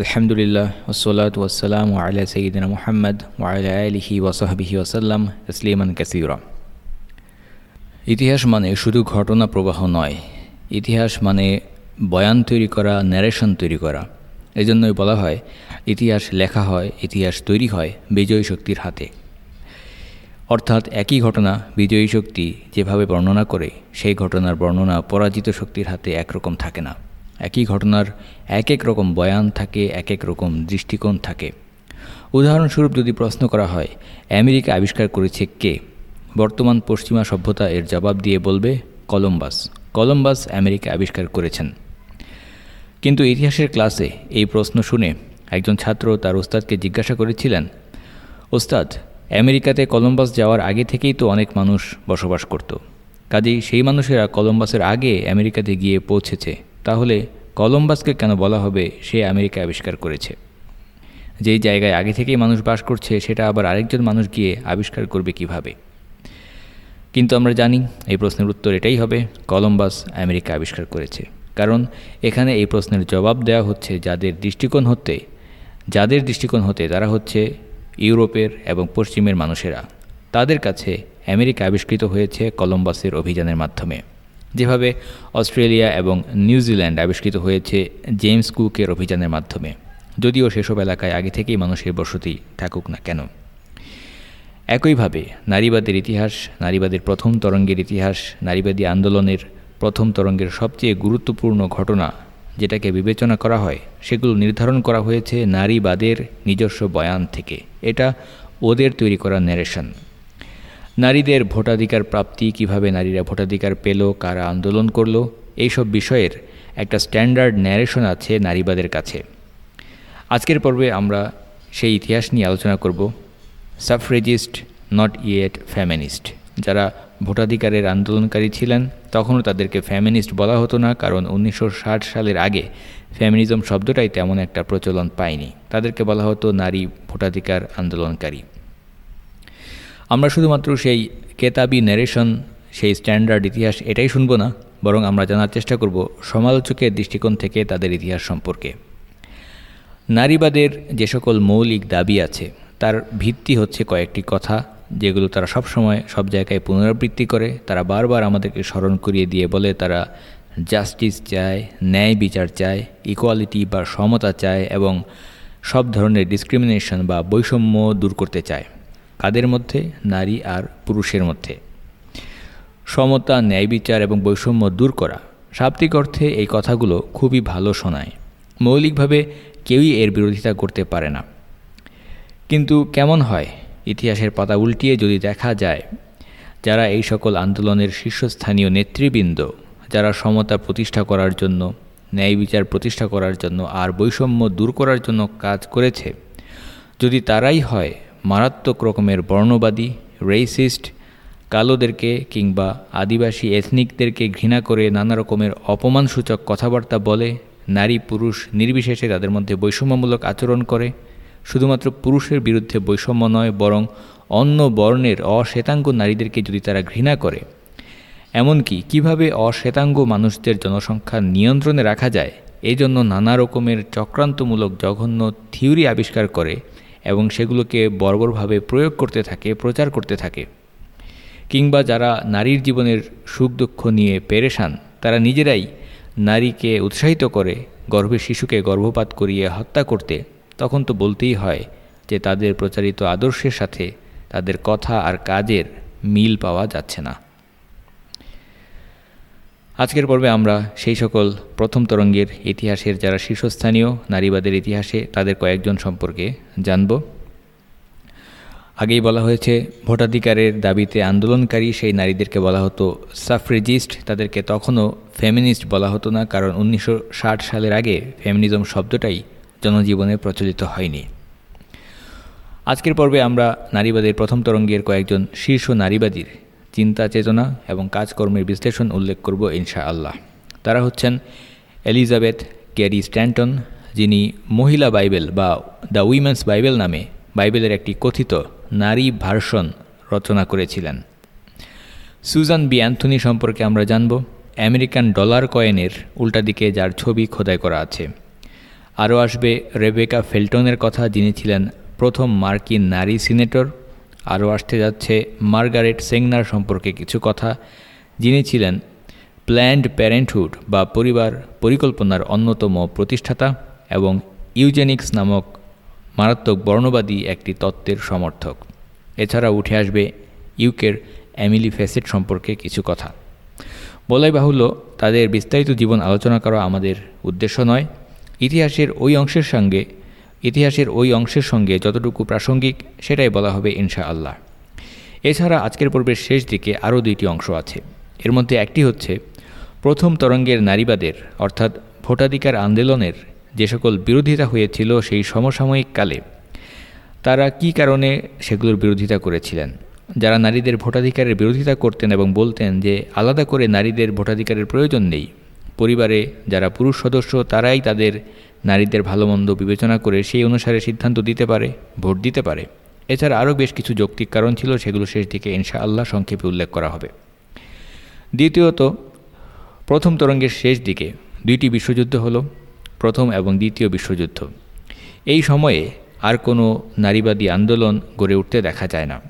আলহামদুলিল্লাহ ওসলাত ওয়াসালাম আলা সঈদিন মোহাম্মদ ওয়ালা আলহি ওয়াসাহাবিহি ওয়াসাল্লাম ইসলিমান কাসিরা ইতিহাস মানে শুধু ঘটনা প্রবাহ নয়, ইতিহাস মানে বয়ান তৈরি করা ন্যারেশন তৈরি করা। এই জন্যই বলা হয়, ইতিহাস লেখা হয়, ইতিহাস তৈরি হয় বিজয়ী শক্তির হাতে। অর্থাৎ একই ঘটনা বিজয়ী শক্তি যেভাবে বর্ণনা করে, সেই ঘটনার বর্ণনা পরাজিত শক্তির হাতে একরকম থাকে না। একই ঘটনার এক এক রকম বয়ান থাকে, এক এক রকম দৃষ্টিকোণ থাকে। উদাহরণস্বরূপ যদি প্রশ্ন করা হয়, আমেরিকা আবিষ্কার করেছে কে? বর্তমান পশ্চিমা সভ্যতা এর জবাব দিয়ে বলবে, কলম্বাস। কলম্বাস আমেরিকা আবিষ্কার করেছেন। কিন্তু ইতিহাসের ক্লাসে এই প্রশ্ন শুনে একজন ছাত্র তার ওস্তাদকে জিজ্ঞাসা করেছিলেন, ওস্তাদ, আমেরিকাতে কলম্বাস যাওয়ার আগে থেকেই তো অনেক মানুষ বসবাস করত। কাজেই সেই মানুষেরা কলম্বাসের আগে আমেরিকাতে গিয়ে পৌঁছেছে। তাহলে কলম্বাসকে কেন বলা হবে সে আমেরিকা আবিষ্কার করেছে? যেই জায়গায় আগে থেকেই মানুষ বাস করছে, সেটা আবার আরেকজন মানুষ গিয়ে আবিষ্কার করবে কীভাবে? কিন্তু আমরা জানি এই প্রশ্নের উত্তর এটাই হবে, কলম্বাস আমেরিকা আবিষ্কার করেছে। কারণ এখানে এই প্রশ্নের জবাব দেওয়া হচ্ছে যাদের দৃষ্টিকোণ হতে, যাদের দৃষ্টিকোণ হতে তারা হচ্ছে ইউরোপের এবং পশ্চিমের মানুষেরা। তাদের কাছে আমেরিকা আবিষ্কৃত হয়েছে কলম্বাসের অভিযানের মাধ্যমে। যেভাবে অস্ট্রেলিয়া এবং নিউজিল্যান্ড আবিষ্কৃত হয়েছে জেমস কুকের অভিযানের মাধ্যমে। যদিও সেসব এলাকায় আগে থেকেই মানুষের বসতি থাকুক না কেন। একইভাবে নারীবাদের ইতিহাস, নারীবাদের প্রথম তরঙ্গের ইতিহাস, নারীবাদী আন্দোলনের প্রথম তরঙ্গের সবচেয়ে গুরুত্বপূর্ণ ঘটনা যেটাকে বিবেচনা করা হয়, সেগুলো নির্ধারণ করা হয়েছে নারীবাদের নিজস্ব বয়ান থেকে। এটা ওদের তৈরি করা ন্যারেশন নারীদের ভোটাধিকার প্রাপ্তি, কীভাবে নারীরা ভোটাধিকার পেল, কারা আন্দোলন করল, এইসব বিষয়ের একটা স্ট্যান্ডার্ড ন্যারেশন আছে নারীবাদের কাছে। আজকের পর্বে আমরা সেই ইতিহাস নিয়ে আলোচনা করব। Suffragist, not yet feminist. যারা ভোটাধিকারের আন্দোলনকারী ছিলেন, তখনও তাদেরকে ফ্যামিনিস্ট বলা হতো না, কারণ উনিশশো ষাট সালের আগে ফ্যামিনিজম শব্দটাই তেমন একটা প্রচলন পায়নি। তাদেরকে বলা হতো নারী ভোটাধিকার আন্দোলনকারী। আমরা শুধুমাত্র সেই কেতাবি ন্যারেশন সেই স্ট্যান্ডার্ড ইতিহাস এটাই শুনব না, বরং আমরা জানার চেষ্টা করব সমালোচকের দৃষ্টিকোণ থেকে তাদের ইতিহাস সম্পর্কে। নারীবাদের যে সকল মৌলিক দাবি আছে, তার ভিত্তি হচ্ছে কয়েকটি কথা, যেগুলো তারা সব সময় সব জায়গায় পুনরাবৃত্তি করে, তারা বারবার আমাদেরকে স্মরণ করিয়ে দিয়ে বলে তারা জাস্টিস চায়, ন্যায় বিচার চায় ইকোয়ালিটি বা সমতা চায় এবং সব ধরনের ডিসক্রিমিনেশন বা বৈষম্য দূর করতে চায়। কাদের মধ্যে? নারী আর পুরুষের মধ্যে। সমতা ন্যায় বিচার এবং বৈষম্য দূর করা। শাব্দিক অর্থে এই কথাগুলো খুবই ভালো শোনায়। মৌলিকভাবে কেউই এর বিরোধিতা করতে পারে না। কিন্তু কেমন হয়? ইতিহাসের পাতা উল্টিয়ে যদি দেখা যায়, যারা এই সকল আন্দোলনের শীর্ষস্থানীয় নেতৃবৃন্দ, যারা সমতা প্রতিষ্ঠা করার জন্য ন্যায় বিচার প্রতিষ্ঠা করার জন্য আর বৈষম্য দূর করার জন্য কাজ করেছে, যদি তারাই হয় মারাত্মক রকমের বর্ণবাদী রেসিস্ট কালোদেরকে কিংবা আদিবাসী এথনিকদেরকে ঘৃণা করে নানা রকমের অপমানসূচক কথাবার্তা বলে, নারী, পুরুষ নির্বিশেষে তাদের মধ্যে বৈষম্যমূলক আচরণ করে। শুধুমাত্র পুরুষের বিরুদ্ধে বৈষম্য নয়, বরং অন্য বর্ণের অশ্বেতাঙ্গ নারীদেরকে যদি তারা ঘৃণা করে। এমনকি কীভাবে অশ্বেতাঙ্গ মানুষদের জনসংখ্যা নিয়ন্ত্রণে রাখা যায় এই জন্য নানা রকমের চক্রান্তমূলক জঘন্য থিওরি আবিষ্কার করে এবং সেগুলোকে বর্বরভাবে প্রয়োগ করতে থাকে, প্রচার করতে থাকে। কিংবা যারা নারীর জীবনের সুখ দুঃখ নিয়ে পেরেশান, তারা নিজেরাই নারীকে উৎসাহিত করে, গর্ভে শিশুকে গর্ভপাত করিয়ে হত্যা করতে। তখন তো বলতেই হয় যে তাদের প্রচারিত আদর্শের সাথে তাদের কথা আর কাজের মিল পাওয়া যাচ্ছে না। আজকের পর্বে আমরা সেই সকল প্রথম তরঙ্গের ইতিহাসের যারা শীর্ষস্থানীয় নারীবাদের ইতিহাসে তাদের কয়েকজন সম্পর্কে জানব। আগেই বলা হয়েছে, ভোটাধিকারের দাবিতে আন্দোলনকারী সেই নারীদেরকে বলা হতো সাফরেজিস্ট। তাদেরকে তখনও ফেমিনিস্ট বলা হতো না, কারণ উনিশশো ষাট সালের আগে ফেমিনিজম শব্দটাই জনজীবনে প্রচলিত হয়নি। আজকের পর্বে আমরা নারীবাদের প্রথম তরঙ্গের কয়েকজন শীর্ষ নারীবাদীর চিন্তা, চেতনা এবং কাজকর্মের বিশ্লেষণ উল্লেখ করব ইনশা আল্লাহ তারা হচ্ছেন এলিজাবেথ ক্যারি স্ট্যান্টন, যিনি মহিলা বাইবেল বা দ্য উইমেন্স বাইবেল নামে বাইবেলের একটি কথিত নারী ভার্সন রচনা করেছিলেন। সুজান বি অ্যান্থনি সম্পর্কে আমরা জানব, আমেরিকান ডলার কয়েনের উল্টা দিকে যার ছবি খোদাই করা আছে। আরও আসবে রেবেকা ফেল্টনের কথা, যিনি ছিলেন প্রথম মার্কিন নারী সিনেটর আরও আসতে যাচ্ছে মার্গারেট সেংনার সম্পর্কে কিছু কথা, যিনি ছিলেন প্ল্যান্ড প্যারেন্টহুড বা পরিবার পরিকল্পনার অন্যতম প্রতিষ্ঠাতা এবং ইউজেনিক্স নামক মারাত্মক বর্ণবাদী একটি তত্ত্বের সমর্থক। এছাড়া উঠে আসবে ইউকের অ্যামিলি ফেসেট সম্পর্কে কিছু কথা। বলাই বাহুল্য, তাদের বিস্তারিত জীবন আলোচনা করা আমাদের উদ্দেশ্য নয়। ইতিহাসের ওই অংশের সঙ্গে ইতিহাসের ওই অংশের সঙ্গে যতটুকু প্রাসঙ্গিক, সেটাই বলা হবে ইনশা আল্লাহ এছাড়া আজকের পর্বের শেষ দিকে আরও দুইটি অংশ আছে। এর মধ্যে একটি হচ্ছে, প্রথম তরঙ্গের নারীবাদের, অর্থাৎ ভোটাধিকার আন্দোলনের যে সকল বিরোধিতা হয়েছিল সেই সমসাময়িক কালে, তারা কি কারণে সেগুলোর বিরোধিতা করেছিলেন? যারা নারীদের ভোটাধিকারের বিরোধিতা করতেন এবং বলতেন যে আলাদা করে নারীদের ভোটাধিকারের প্রয়োজন নেই, পরিবারে যারা পুরুষ সদস্য, তারাই তাদের নারীদের ভালো মন্দ বিবেচনা করে সেই অনুসারে সিদ্ধান্ত দিতে পারে, ভোট দিতে পারে। এছাড়া আরও বেশ কিছু যৌক্তিক কারণ ছিল, সেগুলো শেষ দিকে ইনশা আল্লাহ সংক্ষেপে উল্লেখ করা হবে। দ্বিতীয়ত, প্রথম তরঙ্গের শেষ দিকে দুইটি বিশ্বযুদ্ধ হলো, প্রথম এবং দ্বিতীয় বিশ্বযুদ্ধ। এই সময়ে আর কোনো নারীবাদী আন্দোলন গড়ে উঠতে দেখা যায় না।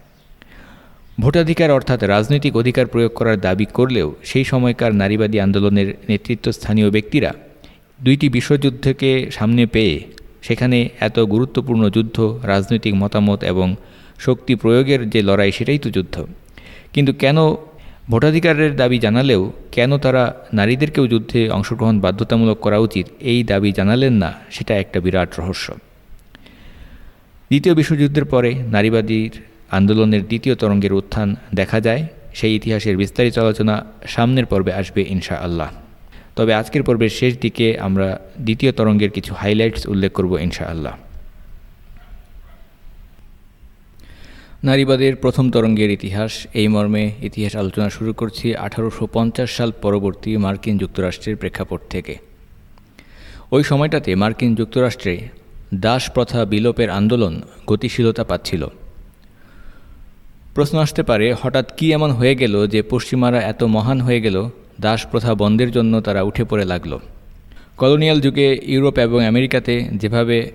ভোটাধিকার অর্থাৎ রাজনৈতিক অধিকার প্রয়োগ করার দাবি করলেও সেই সময়কার নারীবাদী আন্দোলনের নেতৃত্বস্থানীয় ব্যক্তিরা দুইটি বিশ্বযুদ্ধকে সামনে পেয়ে সেখানে এত গুরুত্বপূর্ণ যুদ্ধ, রাজনৈতিক মতামত এবং শক্তি প্রয়োগের যে লড়াই সেটাই তো যুদ্ধ। কিন্তু কেন ভোটাধিকারের দাবি জানালেও কেন তারা নারীদেরকেও যুদ্ধে অংশগ্রহণ বাধ্যতামূলক করা উচিত এই দাবি জানালেন না সেটা একটা বিরাট রহস্য। দ্বিতীয় বিশ্বযুদ্ধের পরে নারীবাদীর আন্দোলনের দ্বিতীয় তরঙ্গের উত্থান দেখা যায়। সেই ইতিহাসের বিস্তারিত আলোচনা সামনের পর্বে আসবে ইনশা আল্লাহ তবে আজকের পর্বের শেষ দিকে আমরা দ্বিতীয় তরঙ্গের কিছু হাইলাইটস উল্লেখ করব ইনশা আল্লাহ নারীবাদের প্রথম তরঙ্গের ইতিহাস। এই মর্মে ইতিহাস আলোচনা শুরু করছি আঠারোশো পঞ্চাশ সাল পরবর্তী মার্কিন যুক্তরাষ্ট্রের প্রেক্ষাপট থেকে। ওই সময়টাতে মার্কিন যুক্তরাষ্ট্রে দাস প্রথা বিলোপের আন্দোলন গতিশীলতা পাচ্ছিল। প্রশ্ন আসতে পারে, হঠাৎ কি এমন হয়ে গেল যে পশ্চিমারা এত মহান হয়ে গেল? দাস প্রথা বন্ধের জন্য তারা উঠে পড়ে লাগল। কলোনিয়াল যুগে ইউরোপ এবং আমেরিকাতে যেভাবে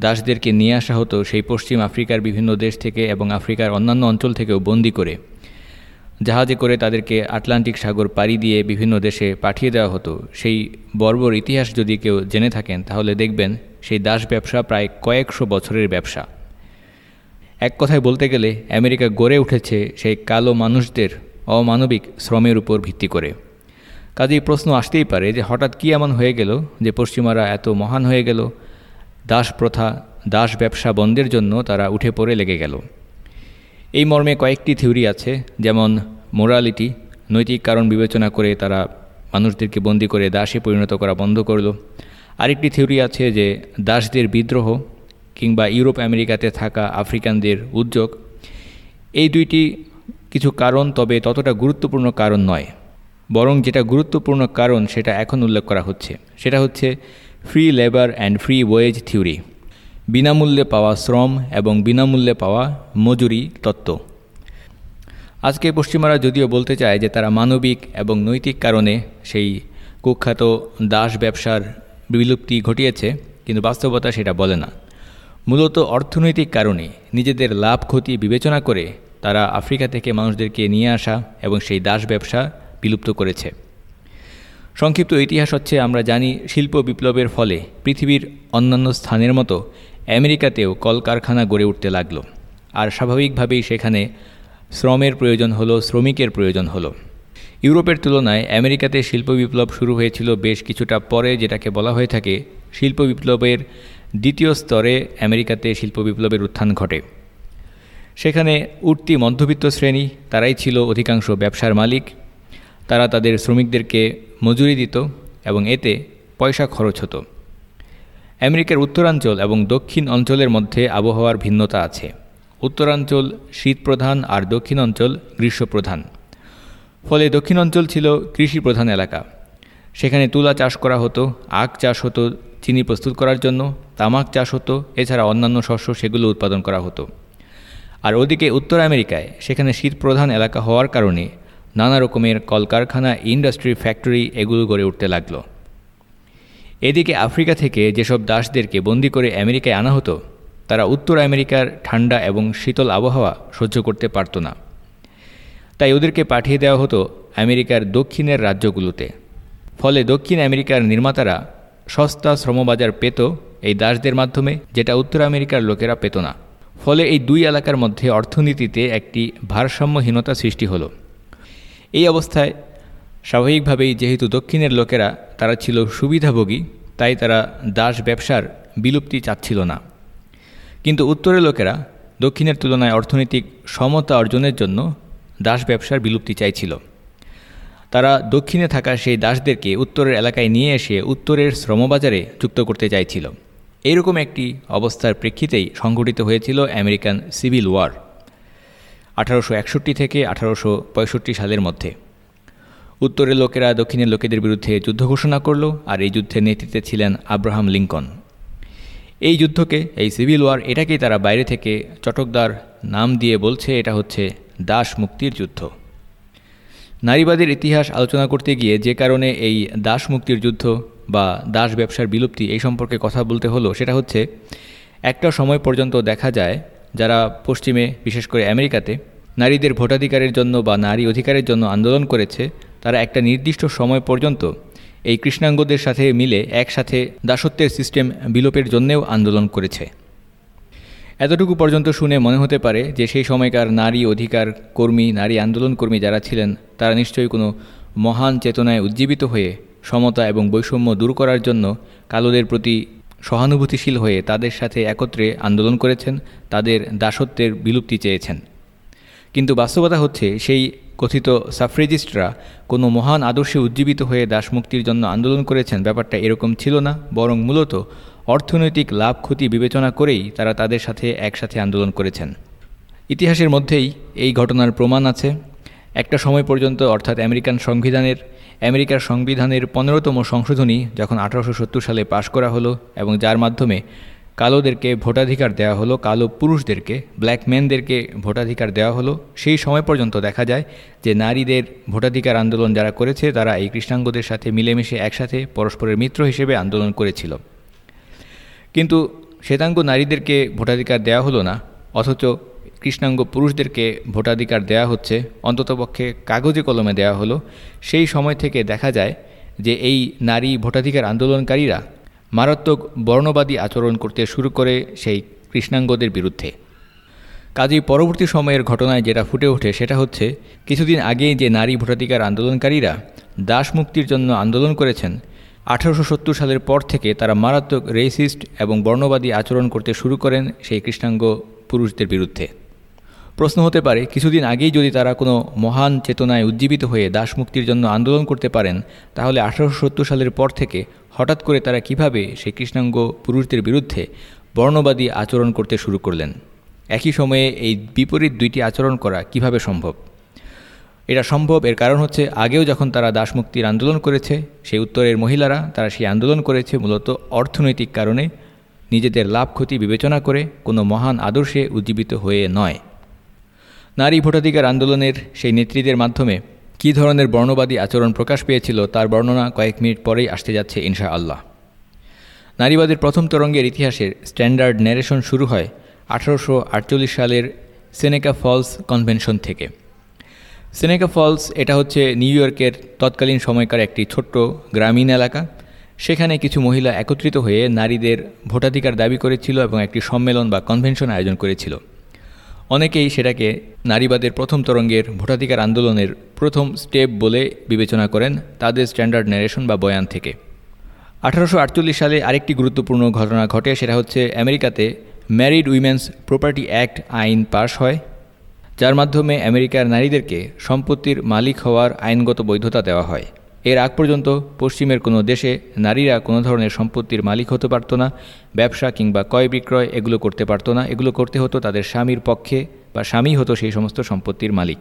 দাসদেরকে নিয়ে আসা হতো, সেই পশ্চিম আফ্রিকার বিভিন্ন দেশ থেকে এবং আফ্রিকার অন্যান্য অঞ্চল থেকেও বন্দি করে, জাহাজে করে তাদেরকে আটলান্টিক সাগর পাড়ি দিয়ে বিভিন্ন দেশে পাঠিয়ে দেওয়া হতো। সেই বর্বর ইতিহাস যদি কেউ জেনে থাকেন, তাহলে দেখবেন সেই দাস ব্যবসা প্রায় কয়েকশো বছরের ব্যবসা। এক কথায় বলতে গেলে, আমেরিকা গড়ে উঠেছে সেই কালো মানুষদের অমানবিক শ্রমের উপর ভিত্তি করে। কাজেই প্রশ্ন আসতেই পারে যে হঠাৎ কী এমন হয়ে গেল যে পশ্চিমারা এত মহান হয়ে গেল? দাস প্রথা, দাস ব্যবসা বন্ধের জন্য তারা উঠে পড়ে লেগে গেল। এই মর্মে কয়েকটি থিওরি আছে, যেমন মোরালিটি, নৈতিক কারণ বিবেচনা করে তারা মানুষদেরকে বন্দি করে দাসে পরিণত করা বন্ধ করল। আরেকটি থিওরি আছে যে দাসদের বিদ্রোহ কিংবা ইউরোপ আমেরিকাতে থাকা আফ্রিকানদের উদ্যোগ, এই দুইটি কিছু কারণ তবে ততটা গুরুত্বপূর্ণ কারণ নয়। বরং যেটা গুরুত্বপূর্ণ কারণ সেটা এখন উল্লেখ করা হচ্ছে, সেটা হচ্ছে free labour and free wage theory বিনামূল্যে পাওয়া শ্রম এবং বিনামূল্যে পাওয়া মজুরি তত্ত্ব। আজকে পশ্চিমারা যদিও বলতে চায় যে তারা মানবিক এবং নৈতিক কারণে সেই কুখ্যাত দাস ব্যবসার বিলুপ্তি ঘটিয়েছে, কিন্তু বাস্তবতা সেটা বলে না। মূলত অর্থনৈতিক কারণে নিজেদের লাভ ক্ষতি বিবেচনা করে তারা আফ্রিকা থেকে মানুষদেরকে নিয়ে আসা এবং সেই দাস ব্যবসা বিলুপ্ত করেছে। সংক্ষিপ্ত ইতিহাস হচ্ছে, আমরা জানি শিল্প বিপ্লবের ফলে পৃথিবীর অন্যান্য স্থানের মতো আমেরিকাতেও কলকারখানা গড়ে উঠতে লাগল। আর স্বাভাবিকভাবেই সেখানে শ্রমের প্রয়োজন হলো, শ্রমিকের প্রয়োজন হলো। ইউরোপের তুলনায় আমেরিকাতে শিল্প বিপ্লব শুরু হয়েছিল বেশ কিছুটা পরে, যেটাকে বলা হয়ে থাকে শিল্প বিপ্লবের দ্বিতীয় স্তরে আমেরিকাতে শিল্প বিপ্লবের উত্থান ঘটে। সেখানে উঠতি মধ্যবিত্ত শ্রেণি, তারাই ছিল অধিকাংশ ব্যবসার মালিক। তারা তাদের শ্রমিকদেরকে মজুরি দিত এবং এতে পয়সা খরচ হতো। আমেরিকার উত্তরাঞ্চল এবং দক্ষিণ অঞ্চলের মধ্যে আবহাওয়ার ভিন্নতা আছে। উত্তরাঞ্চল শীতপ্রধান আর দক্ষিণ অঞ্চল গ্রীষ্মপ্রধান। ফলে দক্ষিণ অঞ্চল ছিল কৃষি প্রধান এলাকা। সেখানে তুলা চাষ করা হতো, আখ চাষ হতো, চিনি প্রস্তুত করার জন্য, তামাক চাষ হতো, এছাড়া অন্যান্য শস্য সেগুলো উৎপাদন করা হতো। আর ওদিকে উত্তর আমেরিকায় সেখানে শীত প্রধান এলাকা হওয়ার কারণে নানা রকমের কলকারখানা, ইন্ডাস্ট্রি, ফ্যাক্টরি এগুলো গড়ে উঠতে লাগল। এদিকে আফ্রিকা থেকে যেসব দাসদেরকে বন্দি করে আমেরিকায় আনা হতো, তারা উত্তর আমেরিকার ঠান্ডা এবং শীতল আবহাওয়া সহ্য করতে পারত না। তাই ওদেরকে পাঠিয়ে দেওয়া হতো আমেরিকার দক্ষিণের রাজ্যগুলোতে। ফলে দক্ষিণ আমেরিকার নির্মাতারা সস্তা শ্রমবাজার পেত এই দাসদের মাধ্যমে, যেটা উত্তর আমেরিকার লোকেরা পেত না। ফলে এই দুই এলাকার মধ্যে অর্থনীতিতে একটি ভারসাম্যহীনতা সৃষ্টি হলো। এই অবস্থায় স্বাভাবিকভাবেই যেহেতু দক্ষিণের লোকেরা তারা ছিল সুবিধাভোগী, তাই তারা দাস ব্যবসার বিলুপ্তি চাচ্ছিল না। কিন্তু উত্তরের লোকেরা দক্ষিণের তুলনায় অর্থনৈতিক সমতা অর্জনের জন্য দাস ব্যবসার বিলুপ্তি চাইছিল। তারা দক্ষিণে থাকা সেই দাসদেরকে উত্তরের এলাকায় নিয়ে এসে উত্তরের শ্রমবাজারে যুক্ত করতে চাইছিল। এইরকম একটি অবস্থার প্রেক্ষিতেই সংঘটিত হয়েছিল আমেরিকান সিভিল ওয়ার। আঠারোশো একষট্টি থেকে আঠারোশো পঁয়ষট্টি সালের মধ্যে। উত্তরের লোকেরা দক্ষিণের লোকেদের বিরুদ্ধে যুদ্ধ ঘোষণা করল আর এই যুদ্ধের নেতৃত্বে ছিলেন আব্রাহাম লিঙ্কন। এই যুদ্ধকে, এই সিভিল ওয়ার এটাকেই তারা বাইরে থেকে চটকদার নাম দিয়ে বলছে, এটা হচ্ছে দাস মুক্তির যুদ্ধ। নারীবাদের ইতিহাস আলোচনা করতে গিয়ে যে কারণে এই দাস মুক্তির যুদ্ধ বা দাস ব্যবসার বিলুপ্তি এই সম্পর্কে কথা বলতে হলো, সেটা হচ্ছে, একটা সময় পর্যন্ত দেখা যায় যারা পশ্চিমে, বিশেষ করে আমেরিকাতে, নারীদের ভোটাধিকারের জন্য বা নারী অধিকারের জন্য আন্দোলন করেছে, তারা একটা নির্দিষ্ট সময় পর্যন্ত এই কৃষ্ণাঙ্গদের সাথে মিলে একসাথে দাসত্বের সিস্টেম বিলোপের জন্যেও আন্দোলন করেছে। এতটুকু পর্যন্ত শুনে মনে হতে পারে যে সেই সময়কার নারী অধিকার কর্মী, নারী আন্দোলন কর্মী যারা ছিলেন, তারা নিশ্চয়ই কোনো মহান চেতনায় উজ্জীবিত হয়ে সমতা এবং বৈষম্য দূর করার জন্য কালোদের প্রতি সহানুভূতিশীল হয়ে তাদের সাথে একত্রে আন্দোলন করেছেন, তাদের দাসত্বের বিলুপ্তি চেয়েছেন। কিন্তু বাস্তবতা হচ্ছে, সেই কথিত সাফ্রেজিস্টরা কোনো মহান আদর্শে উজ্জীবিত হয়ে দাসমুক্তির জন্য আন্দোলন করেছেন ব্যাপারটা এরকম ছিল না, বরং মূলত অর্থনৈতিক লাভ ক্ষতি বিবেচনা করেই তারা তাদের সাথে একসাথে আন্দোলন করেছেন। ইতিহাসের মধ্যেই এই ঘটনার প্রমাণ আছে। একটা সময় পর্যন্ত অর্থাৎ আমেরিকান সংবিধানের আমেরিকার সংবিধানের পনেরোতম সংশোধনী যখন আঠারোশো সত্তর সালে পাশ করা হলো এবং যার মাধ্যমে কালোদেরকে ভোটাধিকার দেওয়া হলো, কালো পুরুষদেরকে ব্ল্যাক ম্যানদেরকে ভোটাধিকার দেওয়া হলো, সেই সময় পর্যন্ত দেখা যায় যে নারীদের ভোটাধিকার আন্দোলন যারা করেছে, তারা এই কৃষ্ণাঙ্গদের সাথে মিলেমিশে একসাথে পরস্পরের মিত্র হিসেবে আন্দোলন করেছিল। কিন্তু শ্বেতাঙ্গ নারীদেরকে ভোটাধিকার দেওয়া হলো না, অথচ কৃষ্ণাঙ্গ পুরুষদেরকে ভোটাধিকার দেওয়া হচ্ছে, অন্ততপক্ষে কাগজে কলমে দেওয়া হলো। সেই সময় থেকে দেখা যায় যে এই নারী ভোটাধিকার আন্দোলনকারীরা মারাত্মক বর্ণবাদী আচরণ করতে শুরু করে সেই কৃষ্ণাঙ্গদের বিরুদ্ধে। কাজেই পরবর্তী সময়ের ঘটনায় যেটা ফুটে ওঠে সেটা হচ্ছে, কিছুদিন আগে যে নারী ভোটাধিকার আন্দোলনকারীরা দাস মুক্তির জন্য আন্দোলন করেছেন, আঠারোশো সত্তর সালের পর থেকে তারা মারাত্মক রেসিস্ট এবং বর্ণবাদী আচরণ করতে শুরু করেন সেই কৃষ্ণাঙ্গ পুরুষদের বিরুদ্ধে। প্রশ্ন হতে পারে, কিছুদিন আগেই যদি তারা কোনো মহান চেতনায় উজ্জীবিত হয়ে দাস মুক্তির জন্য আন্দোলন করতে পারেন, তাহলে আঠারোশো সত্তর সালের পর থেকে হঠাৎ করে তারা কীভাবে সেই কৃষ্ণাঙ্গ পুরুষদের বিরুদ্ধে বর্ণবাদী আচরণ করতে শুরু করলেন? একই সময়ে এই বিপরীত দুইটি আচরণ করা কীভাবে সম্ভব? এটা সম্ভব এর কারণ হচ্ছে, আগেও যখন তারা দাসমুক্তির আন্দোলন করেছে, সেই উত্তরের মহিলারা তারা সেই আন্দোলন করেছে মূলত অর্থনৈতিক কারণে, নিজেদের লাভ ক্ষতি বিবেচনা করে কোনো মহান আদর্শে উজ্জীবিত হয়ে নয়। নারী ভোটাধিকার আন্দোলনের সেই নেতৃত্বের মাধ্যমে কী ধরনের বর্ণবাদী আচরণ প্রকাশ পেয়েছিল তার বর্ণনা কয়েক মিনিট পরেই আসতে যাচ্ছে ইনশা আল্লাহ নারীবাদের প্রথম তরঙ্গের ইতিহাসের স্ট্যান্ডার্ড ন্যারেশন শুরু হয় আঠারোশো আটচল্লিশ সালের সেনেকা ফলস কনভেনশন থেকে। সেনেকা ফলস এটা হচ্ছে নিউ ইয়র্কের তৎকালীন সময়কার একটি ছোট্ট গ্রামীণ এলাকা। সেখানে কিছু মহিলা একত্রিত হয়ে নারীদের ভোটাধিকার দাবি করেছিল এবং একটি সম্মেলন বা কনভেনশন আয়োজন করেছিল। অনেকেই সেটাকে নারীবাদের প্রথম তরঙ্গের ভোটাধিকার আন্দোলনের প্রথম স্টেপ বলে বিবেচনা করেন তাদের স্ট্যান্ডার্ড ন্যারেশন বা বয়ান থেকে। আঠারোশো আটচল্লিশ সালে আরেকটি গুরুত্বপূর্ণ ঘটনা ঘটে, সেটা হচ্ছে আমেরিকাতে ম্যারিড উইমেন্স প্রপার্টি অ্যাক্ট আইন পাশ হয়, যার মাধ্যমে আমেরিকার নারীদেরকে সম্পত্তির মালিক হওয়ার আইনগত বৈধতা দেওয়া হয়। এর আগ পর্যন্ত পশ্চিমের কোনো দেশে নারীরা কোনো ধরনের সম্পত্তির মালিক হতে পারতো না, ব্যবসা কিংবা ক্রয় বিক্রয় এগুলো করতে পারতো না। এগুলো করতে হতো তাদের স্বামীর পক্ষে বা স্বামী হতো সেই সমস্ত সম্পত্তির মালিক।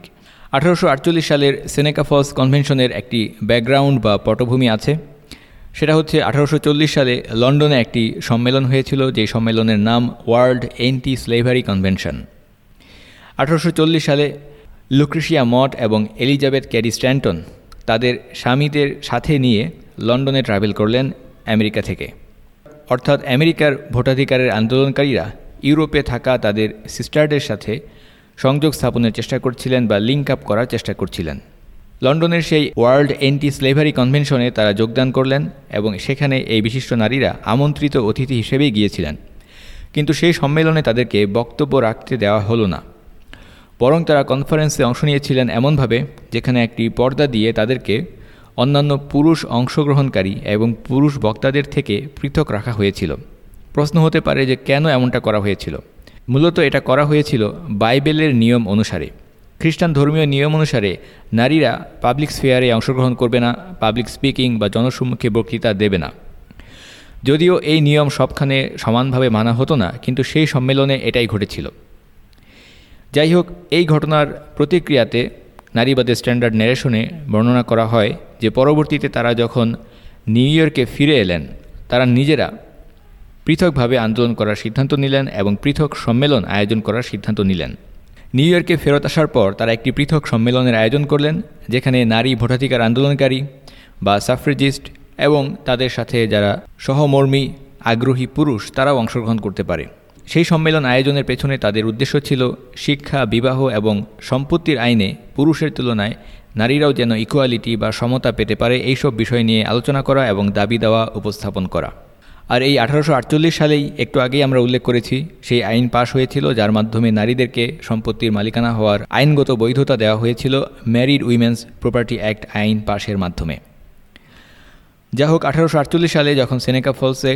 আঠারোশো আটচল্লিশ সালের সেনেকা ফলস কনভেনশনের একটি ব্যাকগ্রাউন্ড বা পটভূমি আছে। সেটা হচ্ছে আঠারোশো চল্লিশ সালে লন্ডনে একটি সম্মেলন হয়েছিল যে সম্মেলনের নাম ওয়ার্ল্ড এন্টি স্লেভারি কনভেনশন। আঠারোশো চল্লিশ সালে লুক্রিশিয়া মট এবং এলিজাবেথ ক্যারি স্ট্যান্টন তাদের স্বামীদের সাথে নিয়ে লন্ডনে ট্রাভেল করলেন আমেরিকা থেকে। অর্থাৎ আমেরিকার ভোটাধিকারের আন্দোলনকারীরা ইউরোপে থাকা তাদের সিস্টারদের সাথে সংযোগ স্থাপনের চেষ্টা করছিলেন বা লিঙ্ক আপ করার চেষ্টা করছিলেন। লন্ডনের সেই ওয়ার্ল্ড এন্টি স্লেভারি কনভেনশনে তারা যোগদান করলেন এবং সেখানে এই বিশিষ্ট নারীরা আমন্ত্রিত অতিথি হিসেবেই গিয়েছিলেন। কিন্তু সেই সম্মেলনে তাদেরকে বক্তব্য রাখতে দেওয়া হলো না। বরং তারা কনফারেন্সে অংশ নিয়েছিলেন এমনভাবে, যেখানে একটি পর্দা দিয়ে তাদেরকে অন্যান্য পুরুষ অংশগ্রহণকারী এবং পুরুষ বক্তাদের থেকে পৃথক রাখা হয়েছিল। প্রশ্ন হতে পারে যে কেন এমনটা করা হয়েছিল। মূলত এটা করা হয়েছিল বাইবেলের নিয়ম অনুসারে। খ্রিস্টান ধর্মীয় নিয়ম অনুসারে, নারীরা পাবলিক স্ফেয়ারে অংশগ্রহণ করবে না পাবলিক স্পিকিং বা জনসম্মুখে বক্তৃতা দেবে না। যদিও এই নিয়ম সবখানে সমানভাবে মানা হতো না, কিন্তু সেই সম্মেলনে এটাই ঘটেছিল। যাই হোক এই ঘটনার প্রতিক্রিয়াতে নারীবাদের স্ট্যান্ডার্ড ন্যারেশনে বর্ণনা করা হয় যে পরবর্তীতে তারা যখন নিউ ইয়র্কে ফিরে এলেন, তারা নিজেরা পৃথকভাবে আন্দোলন করার সিদ্ধান্ত নিলেন এবং পৃথক সম্মেলন আয়োজন করার সিদ্ধান্ত নিলেন। নিউ ইয়র্কে ফেরত আসার পর তারা একটি পৃথক সম্মেলনের আয়োজন করলেন, যেখানে নারী ভোটাধিকার আন্দোলনকারী বা সাফ্রেজিস্ট এবং তাদের সাথে যারা সহমর্মী, আগ্রহী পুরুষ, তারাও অংশগ্রহণ করতে পারে। সেই সম্মেলন আয়োজনের পেছনে তাদের উদ্দেশ্য ছিল শিক্ষা, বিবাহ এবং সম্পত্তির আইনে পুরুষের তুলনায় নারীরাও যেন ইকুয়ালিটি বা সমতা পেতে পারে এইসব বিষয় নিয়ে আলোচনা করা এবং দাবি দেওয়া উপস্থাপন করা। আর এই আঠারোশো আটচল্লিশ সালেই একটু আগেই আমরা উল্লেখ করেছি, সেই আইন পাশ হয়েছিল যার মাধ্যমে নারীদেরকে সম্পত্তির মালিকানা হওয়ার আইনগত বৈধতা দেওয়া হয়েছিল ম্যারিড উইমেন্স প্রপার্টি অ্যাক্ট আইন পাশের মাধ্যমে। যা হোক আঠারোশো আটচল্লিশ সালে যখন সেনেকা ফলসে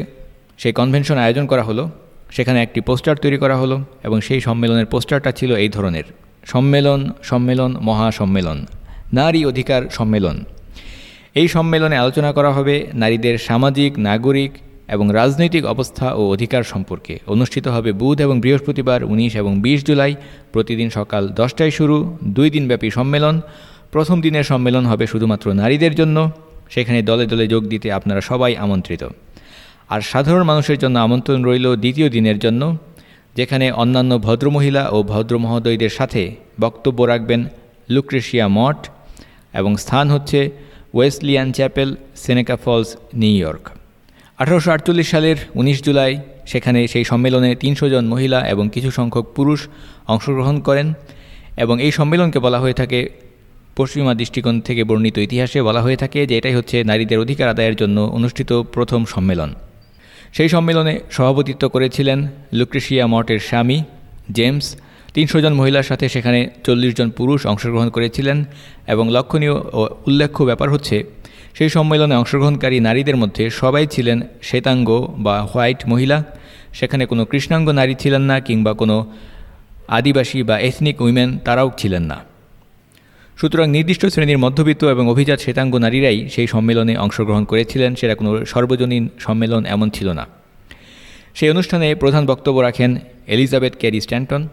সেই কনভেনশন আয়োজন করা হলো সেখানে একটি পোস্টার তৈরি করা হলো এবং সেই সম্মেলনের পোস্টারটা ছিল এই ধরনের, সম্মেলন সম্মেলন, মহাসম্মেলন, নারী অধিকার সম্মেলন। এই সম্মেলনে আলোচনা করা হবে নারীদের সামাজিক, নাগরিক এবং রাজনৈতিক অবস্থা ও অধিকার সম্পর্কে। অনুষ্ঠিত হবে বুধ এবং বৃহস্পতিবার উনিশ এবং বিশ জুলাই। প্রতিদিন সকাল দশটায় শুরু, দুই দিনব্যাপী সম্মেলন। প্রথম দিনের সম্মেলন হবে শুধুমাত্র নারীদের জন্য। সেখানে দলে দলে যোগ দিতে আপনারা সবাই আমন্ত্রিত। আর সাধারণ মানুষের জন্য আমন্ত্রণ রইল দ্বিতীয় দিনের জন্য, যেখানে অন্যান্য ভদ্রমহিলা ও ভদ্র মহোদয়দের সাথে বক্তব্য রাখবেন লুক্রেশিয়া মঠ এবং স্থান হচ্ছে Wesleyan chapel, Seneca Falls, New York. আঠারোশো আটচল্লিশ সালের ১৯ জুলাই, সেখানে সেই সম্মেলনে তিনশো জন মহিলা এবং কিছু সংখ্যক পুরুষ অংশগ্রহণ করেন এবং এই সম্মেলনকে বলা হয়ে থাকে, পশ্চিমা দৃষ্টিকোণ থেকে বর্ণিত ইতিহাসে বলা হয়ে থাকে যে এটাই হচ্ছে নারীদের অধিকার আদায়ের জন্য অনুষ্ঠিত প্রথম সম্মেলন। সেই সম্মেলনে সভাপতিত্ব করেছিলেন লুক্রেশিয়া মঠের স্বামী জেমস। তিনশো জন মহিলার সাথে সেখানে চল্লিশ জন পুরুষ অংশগ্রহণ করেছিলেন এবং লক্ষণীয় ও উল্লেখ্য ব্যাপার হচ্ছে, সেই সম্মেলনে অংশগ্রহণকারী নারীদের মধ্যে সবাই ছিলেন শ্বেতাঙ্গ বা হোয়াইট মহিলা। সেখানে কোনো কৃষ্ণাঙ্গ নারী ছিলেন না কিংবা কোনো আদিবাসী বা এথনিক উইমেন তারাও ছিলেন না। সুতরাং নির্দিষ্ট শ্রেণির মধ্যবিত্ত এবং অভিজাত শ্বেতাঙ্গ নারীরাই সেই সম্মেলনে অংশগ্রহণ করেছিলেন, সেটা কোনো সর্বজনীন সম্মেলন এমন ছিল না। সেই অনুষ্ঠানে প্রধান বক্তব্য রাখেন এলিজাবেথ ক্যারি স্ট্যান্টন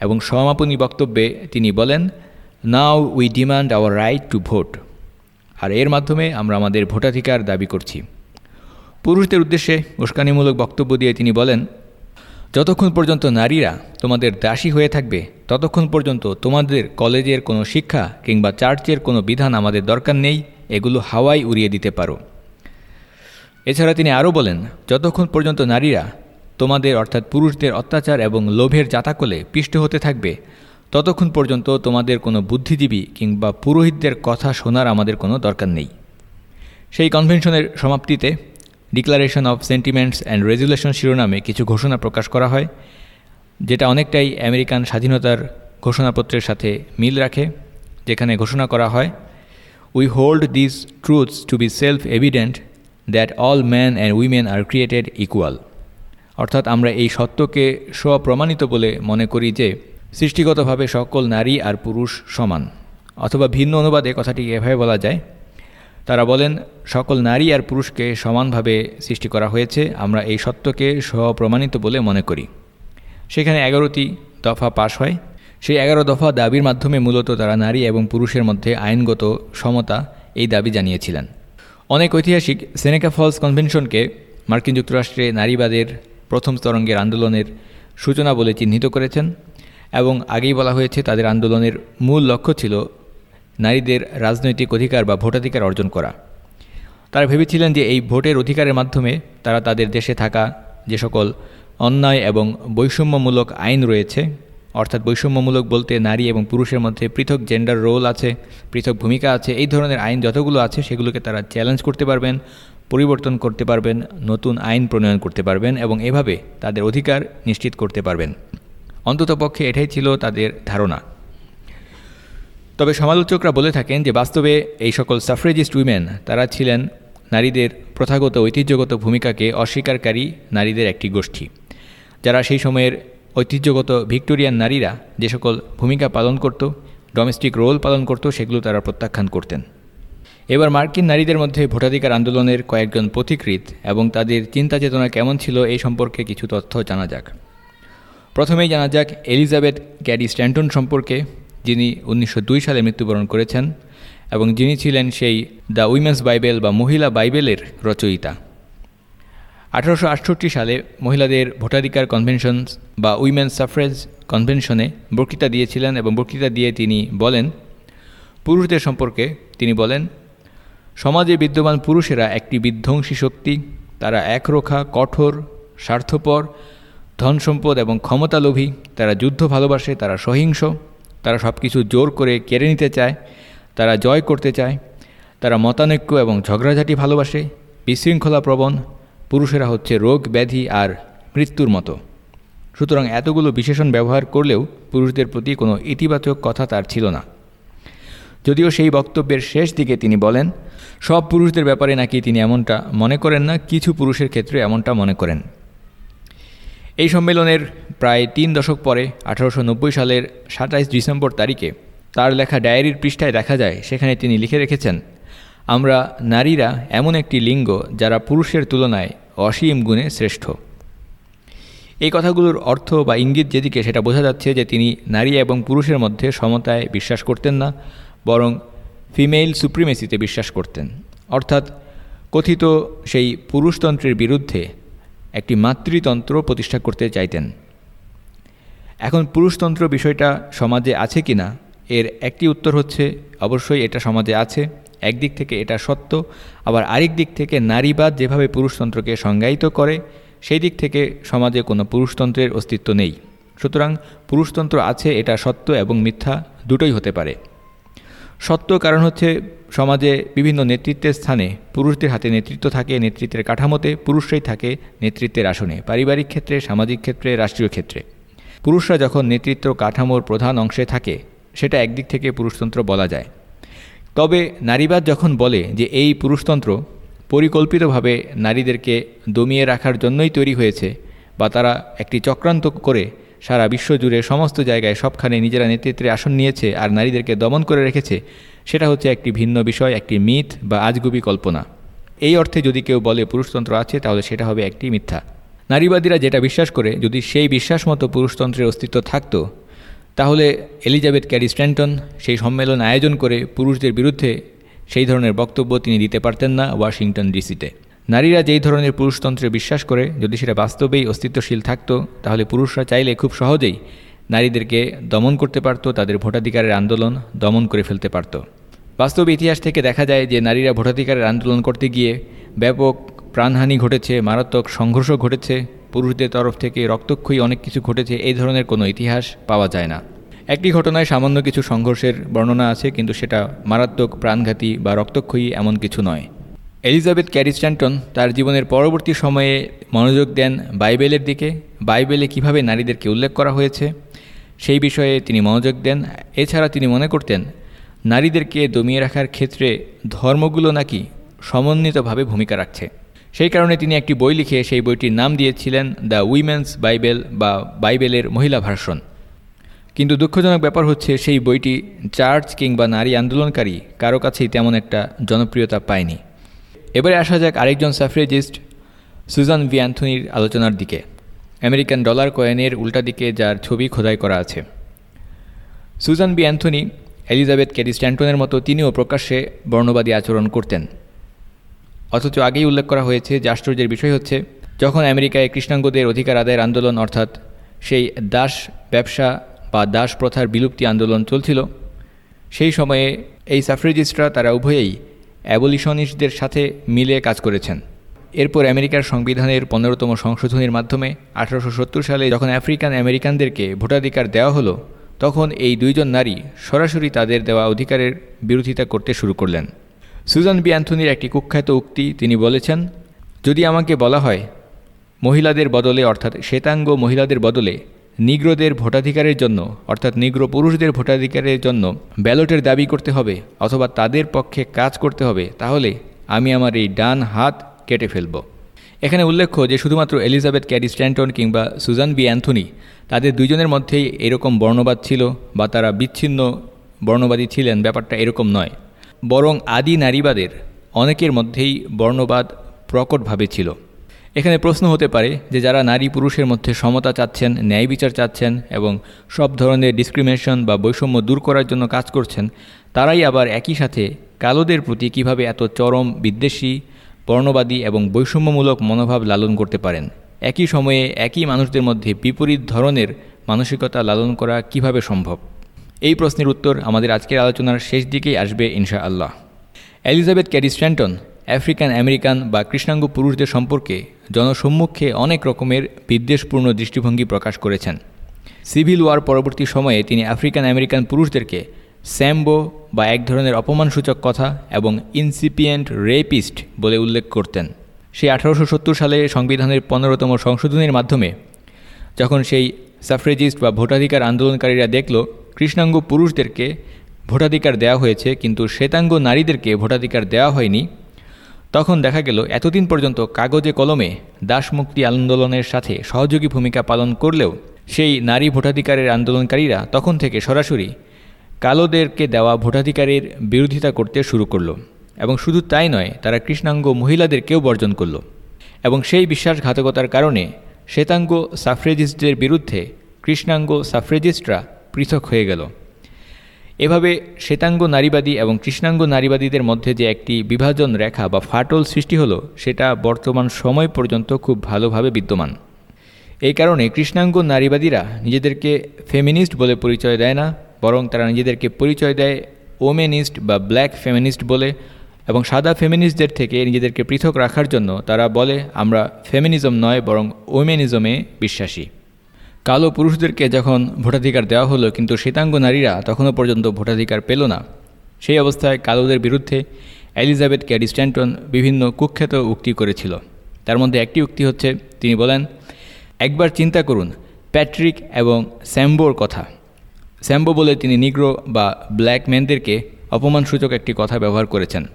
এবং সমাপনী বক্তব্যে তিনি বলেন now we demand our right to vote আর এর মাধ্যমে আমরা আমাদের ভোটাধিকার দাবি করছি। পুরুষদের উদ্দেশ্যে উস্কানিমূলক বক্তব্য দিয়ে তিনি বলেন যতক্ষণ পর্যন্ত নারীরা তোমাদের দাসী হয়ে থাকবে, ততক্ষণ পর্যন্ত তোমাদের কলেজের কোনো শিক্ষা কিংবা চার্চের কোনো বিধান আমাদের দরকার নেই, এগুলো হাওয়াই উড়িয়ে দিতে পারো। এছাড়া তিনি আরও বলেন, যতক্ষণ পর্যন্ত নারীরা তোমাদের অর্থাৎ পুরুষদের অত্যাচার এবং লোভের জাতাকলে পিষ্ট হতে থাকবে, ততক্ষণ পর্যন্ত তোমাদের কোনো বুদ্ধিজীবী কিংবা পুরোহিতদের কথা শোনার আমাদের কোনো দরকার নেই। সেই কনভেনশনের সমাপ্তিতে declaration of sentiments and resolution শিরোনামে কিছু ঘোষণা প্রকাশ করা হয়, যেটা অনেকটাই আমেরিকান স্বাধীনতার ঘোষণাপত্রের সাথে মিল রাখে, যেখানে ঘোষণা করা হয় we hold this truths to be self evident that all man and women are created equal অর্থাৎ আমরা এই সত্যকে স্বপ্রমাণিত বলে মনে করি যে, সৃষ্টিগতভাবে সকল নারী আর পুরুষ সমান, অথবা ভিন্ন অনুবাদে কথাটি এভাবে বলা যায় তারা বলেন, সকল নারী আর পুরুষকে সমানভাবে সৃষ্টি করা হয়েছে, আমরা এই সত্যকে স্বপ্রমাণিত বলে মনে করি। সেখানে এগারোটি দফা পাশ হয়। সেই এগারো দফা দাবির মাধ্যমে মূলত তারা নারী এবং পুরুষের মধ্যে আইনগত সমতা এই দাবি জানিয়েছিলেন। অনেক ঐতিহাসিক সেনেকা ফলস কনভেনশনকে মার্কিন যুক্তরাষ্ট্রে নারীবাদের প্রথম তরঙ্গের আন্দোলনের সূচনা বলে চিহ্নিত করেছেন এবং আগেই বলা হয়েছে তাদের আন্দোলনের মূল লক্ষ্য ছিল নারীদের রাজনৈতিক অধিকার বা ভোটাধিকার অর্জন করা। তারা ভেবেছিলেন যে এই ভোটের অধিকারের মাধ্যমে তারা তাদের দেশে থাকা যে সকল অন্যায় এবং বৈষম্যমূলক আইন রয়েছে, অর্থাৎ বৈষম্যমূলক বলতে নারী এবং পুরুষের মধ্যে পৃথক জেন্ডার রোল আছে, পৃথক ভূমিকা আছে, এই ধরনের আইন যতগুলো আছে সেগুলোকে তারা চ্যালেঞ্জ করতে পারবেন, পরিবর্তন করতে পারবেন, নতুন আইন প্রণয়ন করতে পারবেন এবং এভাবে তাদের অধিকার নিশ্চিত করতে পারবেন। অন্ততপক্ষে এটাই ছিল তাদের ধারণা। তবে সমালোচকরা বলে থাকেন যে বাস্তবে এই সকল সাফরেজিস্ট উইমেন, তারা ছিলেন নারীদের প্রথাগত ঐতিহ্যগত ভূমিকাকে অস্বীকারী নারীদের একটি গোষ্ঠী। যারা সেই সময়ের ঐতিহ্যগত ভিক্টোরিয়ান নারীরা যে সকল ভূমিকা পালন করত, ডোমেস্টিক রোল পালন করত, সেগুলো তারা প্রত্যাখ্যান করতেন। এবার মার্কিন নারীদের মধ্যে ভোটাধিকার আন্দোলনের কয়েকজন পথিকৃত এবং তাদের চিন্তা চেতনা কেমন ছিল এই সম্পর্কে কিছু তথ্য জানা যাক। প্রথমেই জানা যাক এলিজাবেথ গ্যারি স্ট্যান্টন সম্পর্কে। যিনি উনিশশো দুই সালে মৃত্যুবরণ করেছেন এবং যিনি ছিলেন সেই দ্য উইমেন্স বাইবেল বা মহিলা বাইবেলের রচয়িতা। আঠারোশো আটষট্টি সালে মহিলাদের ভোটাধিকার কনভেনশন বা উইমেন্স সাফরেজ কনভেনশনে বক্তৃতা দিয়েছিলেন এবং বক্তৃতা দিয়ে তিনি বলেন, পুরুষদের সম্পর্কে তিনি বলেন, সমাজে বিদ্যমান পুরুষেরা একটি বিধ্বংসী শক্তি, তারা একরোখা, কঠোর, স্বার্থপর ধন সম্পদ এবং ক্ষমতালোভী, তারা যুদ্ধ ভালোবাসে, তারা সহিংস তারা সব কিছু জোর করে কেড়ে নিতে চায়, তারা জয় করতে চায়, তারা মতানৈক্য এবং ঝগড়াঝাটি ভালোবাসে, বিশৃঙ্খলা প্রবণ, পুরুষেরা হচ্ছে রোগ, ব্যাধি আর মৃত্যুর মতো। সুতরাং এতগুলো বিশেষণ ব্যবহার করলেও পুরুষদের প্রতি কোনো ইতিবাচক কথা তার ছিল না। যদিও সেই বক্তব্যের শেষ দিকে তিনি বলেন, সব পুরুষদের ব্যাপারে নাকি তিনি এমনটা মনে করেন না, কিছু পুরুষের ক্ষেত্রে এমনটা মনে করেন। এই সম্মেলনের প্রায় তিন দশক পরে, আঠারোশো নব্বই সালের সাতাইশ ডিসেম্বর তারিখে তার লেখা ডায়েরির পৃষ্ঠায় দেখা যায়, সেখানে তিনি লিখে রেখেছেন, আমরা নারীরা এমন একটি লিঙ্গ যারা পুরুষের তুলনায় অসীম গুণে শ্রেষ্ঠ। এই কথাগুলোর অর্থ বা ইঙ্গিত যেদিকে, সেটা বোঝা যাচ্ছে যে তিনি নারী এবং পুরুষের মধ্যে সমতায় বিশ্বাস করতেন না, বরং ফিমেল সুপ্রিমেসিতে বিশ্বাস করতেন। অর্থাৎ কথিত সেই পুরুষতন্ত্রের বিরুদ্ধে একটি মাতৃতন্ত্র প্রতিষ্ঠা করতে চাইতেন। এখন পুরুষতন্ত্র বিষয়টা সমাজে আছে কি না এর একটি উত্তর হচ্ছে, অবশ্যই এটা সমাজে আছে। একদিক থেকে এটা সত্য, আবার আরেক দিক থেকে নারীবাদ যেভাবে পুরুষতন্ত্রকে সংজ্ঞায়িত করে, সেই দিক থেকে সমাজে কোনো পুরুষতন্ত্রের অস্তিত্ব নেই। সুতরাং পুরুষতন্ত্র আছে, এটা সত্য এবং মিথ্যা দুটোই হতে পারে। সত্য কারণ হচ্ছে সমাজে বিভিন্ন নেতৃত্বের স্থানে পুরুষদের হাতে নেতৃত্ব থাকে, নেতৃত্বের কাঠামোতে পুরুষরাই থাকে নেতৃত্বের আসনে, পারিবারিক ক্ষেত্রে, সামাজিক ক্ষেত্রে, রাষ্ট্রীয় ক্ষেত্রে। পুরুষরা যখন নেতৃত্ব কাঠামোর প্রধান অংশে থাকে, সেটা একদিক থেকে পুরুষতন্ত্র বলা যায়। তবে নারীবাদ যখন বলে যে এই পুরুষতন্ত্র পরিকল্পিতভাবে নারীদেরকে দমিয়ে রাখার জন্যই তৈরি হয়েছে বা তারা একটি চক্রান্ত করে সারা বিশ্বজুড়ে সমস্ত জায়গায় সবখানে নিজেরা নেতৃত্বে আসন নিয়েছে আর নারীদেরকে দমন করে রেখেছে। সেটা হচ্ছে একটি ভিন্ন বিষয়, একটি মিথ বা আজগুবি কল্পনা। এই অর্থে যদি কেউ বলে পুরুষতন্ত্র আছে, তাহলে সেটা হবে একটি মিথ্যা। নারীবাদীরা যেটা বিশ্বাস করে, যদি সেই বিশ্বাস মতো পুরুষতন্ত্রের অস্তিত্ব থাকত, তাহলে এলিজাবেথ ক্যারি স্ট্যান্টন সেই সম্মেলন আয়োজন করে পুরুষদের বিরুদ্ধে সেই ধরনের বক্তব্য তিনি দিতে পারতেন না ওয়াশিংটন ডিসিতে। নারীরা যেই ধরনের পুরুষতন্ত্রে বিশ্বাস করে, যদি সেটা বাস্তবেই অস্তিত্বশীল থাকতো, তাহলে পুরুষরা চাইলে খুব সহজেই নারীদেরকে দমন করতে পারত, তাদের ভোটাধিকারের আন্দোলন দমন করে ফেলতে পারত। বাস্তব ইতিহাস থেকে দেখা যায় যে নারীরা ভোটাধিকারের আন্দোলন করতে গিয়ে ব্যাপক প্রাণহানি ঘটেছে, মারাত্মক সংঘর্ষ ঘটেছে, পুরুষদের তরফ থেকে রক্তক্ষয়ী অনেক কিছু ঘটেছে, এই ধরনের কোনো ইতিহাস পাওয়া যায় না। একটি ঘটনায় সামান্য কিছু সংঘর্ষের বর্ণনা আছে, কিন্তু সেটা মারাত্মক প্রাণঘাতী বা রক্তক্ষয়ী এমন কিছু নয়। এলিজাবেথ ক্যারি স্ট্যান্টন তার জীবনের পরবর্তী সময়ে মনোযোগ দেন বাইবেলের দিকে, বাইবেলে কীভাবে নারীদেরকে উল্লেখ করা হয়েছে, সেই বিষয়ে তিনি মনোযোগ দেন। এছাড়া তিনি মনে করতেন, নারীদেরকে দমিয়ে রাখার ক্ষেত্রে ধর্মগুলো নাকি সমন্বিতভাবে ভূমিকা রাখছে। সেই কারণে তিনি একটি বই লিখে সেই বইটির নাম দিয়েছিলেন দ্য উইমেন্স বাইবেল বা বাইবেলের মহিলা ভার্সন কিন্তু দুঃখজনক ব্যাপার হচ্ছে সেই বইটি চার্চ কিংবা নারী আন্দোলনকারী কারও কাছেই তেমন একটা জনপ্রিয়তা পায়নি। এবারে আসা যাক আরেকজন সাফরেজিস্ট, সুজান ভি অ্যান্থনির আলোচনার দিকে। আমেরিকান ডলার কয়েনের উল্টা দিকে যার ছবি খোদাই করা আছে। Susan B Anthony Elizabeth Cady স্ট্যান্টনের মতো তিনিও প্রকাশ্যে বর্ণবাদী আচরণ করতেন। অথচ আগেই উল্লেখ করা হয়েছে যে আশ্চর্যের বিষয় হচ্ছে, যখন আমেরিকায় কৃষ্ণাঙ্গদের অধিকার আদায়ের আন্দোলন, অর্থাৎ সেই দাস ব্যবসা বা দাস প্রথার বিলুপ্তি আন্দোলন চলছিল, সেই সময়ে এই সাফ্রেজিস্টরা তারা উভয়েই অ্যাবলিশনিস্টদের সাথে মিলে কাজ করেছেন। এরপর আমেরিকার সংবিধানের পনেরোতম সংশোধনীর মাধ্যমে আঠারোশো সত্তর সালে যখন আফ্রিকান আমেরিকানদেরকে ভোটাধিকার দেওয়া হলো, তখন এই দুইজন নারী সরাসরি তাদের দেওয়া অধিকারের বিরোধিতা করতে শুরু করলেন। সুজান বি অ্যান্থনির একটি কুখ্যাত উক্তি তিনি বলেছেন, যদি আমাকে বলা হয়, মহিলাদের বদলে, অর্থাৎ শ্বেতাঙ্গ মহিলাদের বদলে নিগ্রোদের ভোটাধিকারের জন্য, অর্থাৎ নিগ্র পুরুষদের ভোটাধিকারের জন্য ব্যালটের দাবি করতে হবে অথবা তাদের পক্ষে কাজ করতে হবে, তাহলে আমি আমার এই ডান হাত কেটে ফেলব। এখানে উল্লেখ্য যে শুধুমাত্র এলিজাবেথ ক্যারি স্ট্যান্টন কিংবা সুজান বি অ্যান্থনি, তাদের দুজনের মধ্যেই এরকম বর্ণবাদ ছিল বা তারা বিচ্ছিন্ন বর্ণবাদী ছিলেন, ব্যাপারটা এরকম নয়। বরং আদি নারীবাদের অনেকের মধ্যেই বর্ণবাদ প্রকটভাবে ছিল। এখানে প্রশ্ন হতে পারে যে যারা নারী পুরুষের মধ্যে সমতা চাচ্ছেন, ন্যায় বিচার চাচ্ছেন এবং সব ধরনের ডিসক্রিমিনেশন বা বৈষম্য দূর করার জন্য কাজ করছেন, তারাই আবার একই সাথে কালোদের প্রতি কীভাবে এত চরম বিদ্বেষী, বর্ণবাদী এবং বৈষম্যমূলক মনোভাব লালন করতে পারেন? একই সময়ে একই মানুষদের মধ্যে বিপরীত ধরনের মানসিকতা লালন করা কীভাবে সম্ভব? এই প্রশ্নের উত্তর আমাদের আজকের আলোচনার শেষ দিকেই আসবে ইনশা আল্লাহ Elizabeth Cady Stanton, African American বা কৃষ্ণাঙ্গ পুরুষদের সম্পর্কে জনসম্মুখে অনেক রকমের বিদ্বেষপূর্ণ দৃষ্টিভঙ্গি প্রকাশ করেছেন। সিভিল ওয়ার পরবর্তী সময়ে তিনি আফ্রিকান আমেরিকান পুরুষদেরকে স্যাম্বো বা এক ধরনের অপমানসূচক কথা এবং ইনসিপিয়েন্ট রেপিস্ট বলে উল্লেখ করতেন। সেই আঠারোশো সত্তর সালে সংবিধানের পনেরোতম সংশোধনের মাধ্যমে যখন সেই সাফরেজিস্ট বা ভোটাধিকার আন্দোলনকারীরা দেখল, কৃষ্ণাঙ্গ পুরুষদেরকে ভোটাধিকার দেওয়া হয়েছে, কিন্তু শ্বেতাঙ্গ নারীদেরকে ভোটাধিকার দেওয়া হয়নি তখন দেখা গেল, এতদিন পর্যন্ত কাগজে কলমে দাসমুক্তি আন্দোলনের সাথে সহযোগী ভূমিকা পালন করলেও সেই নারী ভোটাধিকারের আন্দোলনকারীরা তখন থেকে সরাসরি কালোদেরকে দেওয়া ভোটাধিকারের বিরোধিতা করতে শুরু করল এবং শুধু তাই নয়, তারা কৃষ্ণাঙ্গ মহিলাদেরকেও বর্জন করল এবং সেই বিশ্বাসঘাতকতার কারণে শ্বেতাঙ্গ সাফ্রেজিস্টদের বিরুদ্ধে কৃষ্ণাঙ্গ সাফ্রেজিস্টরা পৃথক হয়ে গেল। এভাবে শ্বেতাঙ্গ নারীবাদী এবং কৃষ্ণাঙ্গ নারীবাদীদের মধ্যে যে একটি বিভাজন রেখা বা ফাটল সৃষ্টি হলো, সেটা বর্তমান সময় পর্যন্ত খুব ভালোভাবে বিদ্যমান। এই কারণে কৃষ্ণাঙ্গ নারীবাদীরা নিজেদেরকে ফেমিনিস্ট বলে পরিচয় দেয় না, বরং তারা নিজেদেরকে পরিচয় দেয় ওমেনিস্ট বা ব্ল্যাক ফেমিনিস্ট বলে, এবং সাদা ফেমিনিস্টদের থেকে নিজেদেরকে পৃথক রাখার জন্য তারা বলে, আমরা ফেমিনিজম নয়, বরং ওমেনিজমে বিশ্বাসী। কালো পুরুষদেরকে যখন ভোটাধিকার দেওয়া হলো, কিন্তু শ্বেতাঙ্গ নারীরা তখনও পর্যন্ত ভোটাধিকার পেল না। সেই অবস্থায় কালোদের বিরুদ্ধে এলিজাবেথ ক্যারি স্ট্যান্টন বিভিন্ন কুখ্যাত উক্তি করেছিল। তার মধ্যে একটি উক্তি হচ্ছে, তিনি বলেন, একবার চিন্তা করুন, প্যাট্রিক এবং স্যাম্বোর কথা। স্যাম্বো বলে তিনি নিগ্রো বা ব্ল্যাক ম্যানদেরকে অপমানসূচক একটি কথা ব্যবহার করেছেন।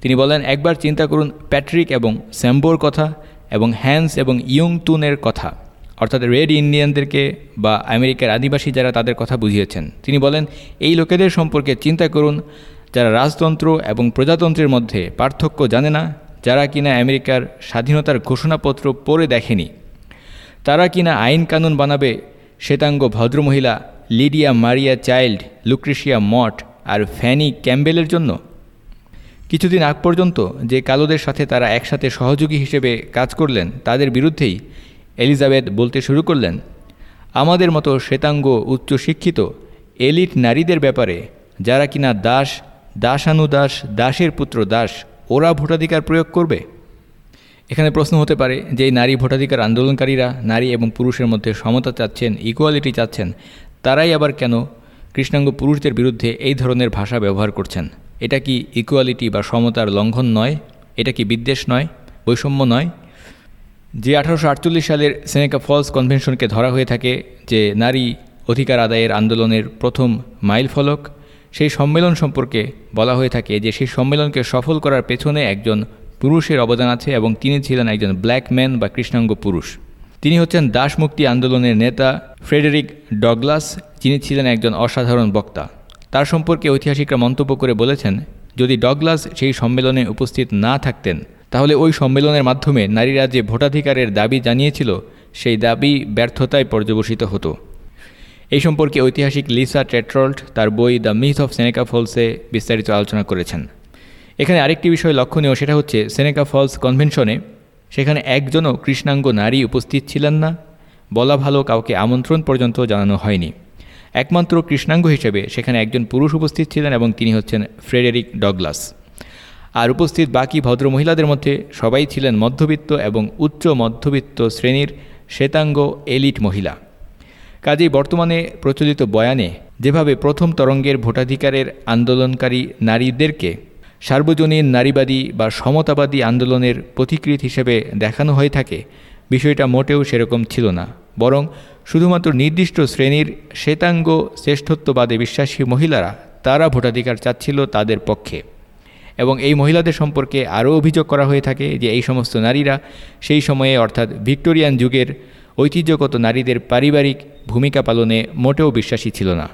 তিনি বলেন, একবার চিন্তা করুন, প্যাট্রিক এবং স্যাম্বোর কথা এবং হ্যান্স এবং ইয়ং তুনের কথা। অর্থাৎ রেড ইন্ডিয়ানদেরকে বা আমেরিকার আদিবাসী যারা তাদের কথা বুঝিয়েছেন, তিনি বলেন, এই লোকেদের সম্পর্কে চিন্তা করুন। যারা রাজতন্ত্র এবং প্রজাতন্ত্রের মধ্যে পার্থক্য জানে না, যারা কিনা আমেরিকার স্বাধীনতার ঘোষণাপত্র পড়ে দেখেনি, তারা কিনা আইন কানুন বানাবে। শ্বেতাঙ্গ ভদ্রমহিলা Lydia Maria Child, Lucretia Mott আর ফ্যানি ক্যাম্বেলের জন্য। কিছুদিন আগ পর্যন্ত যে কালোদের সাথে তারা একসাথে সহযোগী হিসেবে কাজ করলেন, তাদের বিরুদ্ধেই এলিজাবেথ বলতে শুরু করলেন, আমাদের মতো শ্বেতাঙ্গ উচ্চশিক্ষিত এলিট নারীদের ব্যাপারে, যারা কিনা দাস দাসানুদাস দাসের পুত্র দাস, ওরা ভোটাধিকার প্রয়োগ করবে? এখানে প্রশ্ন হতে পারে যে নারী ভোটাধিকার আন্দোলনকারীরা, নারী এবং পুরুষের মধ্যে সমতা চাচ্ছেন ইকুয়ালিটি চাচ্ছেন, তারাই আবার কেন কৃষ্ণাঙ্গ পুরুষদের বিরুদ্ধে এই ধরনের ভাষা ব্যবহার করছেন? এটা কি ইকুয়ালিটি বা সমতার লঙ্ঘন নয়? এটা কি বিদ্বেষ নয়? বৈষম্য নয়? যে আঠারোশো আটচল্লিশ সালের সেনেকা ফলস কনভেনশনকে ধরা হয়ে থাকে যে নারী অধিকার আদায়ের আন্দোলনের প্রথম মাইল ফলক, সেই সম্মেলন সম্পর্কে বলা হয়ে থাকে যে সেই সম্মেলনকে সফল করার পেছনে একজন পুরুষের অবদান আছে এবং তিনি ছিলেন একজন ব্ল্যাক ম্যান বা কৃষ্ণাঙ্গ পুরুষ। তিনি হচ্ছেন দাসমুক্তি আন্দোলনের নেতা ফ্রেডেরিক ডগলাস, যিনি ছিলেন একজন অসাধারণ বক্তা। তার সম্পর্কে ঐতিহাসিকরা মন্তব্য করে বলেছেন, যদি ডগলাস সেই সম্মেলনে উপস্থিত না থাকতেন তাহলে ওই সম্মেলনের মাধ্যমে নারীরা যে ভোটাধিকারের দাবি জানিয়েছিল, সেই দাবি ব্যর্থতায় পর্যবসিত হতো। এই সম্পর্কে ঐতিহাসিক লিসা টেট্রল্ট তার বই দ্য মিথ অফ সেনেকা ফলসে বিস্তারিত আলোচনা করেছেন। এখানে আরেকটি বিষয় লক্ষণীয়, সেটা হচ্ছে সেনেকা ফলস কনভেনশনে সেখানে একজনও কৃষ্ণাঙ্গ নারী উপস্থিত ছিলেন না, বলা ভালো কাউকে আমন্ত্রণ পর্যন্ত জানানো হয়নি। একমাত্র কৃষ্ণাঙ্গ হিসেবে সেখানে একজন পুরুষ উপস্থিত ছিলেন এবং তিনি হচ্ছেন ফ্রেডেরিক ডগলাস। আর উপস্থিত বাকি ভদ্র মহিলাদের মধ্যে সবাই ছিলেন মধ্যবিত্ত এবং উচ্চ মধ্যবিত্ত শ্রেণির শ্বেতাঙ্গ এলিট মহিলা। কাজেই বর্তমানে প্রচলিত বয়ানে যেভাবে প্রথম তরঙ্গের ভোটাধিকারের আন্দোলনকারী নারীদেরকে সার্বজনীন নারীবাদী বা সমতাবাদী আন্দোলনের প্রতিকৃত হিসেবে দেখানো হয়ে থাকে, বিষয়টা মোটেও সেরকম ছিল না। বরং শুধুমাত্র নির্দিষ্ট শ্রেণির শ্বেতাঙ্গ শ্রেষ্ঠত্ববাদে বিশ্বাসী মহিলারা তারা ভোটাধিকার চাচ্ছিল তাদের পক্ষে। এবং এই মহিলাদের সম্পর্কে আরও অভিযোগ করা হয়ে থাকে যে এই সমস্ত নারীরা সেই সময়ে অর্থাৎ ভিক্টোরিয়ান যুগের ঐতিহ্যগত নারীদের পারিবারিক ভূমিকা পালনে মোটেও বিশ্বাসী ছিল না।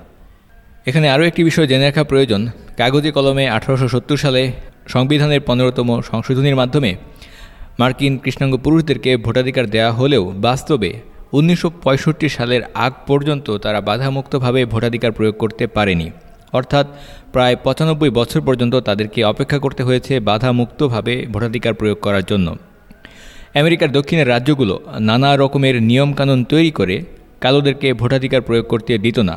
এখানে আরও একটি বিষয় জেনে রাখা প্রয়োজন। কাগজে কলমে আঠারোশো সত্তর সালে সংবিধানের পনেরোতম সংশোধনীর মাধ্যমে মার্কিন কৃষ্ণাঙ্গ পুরুষদেরকে ভোটাধিকার দেওয়া হলেও বাস্তবে উনিশশো পঁয়ষট্টি সালের আগ পর্যন্ত তারা বাধামুক্তভাবে ভোটাধিকার প্রয়োগ করতে পারেনি। অর্থাৎ প্রায় পঁচানব্বই বছর পর্যন্ত তাদেরকে অপেক্ষা করতে হয়েছে বাধামুক্তভাবে ভোটাধিকার প্রয়োগ করার জন্য। আমেরিকার দক্ষিণের রাজ্যগুলো নানা রকমের নিয়মকানুন তৈরি করে কালোদেরকে ভোটাধিকার প্রয়োগ করতে দিত না।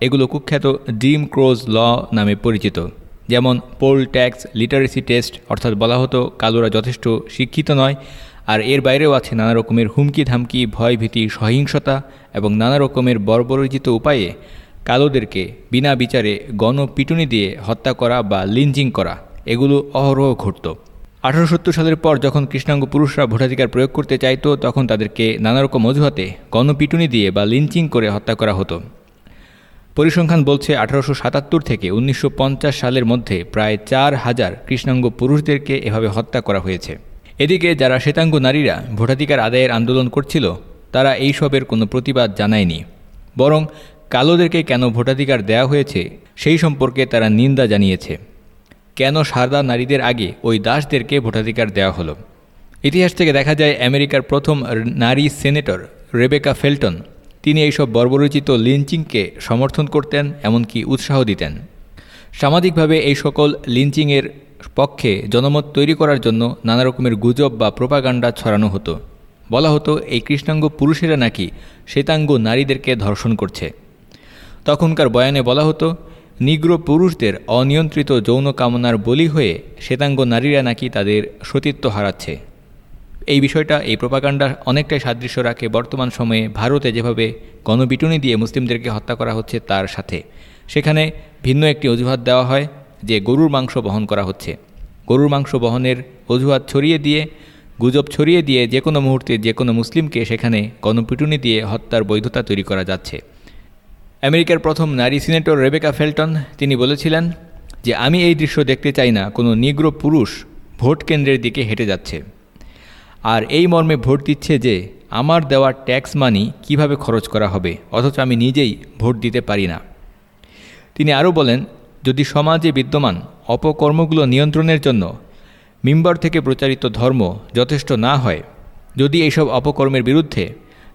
এগুলো কুখ্যাত ডিম ক্রোজ ল নামে পরিচিত, যেমন পোল ট্যাক্স লিটারেসি টেস্ট, অর্থাৎ বলা হতো কালোরা যথেষ্ট শিক্ষিত নয়, আর এর বাইরেও আছে নানা রকমের হুমকি ধামকি ভয়ভীতি, সহিংসতা এবং নানা রকমের বর্বরোচিত উপায়ে কালোদেরকে বিনা বিচারে গণপিটুনি দিয়ে হত্যা করা বা লিঞ্চিং করা, এগুলো অহরহ ঘটত। আঠারোশো সালের পর যখন কৃষ্ণাঙ্গ পুরুষরা ভোটাধিকার প্রয়োগ করতে চাইত, তখন তাদেরকে নানা রকম অজুহাতে গণপিটুনি দিয়ে বা লিঞ্চিং করে হত্যা করা হতো। পরিসংখ্যান বলছে আঠারোশো সাতাত্তর থেকে উনিশশো পঞ্চাশ সালের মধ্যে প্রায় চার হাজার কৃষ্ণাঙ্গ পুরুষদেরকে এভাবে হত্যা করা হয়েছে। এদিকে যারা শ্বেতাঙ্গ নারীরা ভোটাধিকার আদায়ের আন্দোলন করছিল, তারা এইসবের কোনো প্রতিবাদ জানায়নি। বরং কালোদেরকে কেন ভোটাধিকার দেওয়া হয়েছে সেই সম্পর্কে তারা নিন্দা জানিয়েছে। কেন সারদা নারীদের আগে ওই দাসদেরকে ভোটাধিকার দেওয়া হলো? ইতিহাস থেকে দেখা যায়, আমেরিকার প্রথম নারী সেনেটর রেবেকা ফেল্টন, তিনি এইসব বর্বরচিত লিঞ্চিংকে সমর্থন করতেন, এমনকি উৎসাহ দিতেন। সামাজিকভাবে এই সকল লিঞ্চিংয়ের পক্ষে জনমত তৈরি করার জন্য নানা রকমের গুজব বা প্রোপাগান্ডা ছড়ানো হতো। বলা হতো, এই কৃষ্ণাঙ্গ পুরুষেরা নাকি শ্বেতাঙ্গ নারীদেরকে ধর্ষণ করছে। তখনকার বয়ানে বলা হতো, নিগ্র পুরুষদের অনিয়ন্ত্রিত যৌন কামনার বলি হয়ে শ্বেতাঙ্গ নারীরা নাকি তাদের সতীত্ব হারাচ্ছে। এই বিষয়টা, এই প্রপাকাণ্ডা অনেকটাই সাদৃশ্য রাখে বর্তমান সময়ে। ভারতে যেভাবে গণবিটুনি দিয়ে মুসলিমদেরকে হত্যা করা হচ্ছে, তার সাথে সেখানে ভিন্ন একটি অজুহাত দেওয়া হয়, যে গরুর মাংস বহন করা হচ্ছে। গরুর মাংস বহনের অজুহাত ছড়িয়ে দিয়ে, গুজব ছড়িয়ে দিয়ে যে কোনো মুহূর্তে যে কোনো মুসলিমকে সেখানে গণপিটুনি দিয়ে হত্যার বৈধতা তৈরি করা যাচ্ছে। আমেরিকার প্রথম নারী সিনেটর রেবেকা ফেল্টন, তিনি বলেছিলেন যে, আমি এই দৃশ্য দেখতে চাই না, কোনো নিগ্র পুরুষ ভোট কেন্দ্রের দিকে হেঁটে যাচ্ছে। আর এই মর্মে ভোট দিচ্ছে যে, আমার দেওয়া ট্যাক্স মানি কীভাবে খরচ করা হবে, অথচ আমি নিজেই ভোট দিতে পারি না। তিনি আরও বলেন, যদি সমাজে বিদ্যমান অপকর্মগুলো নিয়ন্ত্রণের জন্য মিম্বার থেকে প্রচারিত ধর্ম যথেষ্ট না হয়, যদি এইসব অপকর্মের বিরুদ্ধে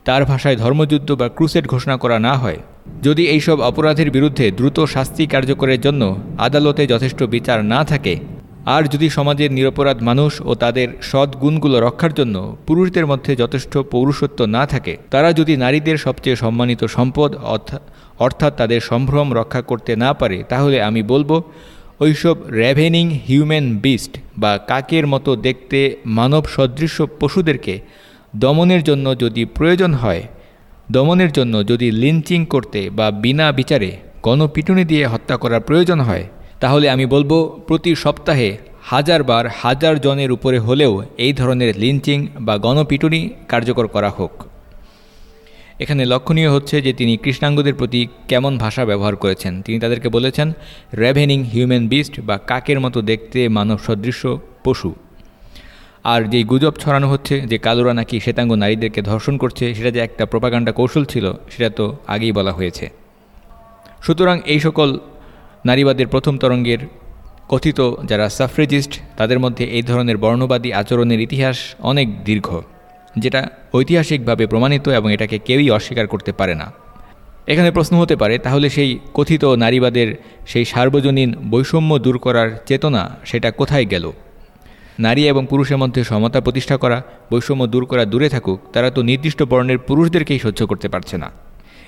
তার ভাষায় ধর্মযুদ্ধ বা ক্রুসেড ঘোষণা করা না হয় যদি এইসব অপরাধের বিরুদ্ধে দ্রুত শাস্তি কার্যকরের জন্য আদালতে যথেষ্ট বিচার না থাকে, আর যদি সমাজের নিরপরাধ মানুষ ও তাদের সৎ গুণগুলো রক্ষার জন্য পুরুষদের মধ্যে যথেষ্ট পৌরুষত্ব না থাকে, তারা যদি নারীদের সবচেয়ে সম্মানিত সম্পদ অর্থাৎ তাদের সম্ভ্রম রক্ষা করতে না পারে, তাহলে আমি বলব, ওইসব র্যাভেনিং হিউম্যান বিস্ট বা কাকের মতো দেখতে মানব সদৃশ্য পশুদেরকে দমনের জন্য যদি প্রয়োজন হয় দমনের জন্য যদি লিঞ্চিং করতে বা বিনা বিচারে গণপিটুনি দিয়ে হত্যা করার প্রয়োজন হয়, তাহলে আমি বলব প্রতি সপ্তাহে হাজারবার হাজার জনের উপরে হলেও এই ধরনের লিঞ্চিং বা গণপিটুনি কার্যকর করা হোক। এখানে লক্ষণীয় হচ্ছে যে তিনি কৃষ্ণাঙ্গদের প্রতি কেমন ভাষা ব্যবহার করেছেন। তিনি তাদেরকে বলেছেন র্যাভেনিং হিউম্যান বিস্ট বা কাকের মতো দেখতে মানব সদৃশ্য পশু আর যেই গুজব ছড়ানো হচ্ছে, যে কালোরা নাকি শ্বেতাঙ্গ নারীদেরকে ধর্ষণ করছে, সেটা যে একটা প্রপাগান্ডা কৌশল ছিল, সেটা তো আগেই বলা হয়েছে। সুতরাং এই সকল নারীবাদের প্রথম তরঙ্গের কথিত যারা সাফ্রেজিস্ট তাদের মধ্যে এই ধরনের বর্ণবাদী আচরণের ইতিহাস অনেক দীর্ঘ, যেটা ঐতিহাসিকভাবে প্রমাণিত এবং এটাকে কেউই অস্বীকার করতে পারে না। এখানে প্রশ্ন হতে পারে, তাহলে সেই কথিত নারীবাদের সেই সার্বজনীন বৈষম্য দূর করার চেতনা সেটা কোথায় গেল? নারী এবং পুরুষের মধ্যে সমতা প্রতিষ্ঠা করা, বৈষম্য দূর করা, দূরে থাকুক, তারা তো নির্দিষ্ট বর্ণের পুরুষদেরকেই সহ্য করতে পারছে না।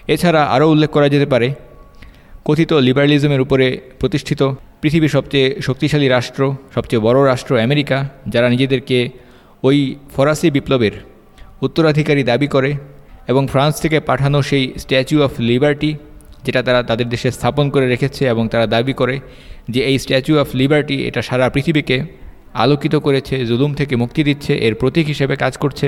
এছাড়া আরও উল্লেখ করা যেতে পারে, কথিত লিবারালিজমের উপরে প্রতিষ্ঠিত পৃথিবীর সবচেয়ে শক্তিশালী রাষ্ট্র, সবচেয়ে বড় রাষ্ট্র আমেরিকা, যারা নিজেদেরকে ওই ফরাসি বিপ্লবের উত্তরাধিকারী দাবি করে এবং ফ্রান্স থেকে পাঠানো সেই স্ট্যাচু অফ লিবার্টি, যেটা তারা তাদের দেশে স্থাপন করে রেখেছে এবং তারা দাবি করে যে এই স্ট্যাচু অফ লিবার্টি এটা সারা পৃথিবীকে আলোকিত করেছে, জুলুম থেকে মুক্তি দিচ্ছে, এর প্রতীক হিসেবে কাজ করছে।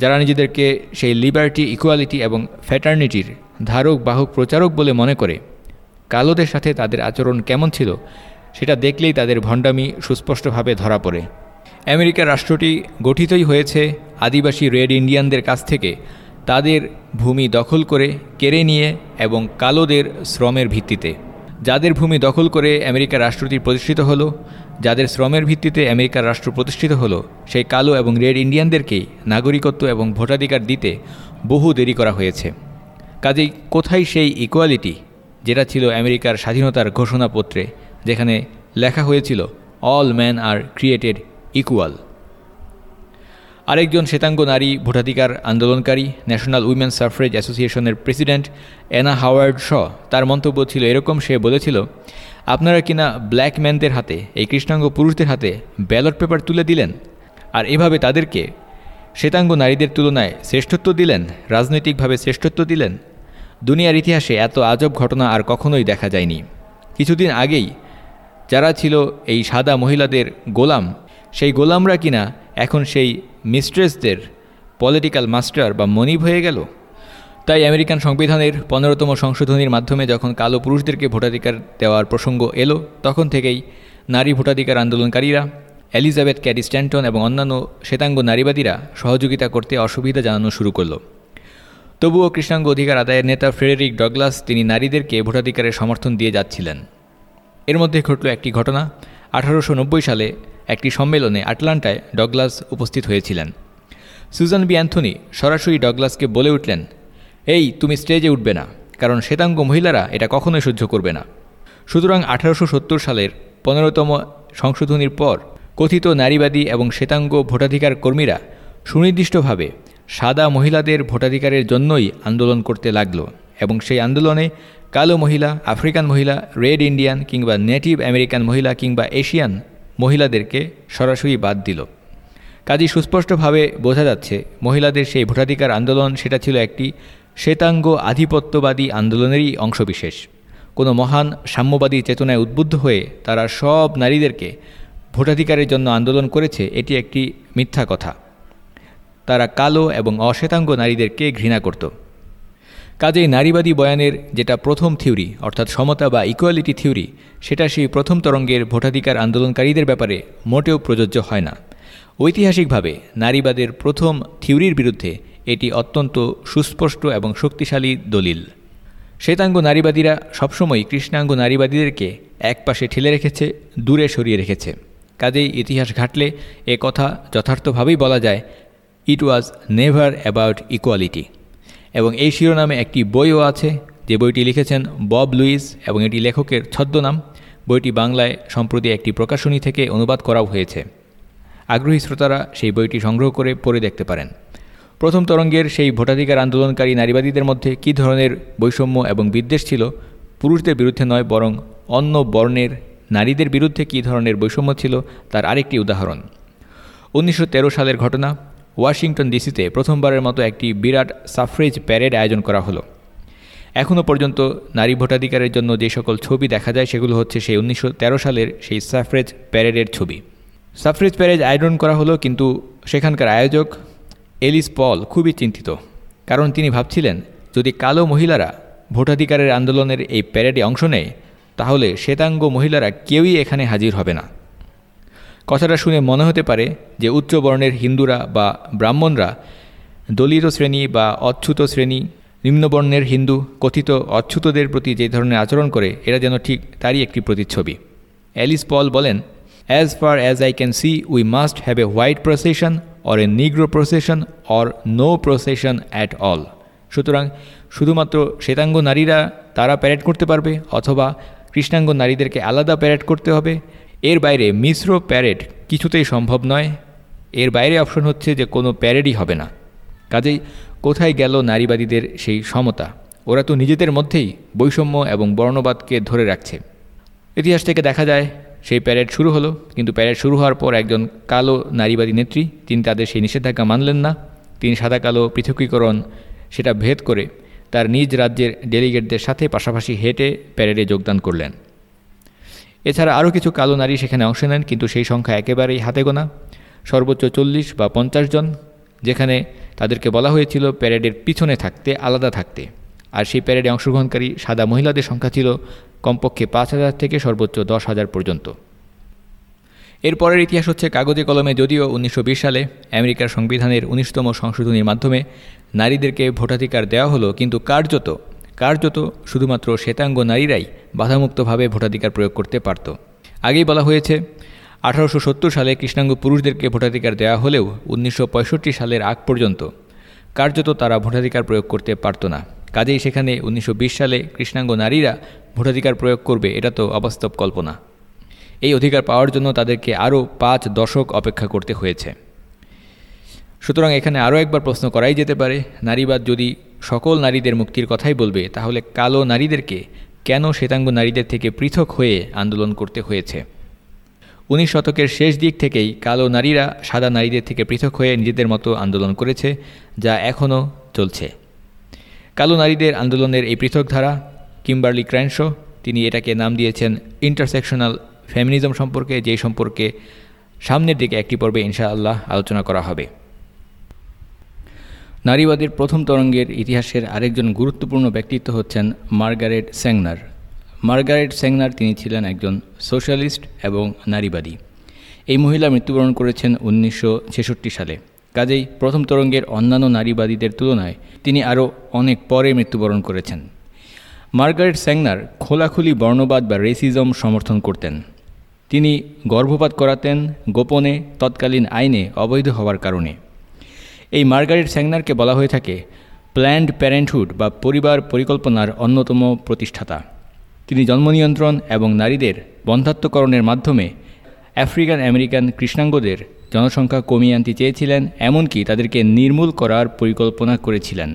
যারা নিজেদেরকে সেই লিবার্টি, ইকুয়ালিটি এবং ফ্যাটার্নিটির ধারক, বাহক, প্রচারক বলে মনে করে, কালোদের সাথে তাদের আচরণ কেমন ছিল, সেটা দেখলেই তাদের ভণ্ডামি সুস্পষ্টভাবে ধরা পড়ে। আমেরিকার রাষ্ট্রটি গঠিতই হয়েছে আদিবাসী রেড ইন্ডিয়ানদের কাছ থেকে, তাদের ভূমি দখল করে, কেড়ে নিয়ে এবং কালোদের শ্রমের ভিত্তিতে। যাদের ভূমি দখল করে আমেরিকার রাষ্ট্রটি প্রতিষ্ঠিত হলো যাদের শ্রমের ভিত্তিতে আমেরিকার রাষ্ট্র প্রতিষ্ঠিত হলো, সেই কালো এবং রেড ইন্ডিয়ানদেরকেই নাগরিকত্ব এবং ভোটাধিকার দিতে বহু দেরি করা হয়েছে। কাজেই কোথায় সেই ইকুয়ালিটি যেটা ছিল আমেরিকার স্বাধীনতার ঘোষণাপত্রে, যেখানে লেখা হয়েছিল all man are created equal আরেকজন শ্বেতাঙ্গ নারী ভোটাধিকার আন্দোলনকারী ন্যাশনাল উইমেন সাফরেজ অ্যাসোসিয়েশনের প্রেসিডেন্ট অ্যানা হাওয়ার্ড শ, তার মন্তব্য ছিল এরকম সে বলেছিল আপনারা কিনা ব্ল্যাক ম্যানদের হাতে, এই কৃষ্ণাঙ্গ পুরুষদের হাতে ব্যালট পেপার তুলে দিলেন? আর এভাবে তাদেরকে শ্বেতাঙ্গ নারীদের তুলনায় শ্রেষ্ঠত্ব দিলেন? রাজনৈতিকভাবে শ্রেষ্ঠত্ব দিলেন? দুনিয়ার ইতিহাসে এত আজব ঘটনা আর কখনোই দেখা যায়নি। কিছুদিন আগেই যারা ছিল এই সাদা মহিলাদের গোলাম, সেই গোলামরা কিনা এখন সেই মিস্ট্রেসদের পলিটিক্যাল মাস্টার বা মনিব হয়ে গেল? তাই আমেরিকান সংবিধানের পনেরোতম সংশোধনীর মাধ্যমে যখন কালো পুরুষদেরকে ভোটাধিকার দেওয়ার প্রসঙ্গ এলো, তখন থেকেই নারী ভোটাধিকার আন্দোলনকারীরা, এলিজাবেথ ক্যারি স্ট্যান্টন এবং অন্যান্য শ্বেতাঙ্গ নারীবাদীরা সহযোগিতা করতে অসুবিধা জানানো শুরু করল। তবুও কৃষ্ণাঙ্গ অধিকার আদায়ের নেতা ফ্রেডেরিক ডগলাস তিনি নারীদেরকে ভোটাধিকারের সমর্থন দিয়ে যাচ্ছিলেন। এর মধ্যে ঘটল একটি ঘটনা, আঠারোশো নব্বই সালে একটি সম্মেলনে আটলান্টায় ডগলাস উপস্থিত হয়েছিলেন। সুজান বি অ্যান্থনি সরাসরি ডগলাসকে বলে উঠলেন এই, তুমি স্টেজে উঠবে না, কারণ শ্বেতাঙ্গ মহিলারা এটা কখনোই সহ্য করবে না। সুতরাং আঠারোশো সত্তর সালের পনেরোতম সংশোধনীর পর কথিত নারীবাদী এবং শ্বেতাঙ্গ ভোটাধিকার কর্মীরা সুনির্দিষ্টভাবে সাদা মহিলাদের ভোটাধিকারের জন্যই আন্দোলন করতে লাগল এবং সেই আন্দোলনে কালো মহিলা, আফ্রিকান মহিলা, রেড ইন্ডিয়ান কিংবা নেটিভ আমেরিকান মহিলা কিংবা এশিয়ান মহিলাদেরকে সরাসরি বাদ দিল। কাজী সুস্পষ্টভাবে বোঝা যাচ্ছে, মহিলাদের সেই ভোটাধিকার আন্দোলন সেটা ছিল একটি শ্বেতাঙ্গ আধিপত্যবাদী আন্দোলনেরই অংশবিশেষ। কোনো মহান সাম্যবাদী চেতনায় উদ্বুদ্ধ হয়ে তারা সব নারীদেরকে ভোটাধিকারের জন্য আন্দোলন করেছে, এটি একটি মিথ্যা কথা। তারা কালো এবং অশ্বেতাঙ্গ নারীদেরকে ঘৃণা করত। কাজেই নারীবাদী বয়ানের যেটা প্রথম থিওরি, অর্থাৎ সমতা বা ইকুয়ালিটি থিওরি সেটা সেই প্রথম তরঙ্গের ভোটাধিকার আন্দোলনকারীদের ব্যাপারে মোটেও প্রযোজ্য হয় না। ঐতিহাসিকভাবে নারীবাদের প্রথম থিওরির বিরুদ্ধে এটি অত্যন্ত সুস্পষ্ট এবং শক্তিশালী দলিল। শ্বেতাঙ্গ নারীবাদীরা সবসময় কৃষ্ণাঙ্গ নারীবাদীদেরকে একপাশে ঠেলে রেখেছে, দূরে সরিয়ে রেখেছে। কাজেই ইতিহাস ঘাটলে এ কথা যথার্থভাবেই বলা যায় it was never about equality এবং এই শিরোনামে একটি বইও আছে, যে বইটি লিখেছেন বব লুইস এবং এটি লেখকের ছদ্মনাম। বইটি বাংলায় সম্প্রতি একটি প্রকাশনী থেকে অনুবাদ করাও হয়েছে। আগ্রহী শ্রোতারা সেই বইটি সংগ্রহ করে পড়ে দেখতে পারেন। প্রথম তরঙ্গের সেই ভোটাধিকার আন্দোলনকারী নারীবাদীদের মধ্যে কী ধরনের বৈষম্য এবং বিদ্বেষ ছিল? পুরুষদের বিরুদ্ধে নয়, বরং অন্য বর্ণের নারীদের বিরুদ্ধে কী ধরনের বৈষম্য ছিল? তার আরেকটি উদাহরণ। উনিশশো তেরো সালের ঘটনা, ওয়াশিংটন ডিসিতে প্রথমবারের মতো একটি বিরাট সাফরেজ প্যারেড আয়োজন করা হলো। এখনও পর্যন্ত নারী ভোটাধিকারের জন্য যে সকল ছবি দেখা যায়, সেগুলো হচ্ছে সেই উনিশশো তেরো সালের সেই সাফরেজ প্যারেডের ছবি। সাফরেজ প্যারেড আয়োজন করা হলো, কিন্তু সেখানকার আয়োজক এলিস পল খুবই চিন্তিত, কারণ তিনি ভাবছিলেন, যদি কালো মহিলারা ভোটাধিকারের আন্দোলনের এই প্যারেডে অংশ নেয়, তাহলে শ্বেতাঙ্গ মহিলারা কেউই এখানে হাজির হবে না। কথাটা শুনে মনে হতে পারে যে উচ্চ বর্ণের হিন্দুরা বা ব্রাহ্মণরা দলিত শ্রেণি বা অচ্যুত শ্রেণি, নিম্নবর্ণের হিন্দু, কথিত অচ্যুতদের প্রতি যে ধরনের আচরণ করে, এরা যেন ঠিক তারই একটি প্রতিচ্ছবি। অ্যালিস পল বলেন as far as I can see we must have a white procession or a negro procession or no procession at all সুতরাং শুধুমাত্র শ্বেতাঙ্গ নারীরা তারা প্যারেড করতে পারবে অথবা কৃষ্ণাঙ্গ নারীদেরকে আলাদা প্যারেড করতে হবে। এর বাইরে মিশ্র প্যারেড কিছুতেই সম্ভব নয়। এর বাইরে অপশন হচ্ছে যে কোনো প্যারেডই হবে না। কাজেই কোথায় গেল নারীবাদীদের সেই সমতা? ওরা তো নিজেদের মধ্যেই বৈষম্য এবং বর্ণবাদকে ধরে রাখছে। ইতিহাস থেকে দেখা যায় সেই প্যারেড শুরু হলো, কিন্তু প্যারেড শুরু হওয়ার পর একজন কালো নারীবাদী নেত্রী, তিনি তাদের সেই নিষেধাজ্ঞা মানলেন না। তিনি সাদা কালো পৃথকীকরণ সেটা ভেদ করে তার নিজ রাজ্যের ডেলিগেটদের সাথে পাশাপাশি হেঁটে প্যারেডে যোগদান করলেন। এছাড়া আরও কিছু কালো নারী সেখানে অংশ নেন, কিন্তু সেই সংখ্যা একেবারেই হাতে গোনা। সর্বোচ্চ চল্লিশ বা পঞ্চাশ জন, যেখানে তাদেরকে বলা হয়েছিল প্যারেডের পিছনে থাকতে, আলাদা থাকতে। আর সেই প্যারেডে অংশগ্রহণকারী সাদা মহিলাদের সংখ্যা ছিল কমপক্ষে পাঁচ হাজার থেকে সর্বোচ্চ দশ হাজার পর্যন্ত। এরপরের ইতিহাস হচ্ছে কাগজে কলমে, যদিও উনিশশো বিশ সালে আমেরিকার সংবিধানের উনিশতম সংশোধনীর মাধ্যমে নারীদেরকে ভোটাধিকার দেওয়া হলো, কিন্তু কার্যত কার্যত শুধুমাত্র শ্বেতাঙ্গ নারীরাই বাধামুক্তভাবে ভোটাধিকার প্রয়োগ করতে পারত। আগেই বলা হয়েছে, আঠারোশো সত্তর সালে কৃষ্ণাঙ্গ পুরুষদেরকে ভোটাধিকার দেওয়া হলেও উনিশশো পঁয়ষট্টি সালের আগ পর্যন্ত কার্যত তারা ভোটাধিকার প্রয়োগ করতে পারত না। কাজেই সেখানে উনিশশো বিশ সালে কৃষ্ণাঙ্গ নারীরা ভোটাধিকার প্রয়োগ করবে, এটা তো অবাস্তব কল্পনা। এই অধিকার পাওয়ার জন্য তাদেরকে আরও পাঁচ দশক অপেক্ষা করতে হয়েছে। সুতরাং এখানে আরও একবার প্রশ্ন করাই যেতে পারে, নারীবাদ যদি সকল নারীদের মুক্তির কথাই বলবে, তাহলে কালো নারীদেরকে কেন শ্বেতাঙ্গ নারীদের থেকে পৃথক হয়ে আন্দোলন করতে হয়েছে? উনিশ শতকের শেষ দিক থেকেই কালো নারীরা সাদা নারীদের থেকে পৃথক হয়ে নিজেদের মতো আন্দোলন করেছে, যা এখনও চলছে। কালো নারীদের আন্দোলনের এই পৃথক ধারা কিম্বার্লি ক্র্যানশো তিনি এটাকে নাম দিয়েছেন ইন্টারসেকশনাল ফেমিনিজম সম্পর্কে, যেই সম্পর্কে সামনের দিকে একটি পর্বে ইনশাআল্লাহ আলোচনা করা হবে। নারীবাদের প্রথম তরঙ্গের ইতিহাসের আরেকজন গুরুত্বপূর্ণ ব্যক্তিত্ব হচ্ছেন মার্গারেট স্যাংনার মার্গারেট স্যাংনার তিনি ছিলেন একজন সোশ্যালিস্ট এবং নারীবাদী। এই মহিলা মৃত্যুবরণ করেছেন উনিশশো ছেষট্টি সালে। কাজেই প্রথম তরঙ্গের অন্যান্য নারীবাদীদের তুলনায় তিনি আরও অনেক পরে মৃত্যুবরণ করেছেন। মার্গারেট স্যাংনার খোলাখুলি বর্ণবাদ বা রেসিজম সমর্থন করতেন। তিনি গর্ভপাত করাতেন গোপনে তৎকালীন আইনে অবৈধ হওয়ার কারণে। এই মার্গারেট স্যাংনারকে বলা হয়ে থাকে প্ল্যান্ড প্যারেন্টহুড বা পরিবার পরিকল্পনার অন্যতম প্রতিষ্ঠাতা। তিনি জন্ম নিয়ন্ত্রণ এবং নারীদের বন্ধাত্মকরণের মাধ্যমে আফ্রিকান আমেরিকান কৃষ্ণাঙ্গদের জনসংখ্যা কমিয়ে আনতে চেয়েছিলেন, এমনকি তাদেরকে নির্মূল করার পরিকল্পনা করেছিলেন।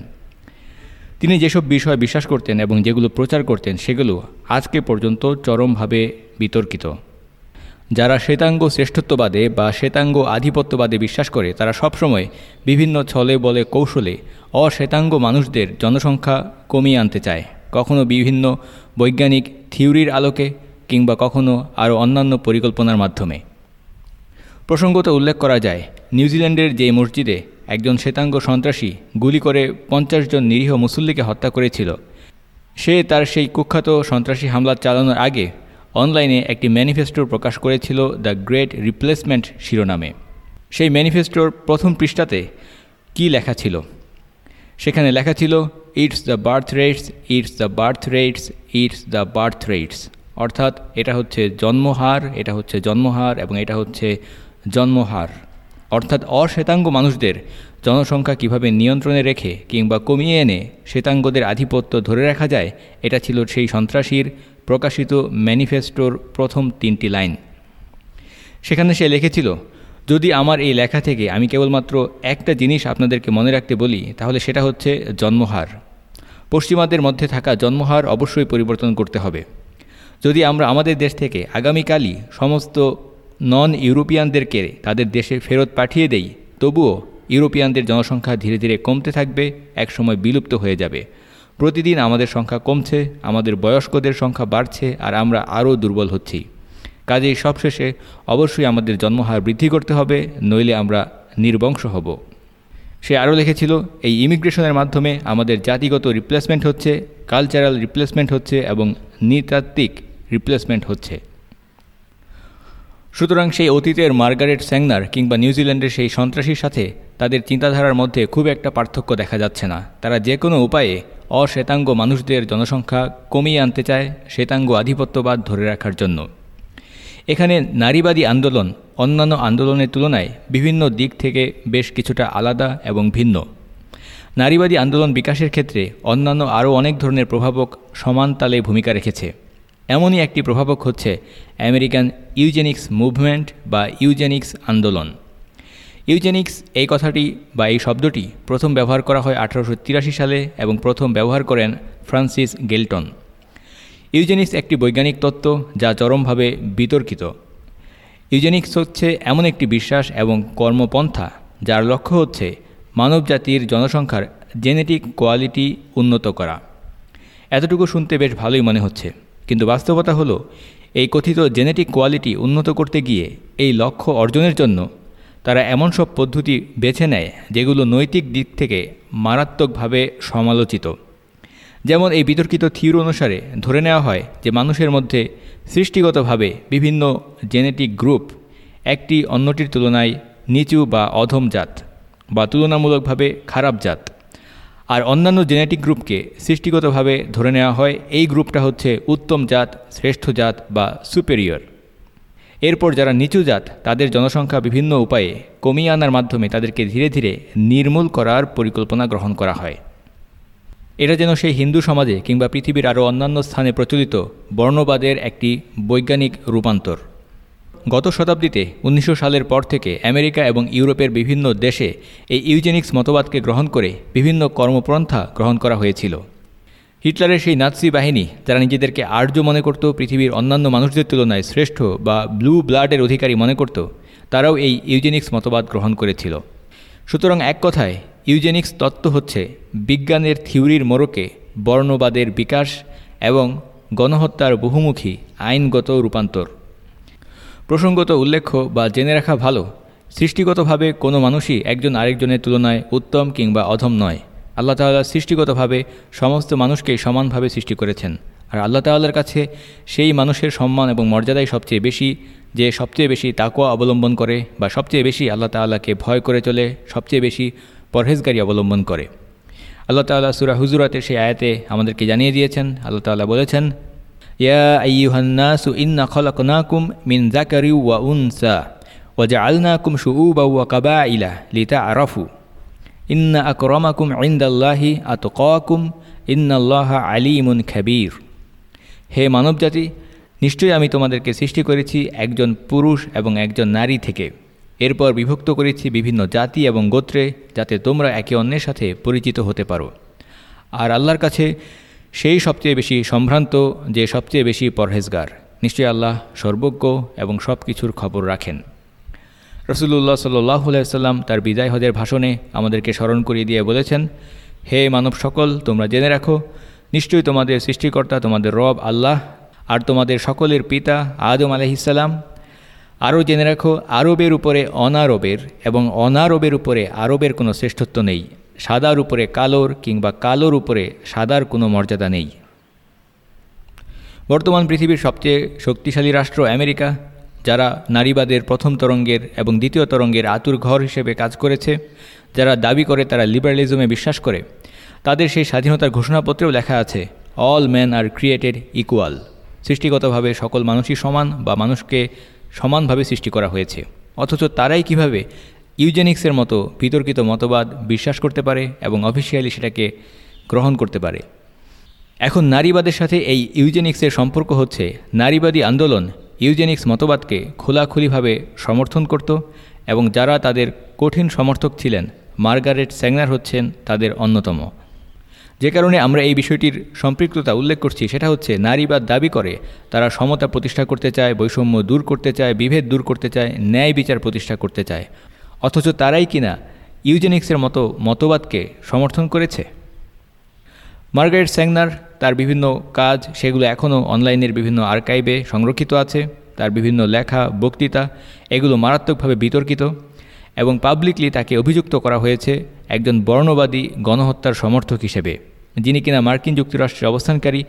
তিনি যেসব বিষয় বিশ্বাস করতেন এবং যেগুলো প্রচার করতেন, সেগুলো আজকে পর্যন্ত চরমভাবে বিতর্কিত। যারা শ্বেতাঙ্গ শ্রেষ্ঠত্ববাদে বা শ্বেতাঙ্গ আধিপত্যবাদে বিশ্বাস করে, তারা সবসময় বিভিন্ন ছলে বলে কৌশলে অশ্বেতাঙ্গ মানুষদের জনসংখ্যা কমিয়ে আনতে চায়। কখনো বিভিন্ন বৈজ্ঞানিক থিওরির আলোকে কিংবা কখনো আরও অন্যান্য পরিকল্পনার মাধ্যমে। প্রসঙ্গত উল্লেখ করা যায় নিউজিল্যান্ডের যে মসজিদে একজন শ্বেতাঙ্গ সন্ত্রাসী গুলি করে পঞ্চাশ জন নিরীহ মুসল্লিকে হত্যা করেছিল, সে তার সেই কুখ্যাত সন্ত্রাসী হামলা চালানোর আগে অনলাইনে একটি ম্যানিফেস্টো প্রকাশ করেছিল দ্য গ্রেট রিপ্লেসমেন্ট শিরোনামে। সেই ম্যানিফেস্টোর প্রথম পৃষ্ঠাতে কি লেখা ছিল? সেখানে লেখা ছিল, it's the birth rates, it's the birth rates, it's the birth rates. অর্থাৎ এটা হচ্ছে জন্মহার, এটা হচ্ছে জন্মহার এবং এটা হচ্ছে জন্মহার। অর্থাৎ অশ্বেতাঙ্গ মানুষদের জনসংখ্যা কীভাবে নিয়ন্ত্রণে রেখে কিংবা কমিয়ে এনে শ্বেতাঙ্গদের আধিপত্য ধরে রাখা যায়, এটা ছিল সেই সন্ত্রাসীর প্রকাশিত ম্যানিফেস্টোর প্রথম তিনটি লাইন। সেখানে সে লিখেছিল, যদি আমার এই লেখা থেকে আমি কেবলমাত্র একটা জিনিস আপনাদেরকে মনে রাখতে বলি, তাহলে সেটা হচ্ছে জন্মহার। পশ্চিমাদের মধ্যে থাকা জন্মহার অবশ্যই পরিবর্তন করতে হবে। যদি আমরা আমাদের দেশ থেকে আগামীকালই সমস্ত নন ইউরোপিয়ানদেরকে তাদের দেশে ফেরত পাঠিয়ে দেই, তবুও ইউরোপিয়ানদের জনসংখ্যা ধীরে ধীরে কমতে থাকবে, একসময় বিলুপ্ত হয়ে যাবে। প্রতিদিন আমাদের সংখ্যা কমছে, আমাদের বয়স্কদের সংখ্যা বাড়ছে, আর আমরা আরও দুর্বল হচ্ছি। কাজেই সবশেষে অবশ্যই আমাদের জন্মহার বৃদ্ধি করতে হবে, নইলে আমরা নির্বংশ হব। সে আরও লিখেছিল, এই ইমিগ্রেশনের মাধ্যমে আমাদের জাতিগত রিপ্লেসমেন্ট হচ্ছে, কালচারাল রিপ্লেসমেন্ট হচ্ছে এবং নৃতাত্ত্বিক রিপ্লেসমেন্ট হচ্ছে। সুতরাং সেই অতীতের মার্গারেট স্যাংনার কিংবা নিউজিল্যান্ডের সেই সন্ত্রাসীর সাথে তাদের চিন্তাধারার মধ্যে খুব একটা পার্থক্য দেখা যাচ্ছে না। তারা যে কোনো উপায়ে অশ্বেতাঙ্গ মানুষদের জনসংখ্যা কমিয়ে আনতে চায় শ্বেতাঙ্গ আধিপত্যবাদ ধরে রাখার জন্য। এখানে নারীবাদী আন্দোলন অন্যান্য আন্দোলনের তুলনায় বিভিন্ন দিক থেকে বেশ কিছুটা আলাদা এবং ভিন্ন। নারীবাদী আন্দোলন বিকাশের ক্ষেত্রে অন্যান্য আরও অনেক ধরনের প্রভাবক সমান তালে ভূমিকা রেখেছে। এমনই একটি প্রভাবক হচ্ছে আমেরিকান ইউজেনিক্স মুভমেন্ট বা ইউজেনিক্স আন্দোলন। ইউজেনিক্স এই কথাটি বা এই শব্দটি প্রথম ব্যবহার করা হয় আঠারোশো তিরাশি সালে এবং প্রথম ব্যবহার করেন ফ্রান্সিস গেলটন। ইউজেনিক্স একটি বৈজ্ঞানিক তত্ত্ব যা চরমভাবে বিতর্কিত। ইউজেনিক্স হচ্ছে এমন একটি বিশ্বাস এবং কর্মপন্থা যার লক্ষ্য হচ্ছে মানবজাতির জনসংখ্যার জেনেটিক কোয়ালিটি উন্নত করা। এতটুকু শুনতে বেশ ভালোই মনে হচ্ছে। কিন্তু বাস্তবতা হলো, এই কথিত জেনেটিক কোয়ালিটি উন্নত করতে গিয়ে এই লক্ষ্য অর্জনের জন্য তারা এমন সব পদ্ধতি বেছে নেয় যেগুলো নৈতিক দিক থেকে মারাত্মকভাবে সমালোচিত। যেমন এই বিতর্কিত থিওর অনুসারে ধরে নেওয়া হয় যে মানুষের মধ্যে সৃষ্টিগতভাবে বিভিন্ন জেনেটিক গ্রুপ একটি অন্যটির তুলনায় নিচু বা অধম জাত বা তুলনামূলকভাবে খারাপ জাত। আর অন্যান্য জেনেটিক গ্রুপকে সৃষ্টিগতভাবে ধরে নেওয়া হয়, এই গ্রুপটা হচ্ছে উত্তম জাত, শ্রেষ্ঠ জাত বা সুপেরিয়র এরপর যারা নিচু জাত, তাদের জনসংখ্যা বিভিন্ন উপায়ে কমিয়ে আনার মাধ্যমে তাদেরকে ধীরে ধীরে নির্মূল করার পরিকল্পনা গ্রহণ করা হয়। এটা যেন সেই হিন্দু সমাজে কিংবা পৃথিবীর আরও অন্যান্য স্থানে প্রচলিত বর্ণবাদের একটি বৈজ্ঞানিক রূপান্তর। গত শতাব্দীতে উনিশশো সালের পর থেকে আমেরিকা এবং ইউরোপের বিভিন্ন দেশে এই ইউজেনিক্স মতবাদকে গ্রহণ করে বিভিন্ন কর্মপন্থা গ্রহণ করা হয়েছিল। হিটলারের সেই নাৎসি বাহিনী যারা নিজেদেরকে আর্য মনে করত, পৃথিবীর অন্যান্য মানুষদের তুলনায় শ্রেষ্ঠ বা ব্লু ব্লাডের অধিকারী মনে করত, তারাও এই ইউজেনিক্স মতবাদ গ্রহণ করেছিল। সুতরাং এক কথায়, ইউজেনিক্স তত্ত্ব হচ্ছে বিজ্ঞানের থিওরির মোড়কে বর্ণবাদের বিকাশ এবং গণহত্যার বহুমুখী আইনগত রূপান্তর। প্রসঙ্গত উল্লেখ্য বা জেনে রাখা ভালো, সৃষ্টিগতভাবে কোনো মানুষই একজন আরেকজনের তুলনায় উত্তম কিংবা অধম নয়। আল্লাহ তাল্লাহ সৃষ্টিগতভাবে সমস্ত মানুষকেই সমানভাবে সৃষ্টি করেছেন। আর আল্লাহ তাল্লার কাছে সেই মানুষের সম্মান এবং মর্যাদাই সবচেয়ে বেশি, যে সবচেয়ে বেশি তাকুয়া অবলম্বন করে বা সবচেয়ে বেশি আল্লাহ তাল্লাহকে ভয় করে চলে, সবচেয়ে বেশি পরহেজগারি অবলম্বন করে। আল্লাহ তাল্লাহ সুরা হুজুরাতের সেই আয়াতে আমাদেরকে জানিয়ে দিয়েছেন। আল্লাহ তাল্লাহ বলেছেন ইয়া আইয়ুহান্নাসু ইন্না খলাকনাকুম মিন জাকারি ওয়া উনসা ওয়াজআলনাকুম শুউবা ওয়া কাবাইলা লিতাআরাফু ইন্না আকরামাকুম ইনদাল্লাহি আতকাকুম ইন্নাল্লাহা আলিমুন খাবীর হে মানবজাতি, নিশ্চয়ই আমি তোমাদেরকে সৃষ্টি করেছি একজন পুরুষ এবং একজন নারী থেকে। এরপর বিভক্ত করেছি বিভিন্ন জাতি এবং গোত্রে যাতে তোমরা একে অন্যের সাথে পরিচিত হতে পারো। আর আল্লাহর কাছে সেই সবচেয়ে বেশি সম্ভ্রান্ত, যে সবচেয়ে বেশি পরহেজগার। নিশ্চয়ই আল্লাহ সর্বজ্ঞ এবং সব কিছুর খবর রাখেন। রসুল্লাহ সাল্লাহ সাল্লাম তার বিদায় হজের ভাষণে আমাদেরকে স্মরণ করিয়ে দিয়ে বলেছেন, হে মানব সকল, তোমরা জেনে রাখো, নিশ্চয়ই তোমাদের সৃষ্টিকর্তা, তোমাদের রব আল্লাহ, আর তোমাদের সকলের পিতা আদম আলহিসাল্লাম আরও জেনে রাখো, আরবের উপরে অনারবের এবং অনারবের উপরে আরবের কোনো শ্রেষ্ঠত্ব নেই। সাদার উপরে কালোর কিংবা কালোর উপরে সাদার কোনো মর্যাদা নেই। বর্তমান পৃথিবীর সবচেয়ে শক্তিশালী রাষ্ট্র আমেরিকা, যারা নারীবাদের প্রথম তরঙ্গের এবং দ্বিতীয় তরঙ্গের আতুর ঘর হিসেবে কাজ করেছে, যারা দাবি করে তারা লিবারালিজমে বিশ্বাস করে, তাদের সেই স্বাধীনতার ঘোষণাপত্রেও লেখা আছে, all man are created equal সৃষ্টিগতভাবে সকল মানুষই সমান বা মানুষকে সমানভাবে সৃষ্টি করা হয়েছে। অথচ তারাই কীভাবে ইউজেনিক্সের মতো বিতর্কিত মতবাদ বিশ্বাস করতে পারে এবং অফিসিয়ালি সেটাকে গ্রহণ করতে পারে। এখন নারীবাদের সাথে এই ইউজেনিক্সের সম্পর্ক হচ্ছে, নারীবাদী আন্দোলন ইউজেনিক্স মতবাদকে খোলাখুলিভাবে সমর্থন করত এবং যারা তাদের কঠিন সমর্থক ছিলেন, মার্গারেট স্যাংনার হচ্ছেন তাদের অন্যতম। যে কারণে আমরা এই বিষয়টির সম্পৃক্ততা উল্লেখ করছি, সেটা হচ্ছে নারীবাদ দাবি করে, তারা সমতা প্রতিষ্ঠা করতে চায়, বৈষম্য দূর করতে চায়, বিভেদ দূর করতে চায়, ন্যায় বিচার প্রতিষ্ঠা করতে চায়। অথচ তারাই কিনা ইউজেনিক্সের মতো মতবাদকে সমর্থন করেছে? মার্গারেট স্যাংনার তার বিভিন্ন কাজ, সেগুলো এখনও অনলাইনের বিভিন্ন আর্কাইভে সংরক্ষিত আছে। তার বিভিন্ন লেখা, বক্তৃতা, এগুলো মারাত্মকভাবে বিতর্কিত এবং পাবলিকলি তাকে অভিযুক্ত করা হয়েছে একজন বর্ণবাদী গণহত্যার সমর্থক হিসেবে, যিনি কিনা মার্কিন যুক্তরাষ্ট্রে অবস্থানকারী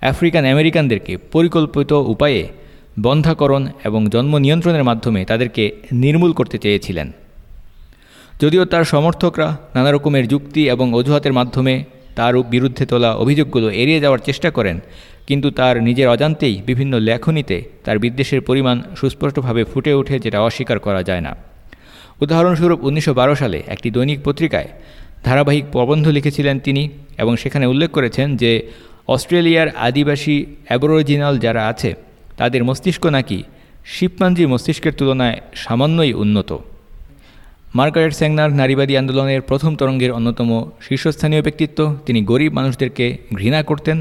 আফ্রিকান আমেরিকানদেরকে পরিকল্পিত উপায়ে বন্ধাকরণ এবং জন্ম নিয়ন্ত্রণের মাধ্যমে তাদেরকে নির্মূল করতে চেয়েছিলেন। যদিও তার সমর্থকরা নানা রকমের যুক্তি এবং অজুহাতের মাধ্যমে তার বিরুদ্ধে তোলা অভিযোগগুলো এড়িয়ে যাওয়ার চেষ্টা করেন, কিন্তু তার নিজের অজান্তেই বিভিন্ন লেখনীতে তার বিদ্বেষের পরিমাণ সুস্পষ্টভাবে ফুটে ওঠে যেটা অস্বীকার করা যায় না। উদাহরণস্বরূপ উনিশশো বারো সালে একটি দৈনিক পত্রিকায় ধারাবাহিক প্রবন্ধ লিখেছিলেন তিনি এবং সেখানে উল্লেখ করেছেন যে, অস্ট্রেলিয়ার আদিবাসী অ্যাবরোজিনাল যারা আছে, তাদের মস্তিষ্ক নাকি শিবপাঞ্জির মস্তিষ্কের তুলনায় সামান্যই উন্নত। মার্গারেট স্যাংনার নারীবাদী আন্দোলনের প্রথম তরঙ্গের অন্যতম শীর্ষস্থানীয় ব্যক্তিত্ব, তিনি গরিব মানুষদেরকে ঘৃণা করতেন,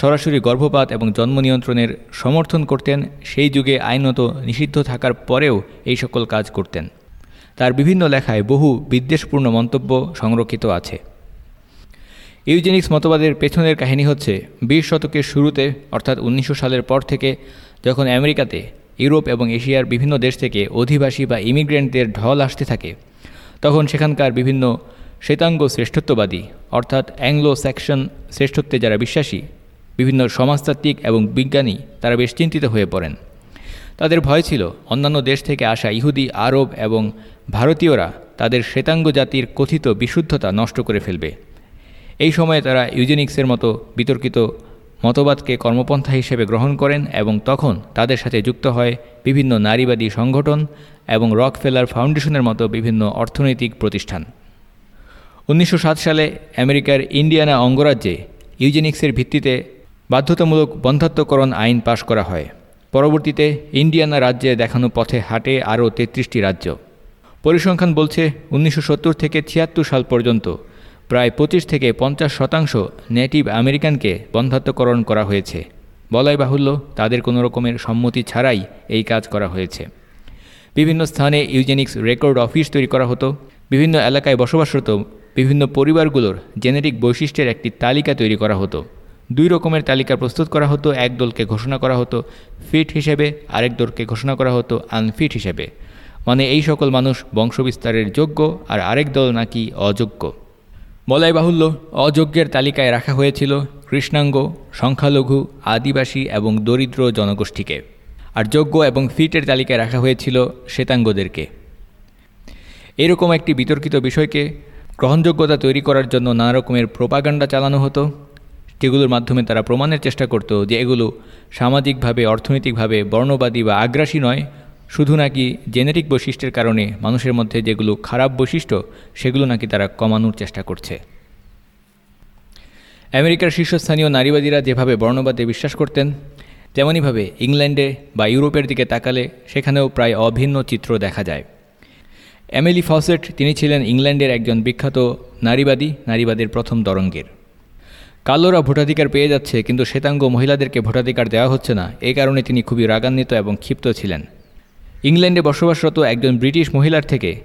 সরাসরি গর্ভপাত এবং জন্ম নিয়ন্ত্রণের সমর্থন করতেন, সেই যুগে আইনত নিষিদ্ধ থাকার পরেও এই সকল কাজ করতেন। তার বিভিন্ন লেখায় বহু বিদ্বেষপূর্ণ মন্তব্য সংরক্ষিত আছে। ইউজেনিক্স মতবাদের পেছনের কাহিনী হচ্ছে, বিশ শতকের শুরুতে, অর্থাৎ উনিশশো সালের পর থেকে, যখন আমেরিকাতে ইউরোপ এবং এশিয়ার বিভিন্ন দেশ থেকে অধিবাসী বা ইমিগ্রেন্টদের ঢল আসতে থাকে। তখন সেখানকার বিভিন্ন শ্বেতাঙ্গ শ্রেষ্ঠত্ববাদী, অর্থাৎ অ্যাংলো স্যাকশন শ্রেষ্ঠত্বে যারা বিশ্বাসী, বিভিন্ন সমাজতাত্ত্বিক এবং বিজ্ঞানী, তারা বেশ চিন্তিত হয়ে পড়েন। তাদের ভয় ছিল অন্যান্য দেশ থেকে আসা ইহুদি, আরব এবং ভারতীয়রা তাদের শ্বেতাঙ্গ জাতির কথিত বিশুদ্ধতা নষ্ট করে ফেলবে। এই সময়ে তারা ইউজেনিক্সের মতো বিতর্কিত মতবাদকে কর্মপন্থা হিসেবে গ্রহণ করেন এবং তখন তাদের সাথে যুক্ত হয় বিভিন্ন নারীবাদী সংগঠন এবং রক ফেলার ফাউন্ডেশনের মতো বিভিন্ন অর্থনৈতিক প্রতিষ্ঠান। উনিশশো সাত সালে আমেরিকার ইন্ডিয়ানা অঙ্গরাজ্যে ইউজেনিক্সের ভিত্তিতে বাধ্যতামূলক বন্ধাত্মকরণ আইন পাশ করা হয়। পরবর্তীতে ইন্ডিয়ানা রাজ্যে দেখানো পথে হাটে আরও তেত্রিশটি রাজ্য। পরিসংখ্যান বলছে উনিশশো সত্তর থেকে ছিয়াত্তর সাল পর্যন্ত প্রায় পঁচিশ থেকে পঞ্চাশ শতাংশ নেটিভ আমেরিকানকে বন্ধাত্মকরণ করা হয়েছে। বলাই বাহুল্য, তাদের কোনো রকমের সম্মতি ছাড়াই এই কাজ করা হয়েছে। বিভিন্ন স্থানে ইউজেনিক্স রেকর্ড অফিস তৈরি করা হতো। বিভিন্ন এলাকায় বসবাসরত বিভিন্ন পরিবারগুলোর জেনেটিক বৈশিষ্ট্যের একটি তালিকা তৈরি করা হতো। দুই রকমের তালিকা প্রস্তুত করা হতো, এক দলকে ঘোষণা করা হতো ফিট হিসেবে, আরেক দলকে ঘোষণা করা হতো আনফিট হিসেবে। মানে এই সকল মানুষ বংশবিস্তারের যোগ্য আর আরেক দল নাকি অযোগ্য। বলাই বাহুল্য অযোগ্যের তালিকায় রাখা হয়েছিল কৃষ্ণাঙ্গ, সংখ্যালঘু, আদিবাসী এবং দরিদ্র জনগোষ্ঠীকে। আর যোগ্য এবং ফিটের তালিকায় রাখা হয়েছিল শ্বেতাঙ্গদেরকে। এরকম একটি বিতর্কিত বিষয়কে গ্রহণযোগ্যতা তৈরি করার জন্য নানা রকমের প্রোপাগান্ডা চালানো হতো, যেগুলোর মাধ্যমে তারা প্রমাণের চেষ্টা করত যে এগুলো সামাজিকভাবে, অর্থনৈতিকভাবে বর্ণবাদী বা আগ্রাসী নয় শুধু নাকি জেনেটিক বৈশিষ্ট্যের কারণে মানুষের মধ্যে যেগুলো খারাপ বৈশিষ্ট্য, সেগুলো নাকি তারা কমানোর চেষ্টা করছে। আমেরিকার শীর্ষস্থানীয় নারীবাদীরা যেভাবে বর্ণবাদে বিশ্বাস করতেন তেমনইভাবে ইংল্যান্ডে বা ইউরোপের দিকে তাকালে সেখানেও প্রায় অভিন্ন চিত্র দেখা যায়। এমিলি ফসেট, তিনি ছিলেন ইংল্যান্ডের একজন বিখ্যাত নারীবাদী, নারীবাদের প্রথম তরঙ্গের। কালোরা ভোটাধিকার পেয়ে যাচ্ছে, কিন্তু শ্বেতাঙ্গ মহিলাদেরকে ভোটাধিকার দেওয়া হচ্ছে না এই কারণে তিনি খুবই রাগান্বিত এবং ক্ষিপ্ত ছিলেন। ইংল্যান্ডে বসবাসরত একজন ব্রিটিশ মহিলার থেকে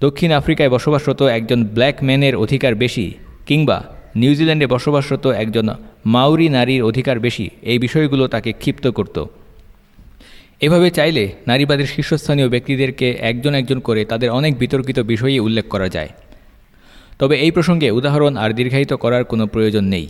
দক্ষিণ আফ্রিকায় বসবাসরত একজন ব্ল্যাক ম্যানের অধিকার বেশি কিংবা নিউজিল্যান্ডে বসবাসরত একজন মাউরি নারীর অধিকার বেশি, এই বিষয়গুলো তাকে ক্ষিপ্ত করত। এভাবে চাইলে নারীবাদের শীর্ষস্থানীয় ব্যক্তিদেরকে একজন একজন করে তাদের অনেক বিতর্কিত বিষয়ই উল্লেখ করা যায়। তবে এই প্রসঙ্গে উদাহরণ আর দীর্ঘায়িত করার কোনো প্রয়োজন নেই।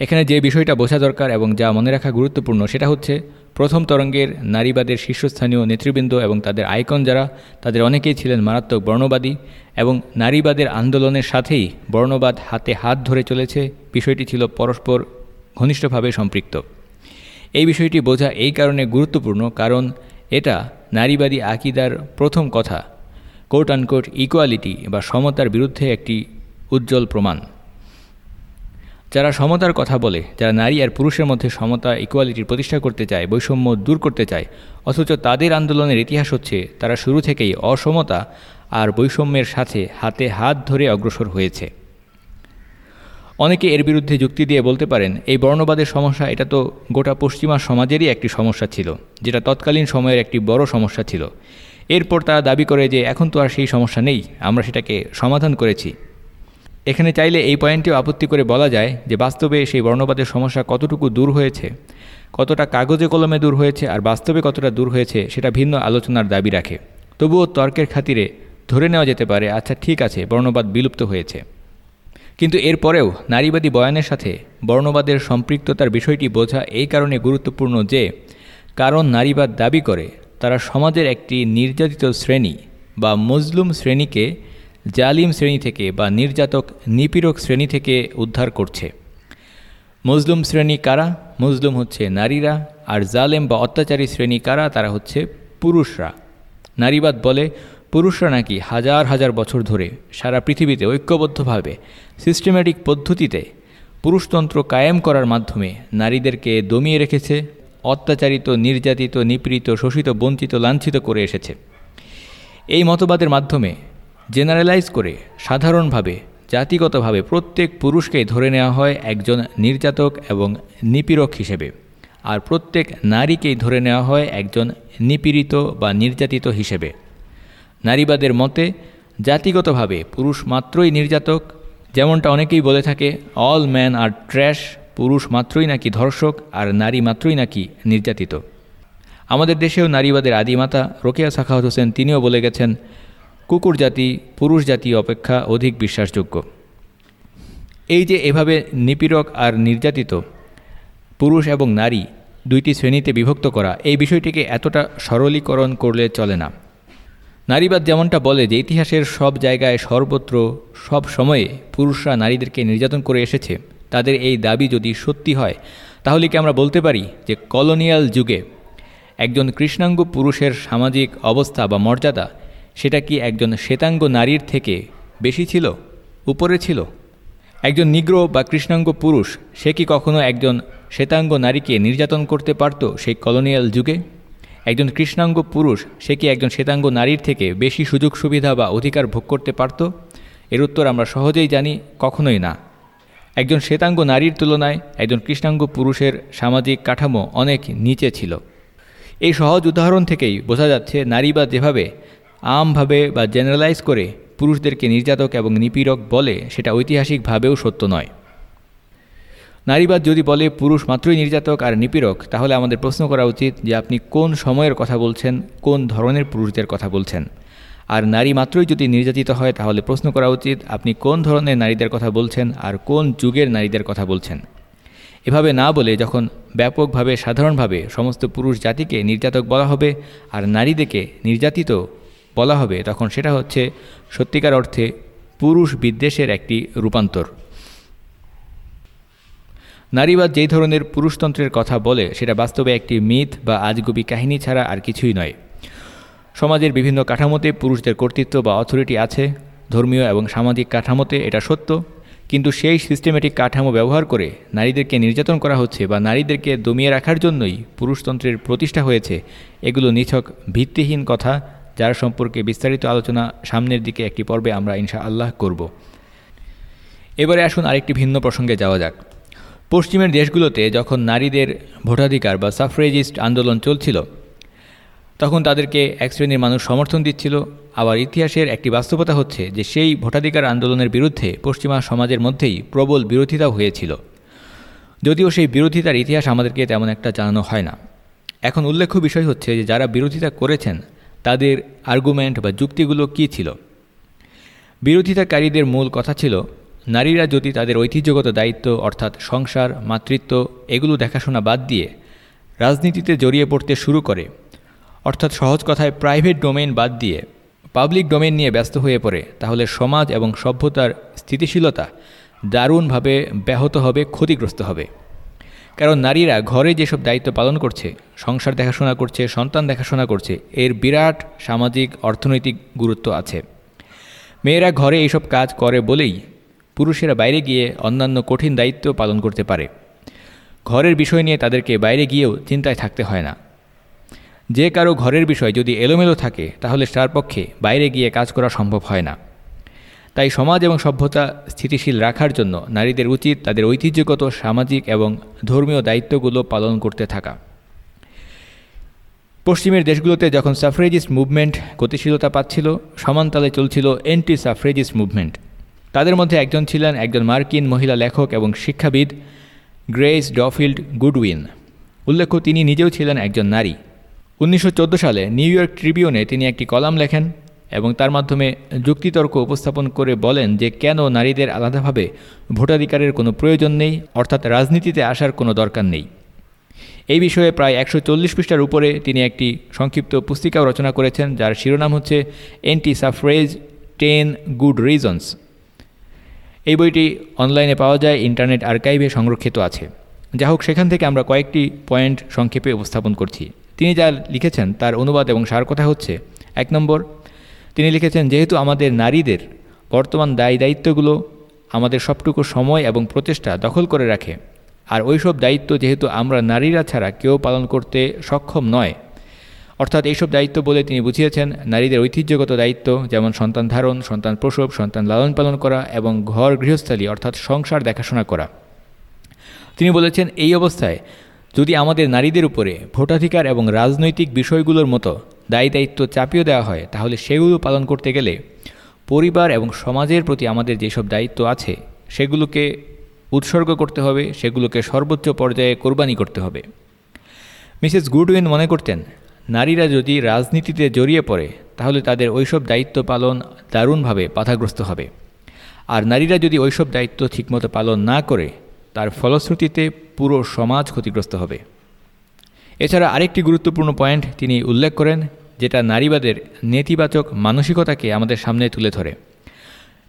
এখানে যে বিষয়টা বোঝা দরকার এবং যা মনে রাখা গুরুত্বপূর্ণ সেটা হচ্ছে, প্রথম তরঙ্গের নারীবাদের শীর্ষস্থানীয় নেতৃবৃন্দ এবং তাদের আইকন যারা, তাদের অনেকেই ছিলেন মারাত্মক বর্ণবাদী এবং নারীবাদের আন্দোলনের সাথেই বর্ণবাদ হাতে হাত ধরে চলেছে, বিষয়টি ছিল পরস্পর ঘনিষ্ঠভাবে সম্পৃক্ত। এই বিষয়টি বোঝা এই কারণে গুরুত্বপূর্ণ কারণ এটা নারীবাদী আকিদার প্রথম কথা কোর্ট আনকোর্ট ইকুয়ালিটি বা সমতার বিরুদ্ধে একটি উজ্জ্বল প্রমাণ। যারা সমতার কথা বলে, যারা নারী আর পুরুষের মধ্যে সমতা ইকুয়ালিটির প্রতিষ্ঠা করতে চায়, বৈষম্য দূর করতে চায়, অথচ তাদের আন্দোলনের ইতিহাস হচ্ছে তারা শুরু থেকেই অসমতা আর বৈষম্যের সাথে হাতে হাত ধরে অগ্রসর হয়েছে। অনেকে এর বিরুদ্ধে যুক্তি দিয়ে বলতে পারেন, এই বর্ণবাদের সমস্যা, এটা তো গোটা পশ্চিমা সমাজেরই একটি সমস্যা ছিল, যেটা তৎকালীন সময়ের একটি বড় সমস্যা ছিল। এরপর তারা দাবি করে যে এখন তো আর সেই সমস্যা নেই, আমরা সেটাকে সমাধান করেছি। এখানে চাইলে এই পয়েন্টেও আপত্তি করে বলা যায় যে বাস্তবে সেই বর্ণবাদের সমস্যা কতটুকু দূর হয়েছে, কতটা কাগজে কলমে দূর হয়েছে আর বাস্তবে কতটা দূর হয়েছে সেটা ভিন্ন আলোচনার দাবি রাখে। তবুও তর্কের খাতিরে ধরে নেওয়া যেতে পারে আচ্ছা ঠিক আছে, বর্ণবাদ বিলুপ্ত হয়েছে। কিন্তু এরপরেও নারীবাদী বয়ানের সাথে বর্ণবাদের সম্পৃক্ততার বিষয়টি বোঝা এই কারণে গুরুত্বপূর্ণ যে, কারণ নারীবাদ দাবি করে তারা সমাজের একটি নির্যাতিত শ্রেণি বা মজলুম শ্রেণীকে জালিম শ্রেণি থেকে বা নির্যাতক নিপীড়ক শ্রেণি থেকে উদ্ধার করছে। মজলুম শ্রেণি কারা? মজলুম হচ্ছে নারীরা আর জালেম বা অত্যাচারী শ্রেণি কারা? তারা হচ্ছে পুরুষরা। নারীবাদ বলে পুরুষরা নাকি হাজার হাজার বছর ধরে সারা পৃথিবীতে ঐক্যবদ্ধভাবে সিস্টেম্যাটিক পদ্ধতিতে পুরুষতন্ত্র কায়েম করার মাধ্যমে নারীদেরকে দমিয়ে রেখেছে, অত্যাচারিত, নির্যাতিত, নিপীড়িত, শোষিত, বঞ্চিত, লাঞ্ছিত করে এসেছে। এই মতবাদের মাধ্যমে জেনারেলাইজ করে, সাধারণভাবে, জাতিগতভাবে প্রত্যেক পুরুষকেই ধরে নেওয়া হয় একজন নির্যাতক এবং নিপীড়ক হিসেবে। আর প্রত্যেক নারীকেই ধরে নেওয়া হয় একজন নিপীড়িত বা নির্যাতিত হিসেবে। নারীবাদের মতে, জাতিগতভাবে পুরুষ মাত্রই নির্যাতক, যেমনটা অনেকেই বলে থাকে অল ম্যান আর ট্র্যাশ পুরুষ মাত্রই নাকি ধর্ষক, আর নারী মাত্রই নাকি নির্যাতিত। আমাদের দেশেও নারীবাদের আদিমাতা রোকেয়া সাখাওয়াত হোসেন তিনিও বলে গেছেন কুকুর জাতি, পুরুষ জাতি অপেক্ষা অধিক বিশ্বাসযোগ্য। এই যে এভাবে নিপীড়ক আর নির্যাতিত পুরুষ এবং নারী দুইটি শ্রেণীতে বিভক্ত করা, এই বিষয়টিকে এতটা সরলীকরণ করলে চলে না। নারীবাদ যেমনটা বলে যে, ইতিহাসের সব জায়গায় সর্বত্র সব সময়ে পুরুষরা নারীদেরকে নির্যাতন করে এসেছে। তাদের এই দাবি যদি সত্যি হয়, তাহলে কি আমরা বলতে পারি যে, কলোনিয়াল যুগে একজন কৃষ্ণাঙ্গ পুরুষের সামাজিক অবস্থা বা মর্যাদা সেটা কি একজন শ্বেতাঙ্গ নারীর থেকে বেশি ছিল? উপরে ছিল? একজন নিগ্র বা কৃষ্ণাঙ্গ পুরুষ, সে কি কখনো একজন শ্বেতাঙ্গ নারীকে নির্যাতন করতে পারত সেই কলোনিয়াল যুগে? একজন কৃষ্ণাঙ্গ পুরুষ, সে কি একজন শ্বেতাঙ্গ নারীর থেকে বেশি সুযোগ সুবিধা বা অধিকার ভোগ করতে পারত? এর উত্তর আমরা সহজেই জানি, কখনোই না। একজন শ্বেতাঙ্গ নারীর তুলনায় একজন কৃষ্ণাঙ্গ পুরুষের সামাজিক কাঠামো অনেক নিচে ছিল। এই সহজ উদাহরণ থেকেই বোঝা যাচ্ছে নারীবাদ যেভাবে আমভাবে বা জেনারেলাইজ করে পুরুষদেরকে নির্যাতক এবং নিপীড়ক বলে সেটা ঐতিহাসিকভাবেও সত্য নয়। নারীবাদ যদি বলে পুরুষ মাত্রই নির্যাতক আর নিপীড়ক, তাহলে আমাদের প্রশ্ন করা উচিত যে আপনি কোন সময়ের কথা বলছেন, কোন ধরনের পুরুষদের কথা বলছেন। আর নারী মাত্রই যদি নির্যাতিত হয়, তাহলে প্রশ্ন করা উচিত আপনি কোন ধরনের নারীদের কথা বলছেন আর কোন যুগের নারীদের কথা বলছেন। এভাবে না বলে যখন ব্যাপকভাবে, সাধারণভাবে সমস্ত পুরুষ জাতিকে নির্যাতক বলা হবে আর নারীদেরকে নির্যাতিত বলা হবে, তখন সেটা হচ্ছে সত্যিকার অর্থে পুরুষ বিদ্বেষের একটি রূপান্তর। নারীবাদ যেই ধরনের পুরুষতন্ত্রের কথা বলে, সেটা বাস্তবে একটি মিথ বা আজগুবি কাহিনী ছাড়া আর কিছুই নয়। সমাজের বিভিন্ন কাঠামোতে পুরুষদের কর্তৃত্ব বা অথরিটি আছে, ধর্মীয় এবং সামাজিক কাঠামোতে এটা সত্য, কিন্তু সেই সিস্টেমেটিক কাঠামো ব্যবহার করে নারীদেরকে নির্যাতন করা হচ্ছে বা নারীদেরকে দমিয়ে রাখার জন্যই পুরুষতন্ত্রের প্রতিষ্ঠা হয়েছে, এগুলো নিছক ভিত্তিহীন কথা যার সম্পর্কে বিস্তারিত আলোচনা সামনের দিকে একটি পর্বে আমরা ইনশা আল্লাহ করব। এবারে আসুন আরেকটি ভিন্ন প্রসঙ্গে যাওয়া যাক। পশ্চিমের দেশগুলোতে যখন নারীদের ভোটাধিকার বা সাফরেজিস্ট আন্দোলন চলছিল, তখন তাদেরকে এক শ্রেণির মানুষ সমর্থন দিচ্ছিল। আবার ইতিহাসের একটি বাস্তবতা হচ্ছে যে সেই ভোটাধিকার আন্দোলনের বিরুদ্ধে পশ্চিমা সমাজের মধ্যেই প্রবল বিরোধিতা হয়েছিল। যদিও সেই বিরোধিতার ইতিহাস আমাদেরকে তেমন একটা জানানো হয় না। এখন উল্লেখ্য বিষয় হচ্ছে যে যারা বিরোধিতা করেছেন তাদের আর্গুমেন্ট বা যুক্তিগুলো কী ছিল? বিরোধিতাকারীদের মূল কথা ছিল, নারীরা যদি তাদের ঐতিহ্যগত দায়িত্ব অর্থাৎ সংসার, মাতৃত্ব এগুলো দেখাশোনা বাদ দিয়ে রাজনীতিতে জড়িয়ে পড়তে শুরু করে, অর্থাৎ সহজ কথায় প্রাইভেট ডোমেইন বাদ দিয়ে পাবলিক ডোমেইন নিয়ে ব্যস্ত হয়ে পড়ে, তাহলে সমাজ এবং সভ্যতার স্থিতিশীলতা দারুণভাবে ব্যাহত হবে, ক্ষতিগ্রস্ত হবে। কারণ নারীরা ঘরে যেসব দায়িত্ব পালন করছে, সংসার দেখাশোনা করছে, সন্তান দেখাশোনা করছে, এর বিরাট সামাজিক, অর্থনৈতিক গুরুত্ব আছে। মেয়েরা ঘরে এইসব কাজ করে বলেই পুরুষেরা বাইরে গিয়ে অন্যান্য কঠিন দায়িত্ব পালন করতে পারে। ঘরের বিষয় নিয়ে তাদেরকে বাইরে গিয়েও চিন্তায় থাকতে হয় না। যে কারও ঘরের বিষয় যদি এলোমেলো থাকে, তাহলে তার পক্ষে বাইরে গিয়ে কাজ করা সম্ভব হয় না। তাই সমাজ এবং সভ্যতা স্থিতিশীল রাখার জন্য নারীদের উচিত তাদের ঐতিহ্যগত, সামাজিক এবং ধর্মীয় দায়িত্বগুলো পালন করতে থাকা। পশ্চিমের দেশগুলোতে যখন সাফরেজিস্ট মুভমেন্ট গতিশীলতা পাচ্ছিল, সমানতালে চলছিল এন্টি সাফরেজিস্ট মুভমেন্ট। তাদের মধ্যে একজন ছিলেন একজন মার্কিন মহিলা লেখক এবং শিক্ষাবিদ গ্রেস ডফিল্ড গুডউইন। উল্লেখ্য, তিনি নিজেও ছিলেন একজন নারী। উনিশশো চোদ্দ সালে নিউ ইয়র্ক ট্রিবিউনে তিনি একটি কলাম লেখেন এবং তার মাধ্যমে যুক্তিতর্ক উপস্থাপন করে বলেন যে কেন নারীদের আলাদাভাবে ভোটাধিকারের কোনো প্রয়োজন নেই, অর্থাৎ রাজনীতিতে আসার কোনো দরকার নেই। এই বিষয়ে প্রায় একশো চল্লিশ পৃষ্ঠার উপরে তিনি একটি সংক্ষিপ্ত পুস্তিকাও রচনা করেছেন, যার শিরোনাম হচ্ছে anti suffrage ten good reasons এই বইটি অনলাইনে পাওয়া যায়, ইন্টারনেট আর্কাইভে সংরক্ষিত আছে। যা হোক, সেখান থেকে আমরা কয়েকটি পয়েন্ট সংক্ষেপে উপস্থাপন করছি। তিনি যা লিখেছেন, তার অনুবাদ এবং সার কথা হচ্ছে, এক নম্বর তিনি লিখেছেন, যেহেতু আমাদের নারীদের বর্তমান দায়ী দায়িত্বগুলো আমাদের সবটুকু সময় এবং প্রচেষ্টা দখল করে রাখে, আর ওইসব দায়িত্ব যেহেতু আমরা নারীরা ছাড়া কেউ পালন করতে সক্ষম নয়। অর্থাৎ এইসব দায়িত্ব বলে তিনি বুঝিয়েছেন, নারীদের ঐতিহ্যগত দায়িত্ব যেমন সন্তান ধারণ, সন্তান প্রসব, সন্তান লালন পালন করা এবং ঘর গৃহস্থালী, অর্থাৎ সংসার দেখাশোনা করা। তিনি বলেছেন, এই অবস্থায় যদি আমাদের নারীদের উপরে ভোটাধিকার এবং রাজনৈতিক বিষয়গুলোর মতো দায়ী দায়িত্ব চাপিয়ে দেওয়া হয়, তাহলে সেগুলো পালন করতে গেলে পরিবার এবং সমাজের প্রতি আমাদের যেসব দায়িত্ব আছে, সেগুলোকে উৎসর্গ করতে হবে, সেগুলোকে সর্বোচ্চ পর্যায়ে কোরবানি করতে হবে। মিসেস গুডউইন মনে করতেন, নারীরা যদি রাজনীতিতে জড়িয়ে পড়ে, তাহলে তাদের ওইসব দায়িত্ব পালন দারুণভাবে বাধাগ্রস্ত হবে। আর নারীরা যদি ওইসব দায়িত্ব ঠিকমতো পালন না করে তার ফলশ্রুতিতে পুরো সমাজ ক্ষতিগ্রস্ত হবে। এছাড়া আরেকটি গুরুত্বপূর্ণ পয়েন্ট তিনি উল্লেখ করেন, যেটা নারীবাদের নেতিবাচক মানসিকতাকে আমাদের সামনে তুলে ধরে।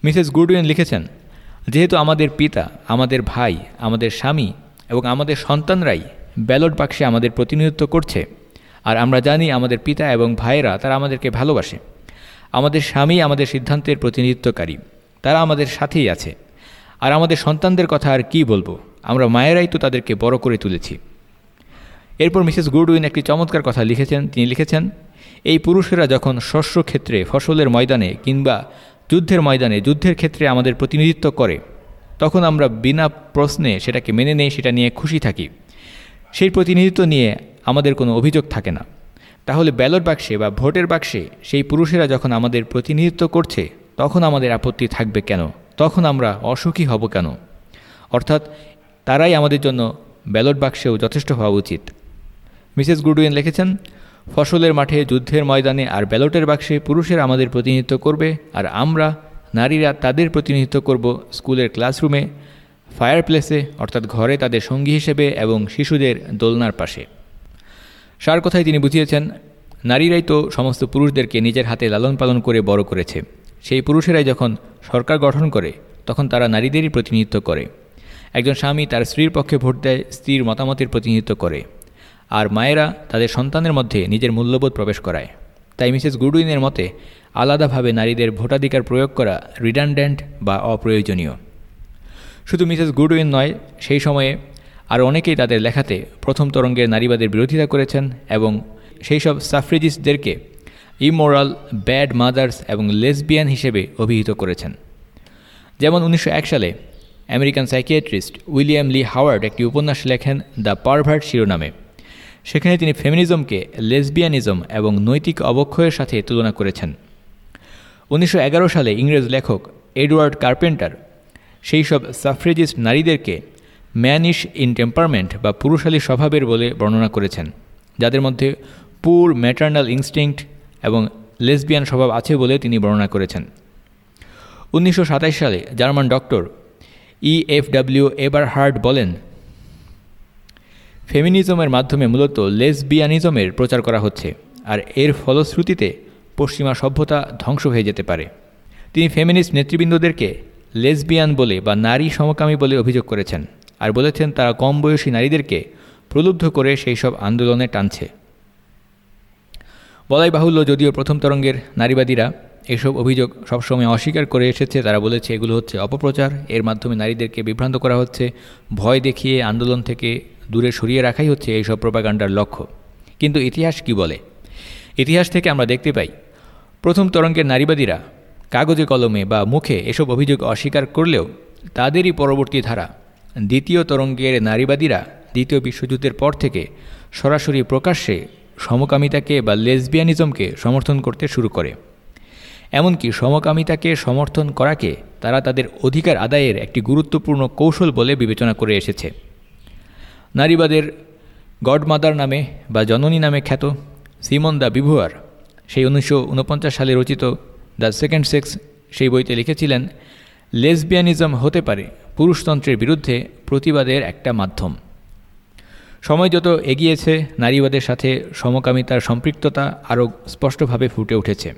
মিসেস গুডউইন লিখেছেন, যেহেতু আমাদের পিতা, আমাদের ভাই, আমাদের স্বামী এবং আমাদের সন্তানরাই ব্যালট বাক্সে আমাদের প্রতিনিধিত্ব করছে, আর আমরা জানি আমাদের পিতা এবং ভাইয়েরা তারা আমাদেরকে ভালোবাসে। আমাদের স্বামী আমাদের সিদ্ধান্তের প্রতিনিধিত্বকারী, তারা আমাদের সাথেই আছে। আর আমাদের সন্তানদের কথা আর কি বলব? আমরা মায়েরাই তো তাদেরকে বড় করে তুলেছি। এরপর মিসেস গুডউইন একটি চমৎকার কথা লিখেছেন, তিনি লিখেছেন, এই পুরুষেরা যখন শস্য ক্ষেত্রে, ফসলের ময়দানে কিংবা যুদ্ধের ময়দানে, যুদ্ধের ক্ষেত্রে আমাদের প্রতিনিধিত্ব করে, তখন আমরা বিনা প্রশ্নে সেটাকে মেনে নেই, সেটা নিয়ে খুশি থাকি। সেই প্রতিনিধিত্ব নিয়ে আমাদের কোনো অভিযোগ থাকে না। তাহলে ব্যালট বাক্সে বা ভোটের বাক্সে সেই পুরুষেরা যখন আমাদের প্রতিনিধিত্ব করছে, তখন আমাদের আপত্তি থাকবে কেন? তখন আমরা অসুখী হব কেন? অর্থাৎ তারাই আমাদের জন্য ব্যালট বাক্সেও যথেষ্ট হওয়া উচিত। মিসেস গুডউইন লিখেছেন, ফসলের মাঠে যুদ্ধের ময়দানে আর ব্যালটের বাক্সে পুরুষের আমাদের প্রতিনিধিত্ব করবে আর আমরা, নারীরা তাদের প্রতিনিধিত্ব করব স্কুলের ক্লাসরুমে ফায়ার প্লেসে অর্থাৎ ঘরে তাদের সঙ্গী হিসেবে এবং শিশুদের দোলনার পাশে। সার কথায় তিনি বুঝিয়েছেন, নারীরাই তো সমস্ত পুরুষদেরকে নিজের হাতে লালন পালন করে বড় করেছে। সেই পুরুষেরাই যখন সরকার গঠন করে, তখন তারা নারীদেরই প্রতিনিধিত্ব করে। একজন স্বামী তার স্ত্রীর পক্ষে ভোট দেয়, স্ত্রীর মতামতের প্রতিনিধিত্ব করে। আর মায়েরা তাদের সন্তানের মধ্যে নিজের মূল্যবোধ প্রবেশ করায়। তাই মিসেস গুডউইনের মতে, আলাদাভাবে নারীদের ভোটাধিকার প্রয়োগ করা রিডান্ডেন্ট বা অপ্রয়োজনীয়। শুধু মিসেস গুডউইন নয়, সেই সময়ে আর অনেকেই তাদের লেখাতে প্রথম তরঙ্গের নারীবাদের বিরোধিতা করেছেন এবং সেই সব সাফ্রেজিস্টদেরকে ইমোরাল ব্যাড মাদার্স এবং লেসবিয়ান হিসেবে অভিহিত করেছেন। যেমন উনিশশো এক সালে American psychiatrist William Lee Howard একটি উপন্যাস লেখেন দ্য পারভার্ট শিরোনামে। সেখানে তিনি ফেমিনিজমকে লেসবিয়ানিজম এবং নৈতিক অবক্ষয়ের সাথে তুলনা করেছেন। উনিশশো এগারো সালে ইংরেজ লেখক এডওয়ার্ড কার্পেন্টার সেই সব সাফ্রেজিস্ট নারীদেরকে ম্যানিশ ইন টেম্পারমেন্ট বা পুরুষালী স্বভাবের বলে বর্ণনা করেছেন, যাদের মধ্যে পুর ম্যাটার্নাল ইনস্টিংক্ট এবং লেসবিয়ান স্বভাব আছে বলে তিনি বর্ণনা করেছেন। উনিশশো সাতাশ সালে German doctor E F W Eberhard বলেন, ফেমিনিজমের মাধ্যমে মূলত লেসবিয়ানিজমের প্রচার করা হচ্ছে, আর এর ফলশ্রুতিতে পশ্চিমা সভ্যতা ধ্বংস হয়ে যেতে পারে। তিনি ফেমিনিস্ট নেতৃবৃন্দদেরকে লেসবিয়ান বলে বা নারী সমকামী বলে অভিযোগ করেছেন, আর বলেছেন তারা কম বয়সী নারীদেরকে প্রলুব্ধ করে সেই সব আন্দোলনে টানছে। বলাই বাহুল্য যদিও প্রথম তরঙ্গের নারীবাদীরা এসব অভিযোগ সবসময় অস্বীকার করে এসেছে, তারা বলেছে এগুলো হচ্ছে অপপ্রচার। এর মাধ্যমে নারীদেরকে বিভ্রান্ত করা হচ্ছে, ভয় দেখিয়ে আন্দোলন থেকে দূরে সরিয়ে রাখাই হচ্ছে এইসব প্রপাগান্ডার লক্ষ্য। কিন্তু ইতিহাস কি বলে? ইতিহাস থেকে আমরা দেখতে পাই, প্রথম তরঙ্গের নারীবাদীরা কাগজে কলমে বা মুখে এসব অভিযোগ অস্বীকার করলেও তাদেরই পরবর্তী ধারা, দ্বিতীয় তরঙ্গের নারীবাদীরা দ্বিতীয় বিশ্বযুদ্ধের পর থেকে সরাসরি প্রকাশ্যে সমকামিতাকে বা লেসবিয়ানিজমকে সমর্থন করতে শুরু করে। এমনকি সমকামিতাকে সমর্থন করাকে তারা তাদের অধিকার আদায়ের একটি গুরুত্বপূর্ণ কৌশল বলে বিবেচনা করে এসেছে। নারীবাদের গডমাদার নামে বা জননী নামে খ্যাত সিমন দ্য বিভুয়ার সেই উনিশশো ঊনপঞ্চাশ সালে রচিত দ্য সেকেন্ড সেক্স সেই বইতে লিখেছিলেন, লেসবিয়ানিজম হতে পারে পুরুষতন্ত্রের বিরুদ্ধে প্রতিবাদের একটা মাধ্যম। সময় যত এগিয়েছে, নারীবাদের সাথে সমকামিতার সম্পৃক্ততা আরও স্পষ্টভাবে ফুটে উঠেছে।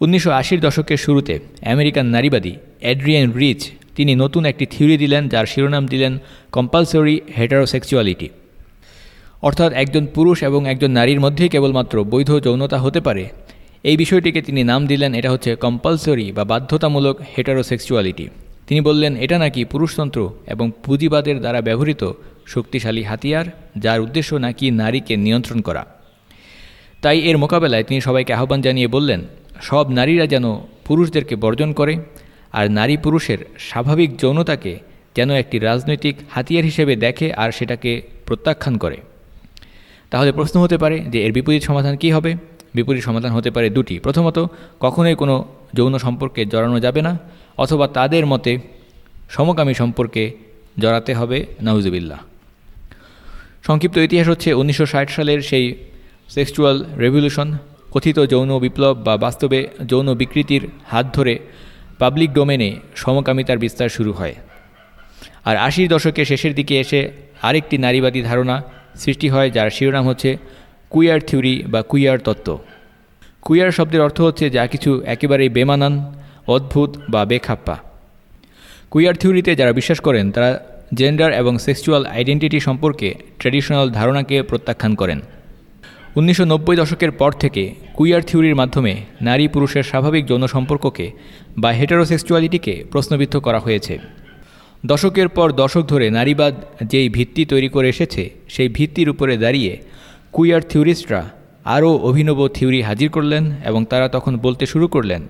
উনিশশো আশির দশকের শুরুতে আমেরিকান নারীবাদী অ্যাড্রিয়ান রিচ তিনি নতুন একটি থিওরি দিলেন, যার শিরোনাম দিলেন কম্পালসরি হেটারোসেক্সুয়ালিটি। অর্থাৎ একজন পুরুষ এবং একজন নারীর মধ্যেই কেবলমাত্র বৈধ যৌনতা হতে পারে। এই বিষয়টিকে তিনি নাম দিলেন, এটা হচ্ছে কম্পালসরি বা বাধ্যতামূলক হেটারোসেক্সুয়ালিটি। তিনি বললেন, এটা নাকি পুরুষতন্ত্র এবং পুঁজিবাদের দ্বারা ব্যবহৃত শক্তিশালী হাতিয়ার, যার উদ্দেশ্য নাকি নারীকে নিয়ন্ত্রণ করা। তাই এর মোকাবেলায় তিনি সবাইকে আহ্বান জানিয়ে বললেন, সব নারীরা যেন পুরুষদেরকে বর্জন করে, আর নারী পুরুষের স্বাভাবিক যৌনতাকে যেন একটি রাজনৈতিক হাতিয়ার হিসেবে দেখে আর সেটাকে প্রত্যাখ্যান করে। তাহলে প্রশ্ন হতে পারে যে এর বিপরীত সমাধান কি হবে? বিপরীত সমাধান হতে পারে দুটি। প্রথমত, কখনোই কোনো যৌন সম্পর্কে জড়ানো যাবে না, অথবা তাদের মতে সমকামী সম্পর্কে জড়াতে হবে নাউজুবিল্লা সংক্ষিপ্ত ইতিহাস হচ্ছে উনিশশো ষাট সালের সেই সেক্সুয়াল রেভলিউশন কথিত যৌন বিপ্লব বা বাস্তবে যৌন বিকৃতির হাত ধরে পাবলিক ডোমেনে সমকামিতার বিস্তার শুরু হয়। আর আশির দশকের শেষের দিকে এসে আরেকটি নারীবাদী ধারণা সৃষ্টি হয়, যার শিরোনাম হচ্ছে কুইয়ার থিওরি বা কুইয়ার তত্ত্ব। কুইয়ার শব্দের অর্থ হচ্ছে যা কিছু একেবারেই বেমানান, অদ্ভুত বা বেখাপ্পা। কুইয়ার থিওরিতে যারা বিশ্বাস করেন, তারা জেন্ডার এবং সেক্সুয়াল আইডেন্টিটি সম্পর্কে ট্র্যাডিশনাল ধারণাকে প্রত্যাখ্যান করেন। উনিশশো নব্বই দশকের পর থেকে কুইয়ার থিওরির মাধ্যমে নারী পুরুষের স্বাভাবিক যৌন সম্পর্ককে বা হেটারোসেক্সুয়ালিটিকে প্রশ্নবিদ্ধ করা হয়েছে। দশকের পর দশক ধরে নারীবাদ যেই ভিত্তি তৈরি করে এসেছে, সেই ভিত্তির উপরে দাঁড়িয়ে কুইয়ার থিওরিস্টরা আরও অভিনব থিওরি হাজির করলেন এবং তারা তখন বলতে শুরু করলেন,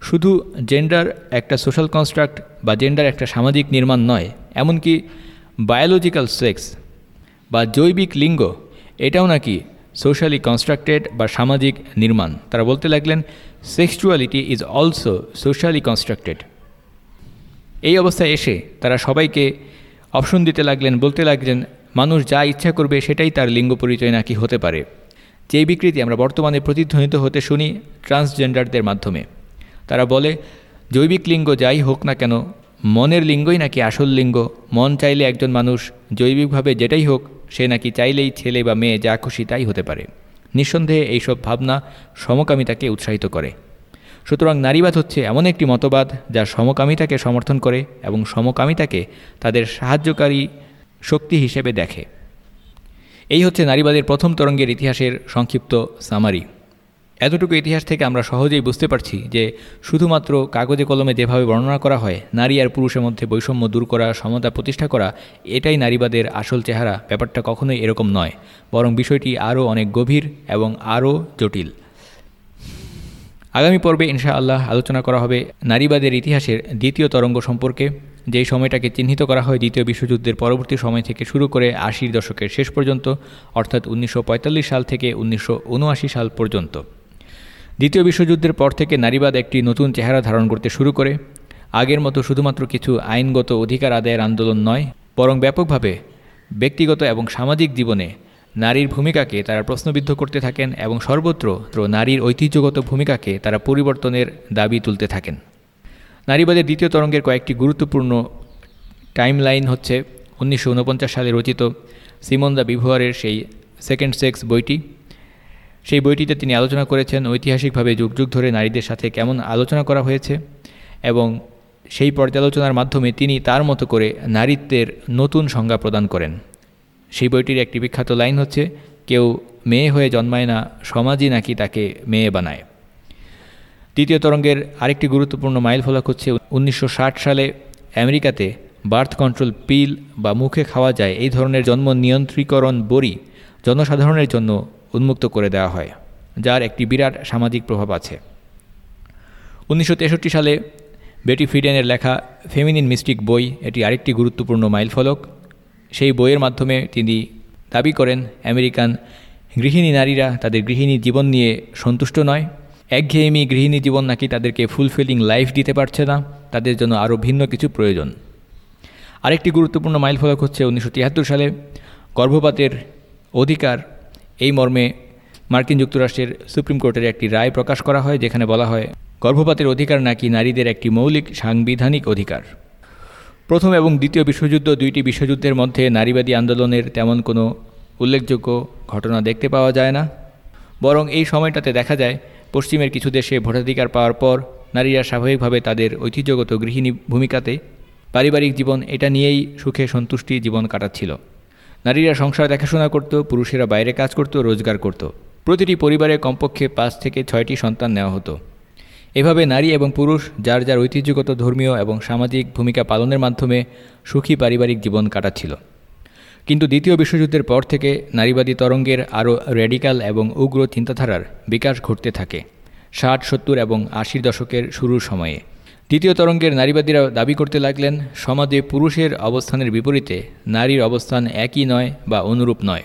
শুধু জেন্ডার একটা সোশ্যাল কনস্ট্রাক্ট বা জেন্ডার একটা সামাজিক নির্মাণ নয় এমনকি বায়োলজিক্যাল সেক্স বা জৈবিক লিঙ্গ, এটাও নাকি সোশ্যালি কনস্ট্রাক্টেড বা সামাজিক নির্মাণ। তারা বলতে লাগলেন sexuality is also socially constructed এই অবস্থায় এসে তারা সবাইকে অপশন দিতে লাগলেন, বলতে লাগলেন, মানুষ যা ইচ্ছা করবে সেটাই তার লিঙ্গ পরিচয় নাকি হতে পারে। যে বিকৃতি আমরা বর্তমানে প্রতিধ্বনিত হতে শুনি ট্রান্সজেন্ডারদের মাধ্যমে। তারা বলে, জৈবিক লিঙ্গ যাই হোক না কেন মনের লিঙ্গই নাকি আসল লিঙ্গ? মন চাইলে একজন মানুষ জৈবিকভাবে যেটাই হোক, সে নাকি চাইলেই ছেলে বা মেয়ে যা খুশি তাই হতে পারে। নিঃসন্দেহে এইসব ভাবনা সমকামিতাকে উৎসাহিত করে। সুতরাং নারীবাদ হচ্ছে এমন একটি মতবাদ যা সমকামিতাকে সমর্থন করে এবং সমকামিতাকে তাদের সাহায্যকারী শক্তি হিসেবে দেখে। এই হচ্ছে নারীবাদের প্রথম তরঙ্গের ইতিহাসের সংক্ষিপ্ত সামারি এতটুকু ইতিহাস থেকে আমরা সহজেই বুঝতে পারছি যে শুধুমাত্র কাগজে কলমে যেভাবে বর্ণনা করা হয়, নারী আর পুরুষের মধ্যে বৈষম্য দূর করা, সমতা প্রতিষ্ঠা করা, এটাই নারীবাদের আসল চেহারা, ব্যাপারটা কখনোই এরকম নয়। বরং বিষয়টি আরও অনেক গভীর এবং আরও জটিল। আগামী পর্বে ইনশা আল্লাহ আলোচনা করা হবে নারীবাদের ইতিহাসের দ্বিতীয় তরঙ্গ সম্পর্কে। যেই সময়টাকে চিহ্নিত করা হয় দ্বিতীয় বিশ্বযুদ্ধের পরবর্তী সময় থেকে শুরু করে আশির দশকের শেষ পর্যন্ত, অর্থাৎ উনিশশো পঁয়তাল্লিশ সাল থেকে উনিশশো উনআশি সাল পর্যন্ত। দ্বিতীয় বিশ্বযুদ্ধের পর থেকে নারীবাদ একটি নতুন চেহারা ধারণ করতে শুরু করে। আগের মতো শুধুমাত্র কিছু আইনগত অধিকার আদায়ের আন্দোলন নয়, বরং ব্যাপকভাবে ব্যক্তিগত এবং সামাজিক জীবনে নারীর ভূমিকাকে তারা প্রশ্নবিদ্ধ করতে থাকেন এবং সর্বত্র নারীর ঐতিহ্যগত ভূমিকাকে তারা পরিবর্তনের দাবি তুলতে থাকেন। নারীবাদের দ্বিতীয় তরঙ্গের কয়েকটি গুরুত্বপূর্ণ টাইম লাইন হচ্ছে উনিশশো উনপঞ্চাশ সালে রচিত সিমন্দা বিভুয়ারের সেই সেকেন্ড সেক্স বইটি। সেই বইটিতে তিনি আলোচনা করেছেন ঐতিহাসিকভাবে যুগ যুগ ধরে নারীদের সাথে কেমন আলোচনা করা হয়েছে এবং সেই পর্যালোচনার মাধ্যমে তিনি তার মতো করে নারীত্বের নতুন সংজ্ঞা প্রদান করেন। সেই বইটির একটি বিখ্যাত লাইন হচ্ছে, কেউ মেয়ে হয়ে জন্মায় না, সমাজই নাকি তাকে মেয়ে বানায়। তৃতীয় তরঙ্গের আরেকটি গুরুত্বপূর্ণ মাইল ফলক হচ্ছে, উনিশশো ষাট সালে আমেরিকাতে বার্থ কন্ট্রোল পিল বা মুখে খাওয়া যায়, এই ধরনের জন্ম নিয়ন্ত্রীকরণ বড়ি জনসাধারণের জন্য উন্মুক্ত করে দেওয়া হয়, যার একটি বিরাট সামাজিক প্রভাব আছে। উনিশশো তেষট্টি সালে বেটি ফ্রিডেনের লেখা ফেমিনিন মিস্টিক বই এটি আরেকটি গুরুত্বপূর্ণ মাইলফলক সেই বইয়ের মাধ্যমে তিনি দাবি করেন, আমেরিকান গৃহিণী নারীরা তাদের গৃহিণী জীবন নিয়ে সন্তুষ্ট নয়। একঘেয়েমি গৃহিণী জীবন নাকি তাদেরকে ফুলফিলিং লাইফ দিতে পারছে না, তাদের জন্য আরও ভিন্ন কিছু প্রয়োজন। আরেকটি গুরুত্বপূর্ণ মাইলফলক হচ্ছে উনিশশো তিয়াত্তর সালে গর্ভপাতের অধিকার এই মর্মে মার্কিন যুক্তরাষ্ট্রের সুপ্রিম কোর্টের একটি রায় প্রকাশ করা হয়, যেখানে বলা হয়, গর্ভপাতের অধিকার নাকি নারীদের একটি মৌলিক সাংবিধানিক অধিকার। প্রথম এবং দ্বিতীয় বিশ্বযুদ্ধ দুইটি বিশ্বযুদ্ধের মধ্যে নারীবাদী আন্দোলনের তেমন কোনো উল্লেখযোগ্য ঘটনা দেখতে পাওয়া যায় না। বরং এই সময়টাতে দেখা যায়, পশ্চিমের কিছু দেশে ভোটাধিকার পাওয়ার পর নারীরা স্বাভাবিকভাবে তাদের ঐতিহ্যগত গৃহিণী ভূমিকাতে পারিবারিক জীবন, এটা নিয়েই সুখে সন্তুষ্টি জীবন কাটাচ্ছিল। নারীরা সংসার দেখাশোনা করত, পুরুষেরা বাইরে কাজ করত, রোজগার করত। প্রতিটি পরিবারে কমপক্ষে পাঁচ থেকে ছয়টি সন্তান নেওয়া হতো। এভাবে নারী এবং পুরুষ যার যার ঐতিহ্যগত ধর্মীয় এবং সামাজিক ভূমিকা পালনের মাধ্যমে সুখী পারিবারিক জীবন কাটাচ্ছিল। কিন্তু দ্বিতীয় বিশ্বযুদ্ধের পর থেকে নারীবাদী তরঙ্গের আরও রেডিক্যাল এবং উগ্র চিন্তাধারার বিকাশ ঘটতে থাকে, ষাট, সত্তর এবং আশির দশকের শুরুর সময়ে। দ্বিতীয় তরঙ্গের নারীবাদীরা দাবি করতে লাগলেন, সমাজে পুরুষের অবস্থানের বিপরীতে নারীর অবস্থান একই নয় বা অনুরূপ নয়।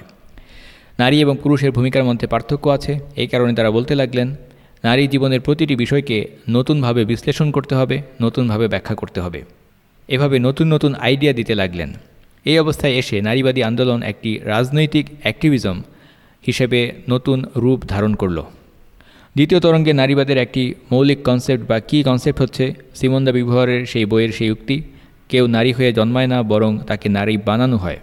নারী এবং পুরুষের ভূমিকার মধ্যে পার্থক্য আছে, এই কারণে তারা বলতে লাগলেন, নারী জীবনের প্রতিটি বিষয়কে নতুনভাবে বিশ্লেষণ করতে হবে, নতুনভাবে ব্যাখ্যা করতে হবে। এভাবে নতুন নতুন আইডিয়া দিতে লাগলেন। এই অবস্থায় এসে নারীবাদী আন্দোলন একটি রাজনৈতিক অ্যাক্টিভিজম হিসেবে নতুন রূপ ধারণ করল। দ্বিতীয় তরঙ্গে নারীবাদের একটি মৌলিক কনসেপ্ট বা কী কনসেপ্ট হচ্ছে সিমন্দা বিবহারের সেই বইয়ের সেই উক্তি, কেউ নারী হয়ে জন্মায় না, বরং তাকে নারী বানানো হয়।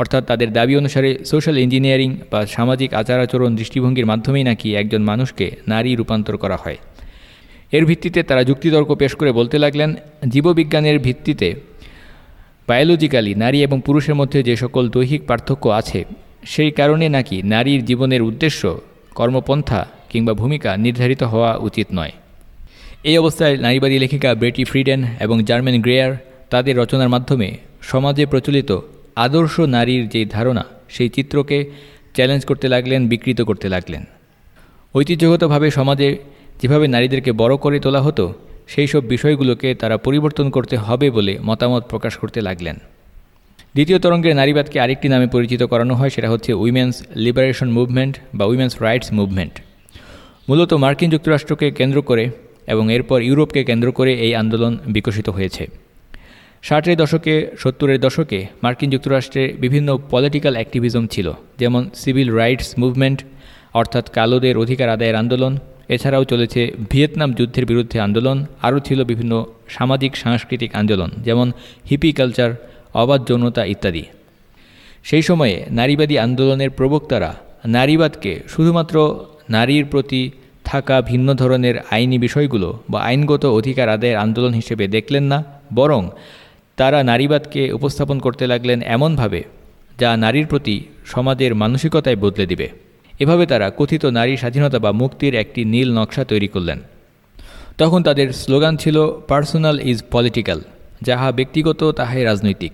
অর্থাৎ তাদের দাবি অনুসারে সোশ্যাল ইঞ্জিনিয়ারিং বা সামাজিক আচার আচরণ দৃষ্টিভঙ্গির মাধ্যমেই নাকি একজন মানুষকে নারী রূপান্তর করা হয়। এর ভিত্তিতে তারা যুক্তিতর্ক পেশ করে বলতে লাগলেন, জীববিজ্ঞানের ভিত্তিতে বায়োলজিক্যালি নারী এবং পুরুষের মধ্যে যে সকল দৈহিক পার্থক্য আছে, সেই কারণে নাকি নারীর জীবনের উদ্দেশ্য কর্মপন্থা কিংবা ভূমিকা নির্ধারিত হওয়া উচিত নয়। এই অবস্থায় নারীবাদী লেখিকা ব্রেটি ফ্রিডেন এবং জার্মেন গ্রেয়ার তাদের রচনার মাধ্যমে সমাজে প্রচলিত আদর্শ নারীর যে ধারণা, সেই চিত্রকে চ্যালেঞ্জ করতে লাগলেন, বিকৃত করতে লাগলেন। ঐতিহ্যগতভাবে সমাজে যেভাবে নারীদেরকে বড় করে তোলা হতো, সেই সব বিষয়গুলোকে তারা পরিবর্তন করতে হবে বলে মতামত প্রকাশ করতে লাগলেন। দ্বিতীয় তরঙ্গের নারীবাদকে আরেকটি নামে পরিচিত করানো হয়, সেটা হচ্ছে উইমেন্স লিবারেশন মুভমেন্ট বা উইমেন্স রাইটস মুভমেন্ট। মূলত মার্কিন যুক্তরাষ্ট্রকে কেন্দ্র করে এবং এরপর ইউরোপকে কেন্দ্র করে এই আন্দোলন বিকশিত হয়েছে। ষাটের দশকে, সত্তরের দশকে মার্কিন যুক্তরাষ্ট্রে বিভিন্ন পলিটিক্যাল অ্যাক্টিভিজম ছিল, যেমন সিভিল রাইটস মুভমেন্ট অর্থাৎ কালোদের অধিকার আদায়ের আন্দোলন। এছাড়াও চলেছে ভিয়েতনাম যুদ্ধের বিরুদ্ধে আন্দোলন। আরও ছিল বিভিন্ন সামাজিক, সাংস্কৃতিক আন্দোলন, যেমন হিপি কালচার অবাধ যৌনতা ইত্যাদি। সেই সময়ে নারীবাদী আন্দোলনের প্রবক্তারা নারীবাদকে শুধুমাত্র নারীর প্রতি থাকা ভিন্ন ধরনের আইনি বিষয়গুলো বা আইনগত অধিকার আদায়ের আন্দোলন হিসেবে দেখলেন না, বরং তারা নারীবাদকে উপস্থাপন করতে লাগলেন এমনভাবে যা নারীর প্রতি সমাজের মানসিকতায় বদলে দিবে। এভাবে তারা কথিত নারী স্বাধীনতা বা মুক্তির একটি নীল নকশা তৈরি করলেন। তখন তাদের স্লোগান ছিল, পার্সোনাল ইজ পলিটিক্যাল যাহা ব্যক্তিগত, তাহাই রাজনৈতিক।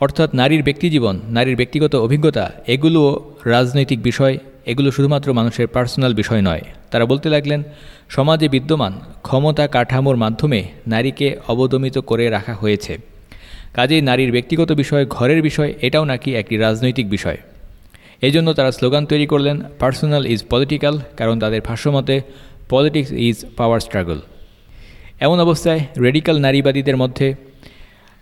অর্থাৎ নারীর ব্যক্তিজীবন, নারীর ব্যক্তিগত অভিজ্ঞতা, এগুলোও রাজনৈতিক বিষয়, এগুলো শুধুমাত্র মানুষের পার্সোনাল বিষয় নয়। তারা বলতে লাগলেন, সমাজে বিদ্যমান ক্ষমতা কাঠামোর মাধ্যমে নারীকে অবদমিত করে রাখা হয়েছে। কাজেই নারীর ব্যক্তিগত বিষয়, ঘরের বিষয়, এটাও নাকি একটি রাজনৈতিক বিষয়। এই জন্য তারা স্লোগান তৈরি করলেন, পার্সোনাল ইজ পলিটিক্যাল, কারণ তাদের ভাষ্যমতে, পলিটিক্স ইজ পাওয়ার স্ট্রাগল। এমন অবস্থায় রেডিক্যাল নারীবাদীদের মধ্যে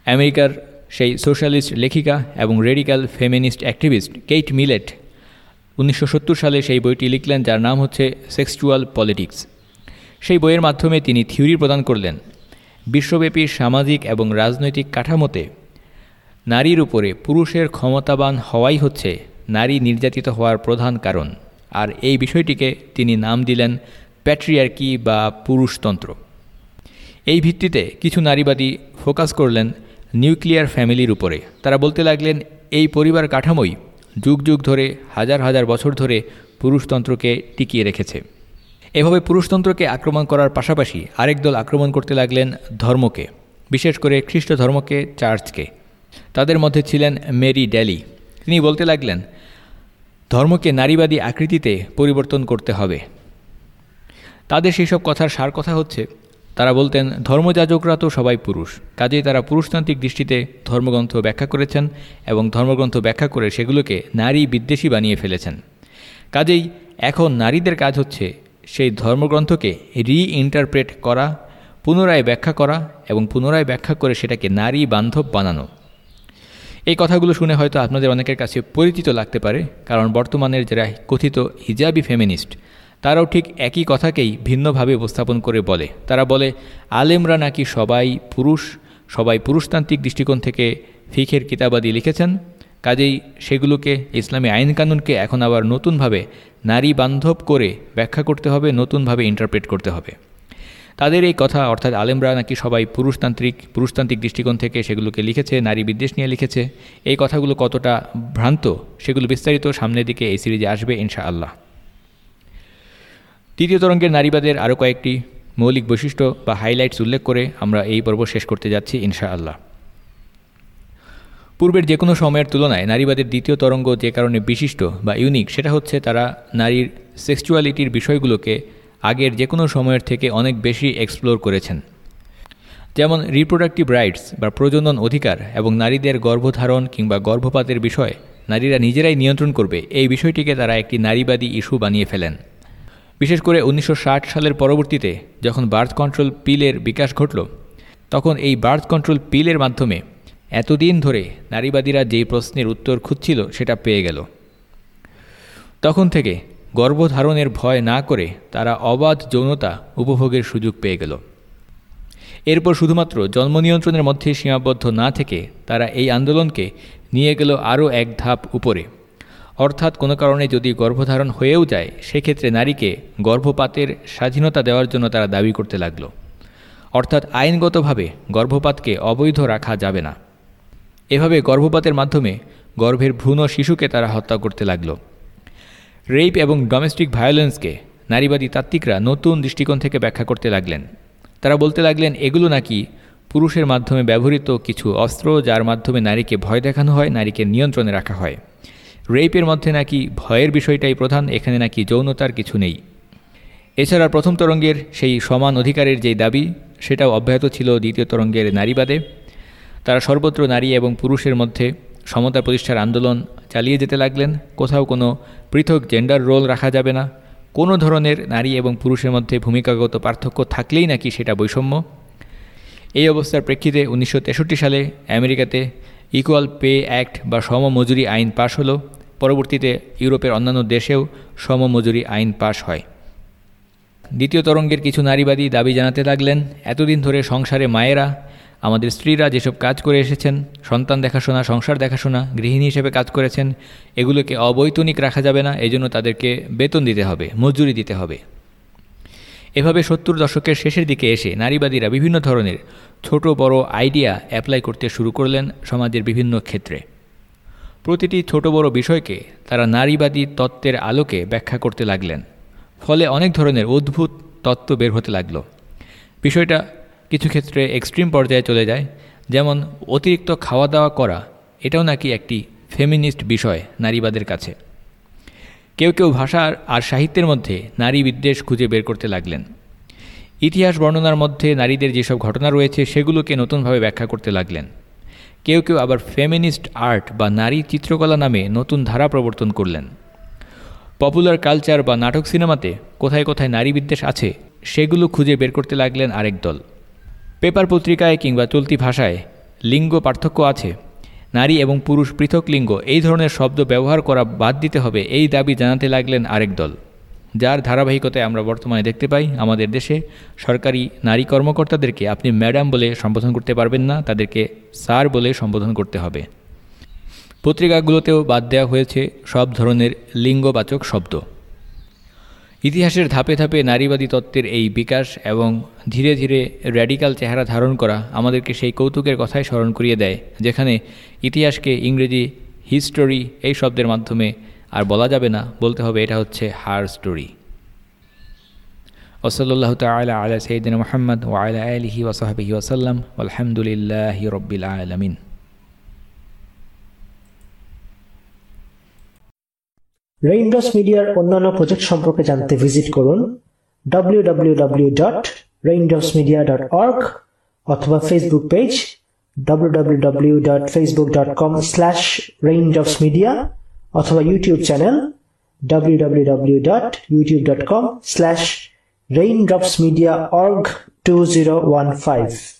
আমেরিকার সেই সোশ্যালিস্ট লেখিকা এবং radical feminist activist Kate Millett উনিশশো সত্তর সালে সেই বইটি লিখলেন, যার নাম হচ্ছে সেক্সচুয়াল পলিটিক্স। সেই বইয়ের মাধ্যমে তিনি থিওরি প্রদান করলেন। বিশ্বব্যাপী সামাজিক এবং রাজনৈতিক কাঠামোতে নারীর উপরে পুরুষের ক্ষমতাবান হওয়াই হচ্ছে নারী নির্যাতিত হওয়ার প্রধান কারণ। আর এই বিষয়টিকে তিনি নাম দিলেন প্যাট্রিয়ার্কি বা পুরুষতন্ত্র। এই ভিত্তিতে কিছু নারীবাদী ফোকাস করলেন নিউক্লিয়ার ফ্যামিলির উপরে। তারা বলতে লাগলেন, এই পরিবার কাঠামোই যুগ যুগ ধরে, হাজার হাজার বছর ধরে পুরুষতন্ত্রকে টিকিয়ে রেখেছে। এভাবে পুরুষতন্ত্রকে আক্রমণ করার পাশাপাশি আরেক দল আক্রমণ করতে লাগলেন ধর্মকে, বিশেষ করে খ্রিস্ট ধর্মকে, চার্চকে। তাদের মধ্যে ছিলেন মেরি ড্যালি। তিনি বলতে লাগলেন, ধর্মকে নারীবাদী আকৃতিতে পরিবর্তন করতে হবে। তাদের সেই সব কথার সার কথা হচ্ছে তারা বলতেন, ধর্মযাজকরা তো সবাই পুরুষ। কাজেই তারা পুরুষতান্ত্রিক দৃষ্টিতে ধর্মগ্রন্থ ব্যাখ্যা করেছেন এবং ধর্মগ্রন্থ ব্যাখ্যা করে সেগুলোকে নারী বিদ্বেষী বানিয়ে ফেলেছেন। কাজেই এখন নারীদের কাজ হচ্ছে সেই ধর্মগ্রন্থকে রিইন্টারপ্রেট করা, পুনরায় ব্যাখ্যা করা এবং পুনরায় ব্যাখ্যা করে সেটাকে নারী বান্ধব বানানো। এই কথাগুলো শুনে হয়তো আপনাদের অনেকের কাছে পরিচিত লাগতে পারে, কারণ বর্তমানের যারা কথিত হিজাবি ফেমিনিস্ট তারাও ঠিক একই কথাকেই ভিন্নভাবে উপস্থাপন করে বলে। তারা বলে, আলেমরা নাকি সবাই পুরুষ, সবাই পুরুষতান্ত্রিক দৃষ্টিকোণ থেকে ফিখের কিতাবাদি লিখেছেন। কাজেই সেগুলোকে, ইসলামী আইন কানুনকে এখন আবার নতুনভাবে নারী বান্ধব করে ব্যাখ্যা করতে হবে, নতুনভাবে ইন্টারপ্রেট করতে হবে। তাদের এই কথা, অর্থাৎ আলেমরা নাকি সবাই পুরুষতান্ত্রিক পুরুষতান্ত্রিক দৃষ্টিকোণ থেকে সেগুলোকে লিখেছে, নারী বিদ্বেষ নিয়ে লিখেছে, এই কথাগুলো কতটা ভ্রান্ত, সেগুলো বিস্তারিত সামনের দিকে এই সিরিজে আসবে ইনশা আল্লাহ তৃতীয় তরঙ্গের নারীবাদের আরও কয়েকটি মৌলিক বৈশিষ্ট্য বা হাইলাইটস উল্লেখ করে আমরা এই পর্ব শেষ করতে যাচ্ছি ইনশা আল্লাহ পূর্বের যে কোনো সময়ের তুলনায় নারীবাদের দ্বিতীয় তরঙ্গ যে কারণে বিশিষ্ট বা ইউনিক সেটা হচ্ছে তারা নারীর সেক্সুয়ালিটির বিষয়গুলোকে আগের যে কোনো সময়ের থেকে অনেক বেশি এক্সপ্লোর করেছেন। যেমন রিপ্রোডাক্টিভ রাইটস বা প্রজনন অধিকার এবং নারীদের গর্ভধারণ কিংবা গর্ভপাতের বিষয়, নারীরা নিজেরাই নিয়ন্ত্রণ করবে, এই বিষয়টিকে তারা একটি নারীবাদী ইস্যু বানিয়ে ফেলেন। বিশেষ করে উনিশশো ষাট সালের পরবর্তীতে যখন বার্থ কন্ট্রোল পিলের বিকাশ ঘটল, তখন এই বার্থ কন্ট্রোল পিলের মাধ্যমে এতদিন ধরে নারীবাদীরা যেই প্রশ্নের উত্তর খুঁজছিল সেটা পেয়ে গেল। তখন থেকে গর্ভধারণের ভয় না করে তারা অবাধ যৌনতা উপভোগের সুযোগ পেয়ে গেল। এরপর শুধুমাত্র জন্ম নিয়ন্ত্রণের মধ্যে সীমাবদ্ধ না থেকে তারা এই আন্দোলনকে নিয়ে গেল আরও এক ধাপ উপরে। অর্থাৎ কোনো কারণে যদি গর্ভধারণ হয়েও যায়, সেক্ষেত্রে নারীকে গর্ভপাতের স্বাধীনতা দেওয়ার জন্য তারা দাবি করতে লাগল। অর্থাৎ আইনগতভাবে গর্ভপাতকে অবৈধ রাখা যাবে না। এভাবে গর্ভপাতের মাধ্যমে গর্ভের ভ্রূণ শিশুকে তারা হত্যা করতে লাগল। রেপ এবং ডোমেস্টিক ভায়োলেন্সকে নারীবাদী তাত্ত্বিকরা নতুন দৃষ্টিকোণ থেকে ব্যাখ্যা করতে লাগলেন। তারা বলতে লাগলেন, এগুলো নাকি পুরুষের মাধ্যমে ব্যবহৃত কিছু অস্ত্র, যার মাধ্যমে নারীকে ভয় দেখানো হয়, নারীকে নিয়ন্ত্রণে রাখা হয়। রেপের মধ্যে নাকি ভয়ের বিষয়টাই প্রধান, এখানে নাকি যৌনতার কিছু নেই। এছাড়া প্রথম তরঙ্গের সেই সমান অধিকারের যেই দাবি, সেটাও অব্যাহত ছিল দ্বিতীয় তরঙ্গের নারীবাদে। তারা সর্বত্র নারী এবং পুরুষের মধ্যে সমতা প্রতিষ্ঠার আন্দোলন চালিয়ে যেতে লাগলেন। কোথাও কোনো পৃথক জেন্ডার রোল রাখা যাবে না। কোনো ধরনের নারী এবং পুরুষের মধ্যে ভূমিকাগত পার্থক্য থাকলেই নাকি সেটা বৈষম্য। এই অবস্থার প্রেক্ষিতে উনিশশো তেষট্টি সালে আমেরিকাতে ইকুয়াল পে অ্যাক্ট বা সম মজুরি আইন পাশ হলো। পরবর্তীতে ইউরোপের অন্যান্য দেশেও সমমজুরি আইন পাশ হয়। দ্বিতীয় তরঙ্গের কিছু নারীবাদী দাবি জানাতে লাগলেন, এতদিন ধরে সংসারে মায়েরা, আমাদের স্ত্রীরা যেসব কাজ করে এসেছেন, সন্তান দেখাশোনা, সংসার দেখাশোনা, গৃহিণী হিসেবে কাজ করেছেন, এগুলোকে অবৈতনিক রাখা যাবে না, এজন্য তাদেরকে বেতন দিতে হবে, মজুরি দিতে হবে। এভাবে সত্তর দশকের শেষের দিকে এসে নারীবাদীরা বিভিন্ন ধরনের ছোট বড় আইডিয়া অ্যাপ্লাই করতে শুরু করলেন সমাজের বিভিন্ন ক্ষেত্রে। প্রতিটি ছোট বড় বিষয়কে তারা নারীবাদী তত্ত্বের আলোকে ব্যাখ্যা করতে লাগলেন। ফলে অনেক ধরনের অদ্ভুত তত্ত্ব বের হতে লাগল। বিষয়টা কিছু ক্ষেত্রে এক্সট্রিম পর্যায়ে চলে যায়, যেমন অতিরিক্ত খাওয়া দাওয়া করা, এটাও নাকি একটি ফেমিনিস্ট বিষয় নারীবাদের কাছে। কেউ কেউ ভাষা আর সাহিত্যের মধ্যে নারী বিদ্বেষ খুঁজে বের করতে লাগলেন। ইতিহাস বর্ণনার মধ্যে নারীদের যেসব ঘটনা রয়েছে, সেগুলোকে নতুনভাবে ব্যাখ্যা করতে লাগলেন। কেউ কেউ আবার ফেমিনিস্ট আর্ট বা নারী চিত্রকলা নামে নতুন ধারা প্রবর্তন করলেন। পপুলার কালচার বা নাটক সিনেমাতে কোথায় কোথায় নারী বিদ্বেষ আছে, সেগুলো খুঁজে বের করতে লাগলেন আরেক দল। পেপার পত্রিকায় কিংবা চলতি ভাষায় লিঙ্গ পার্থক্য আছে, নারী এবং পুরুষ পৃথক লিঙ্গ এই ধরনের শব্দ ব্যবহার করা বাদ দিতে হবে এই দাবি জানাতে লাগলেন আরেক দল। যার ধারাবাহিকতায় আমরা বর্তমানে দেখতে পাই আমাদের দেশে সরকারি নারী কর্মকর্তাদেরকে আপনি ম্যাডাম বলে সম্বোধন করতে পারবেন না, তাদেরকে স্যার বলে সম্বোধন করতে হবে। পত্রিকাগুলোতেও বাদ দেওয়া হয়েছে সব ধরনের লিঙ্গবাচক শব্দ। ইতিহাসের ধাপে ধাপে নারীবাদী তত্ত্বের এই বিকাশ এবং ধীরে ধীরে র্যাডিক্যাল চেহারা ধারণ করা আমাদেরকে সেই কৌতুকের কথাই স্মরণ করিয়ে দেয়, যেখানে ইতিহাসকে ইংরেজি হিস্টোরি এই শব্দের মাধ্যমে আর বলা যাবে না, বলতে হবে এটা হচ্ছে হার স্টোরি। ওসল্লাহ তালা আলা সঈদিন মোহাম্মদ ওয়াইলা আলহি ওসাহাবি ওসাল্লাম আলহামদুলিল্লাহ রব্বিল আলমিন। রেইনড্রপস মিডিয়ার অন্যান্য প্রজেক্ট সম্পর্কে জানতে ভিজিট করুন www.raindropsmedia.org অথবা ফেসবুক পেজ www.facebook.com/raindropsmedia অথবা ইউটিউব চ্যানেল www.youtube.com/raindropsmediaorg2015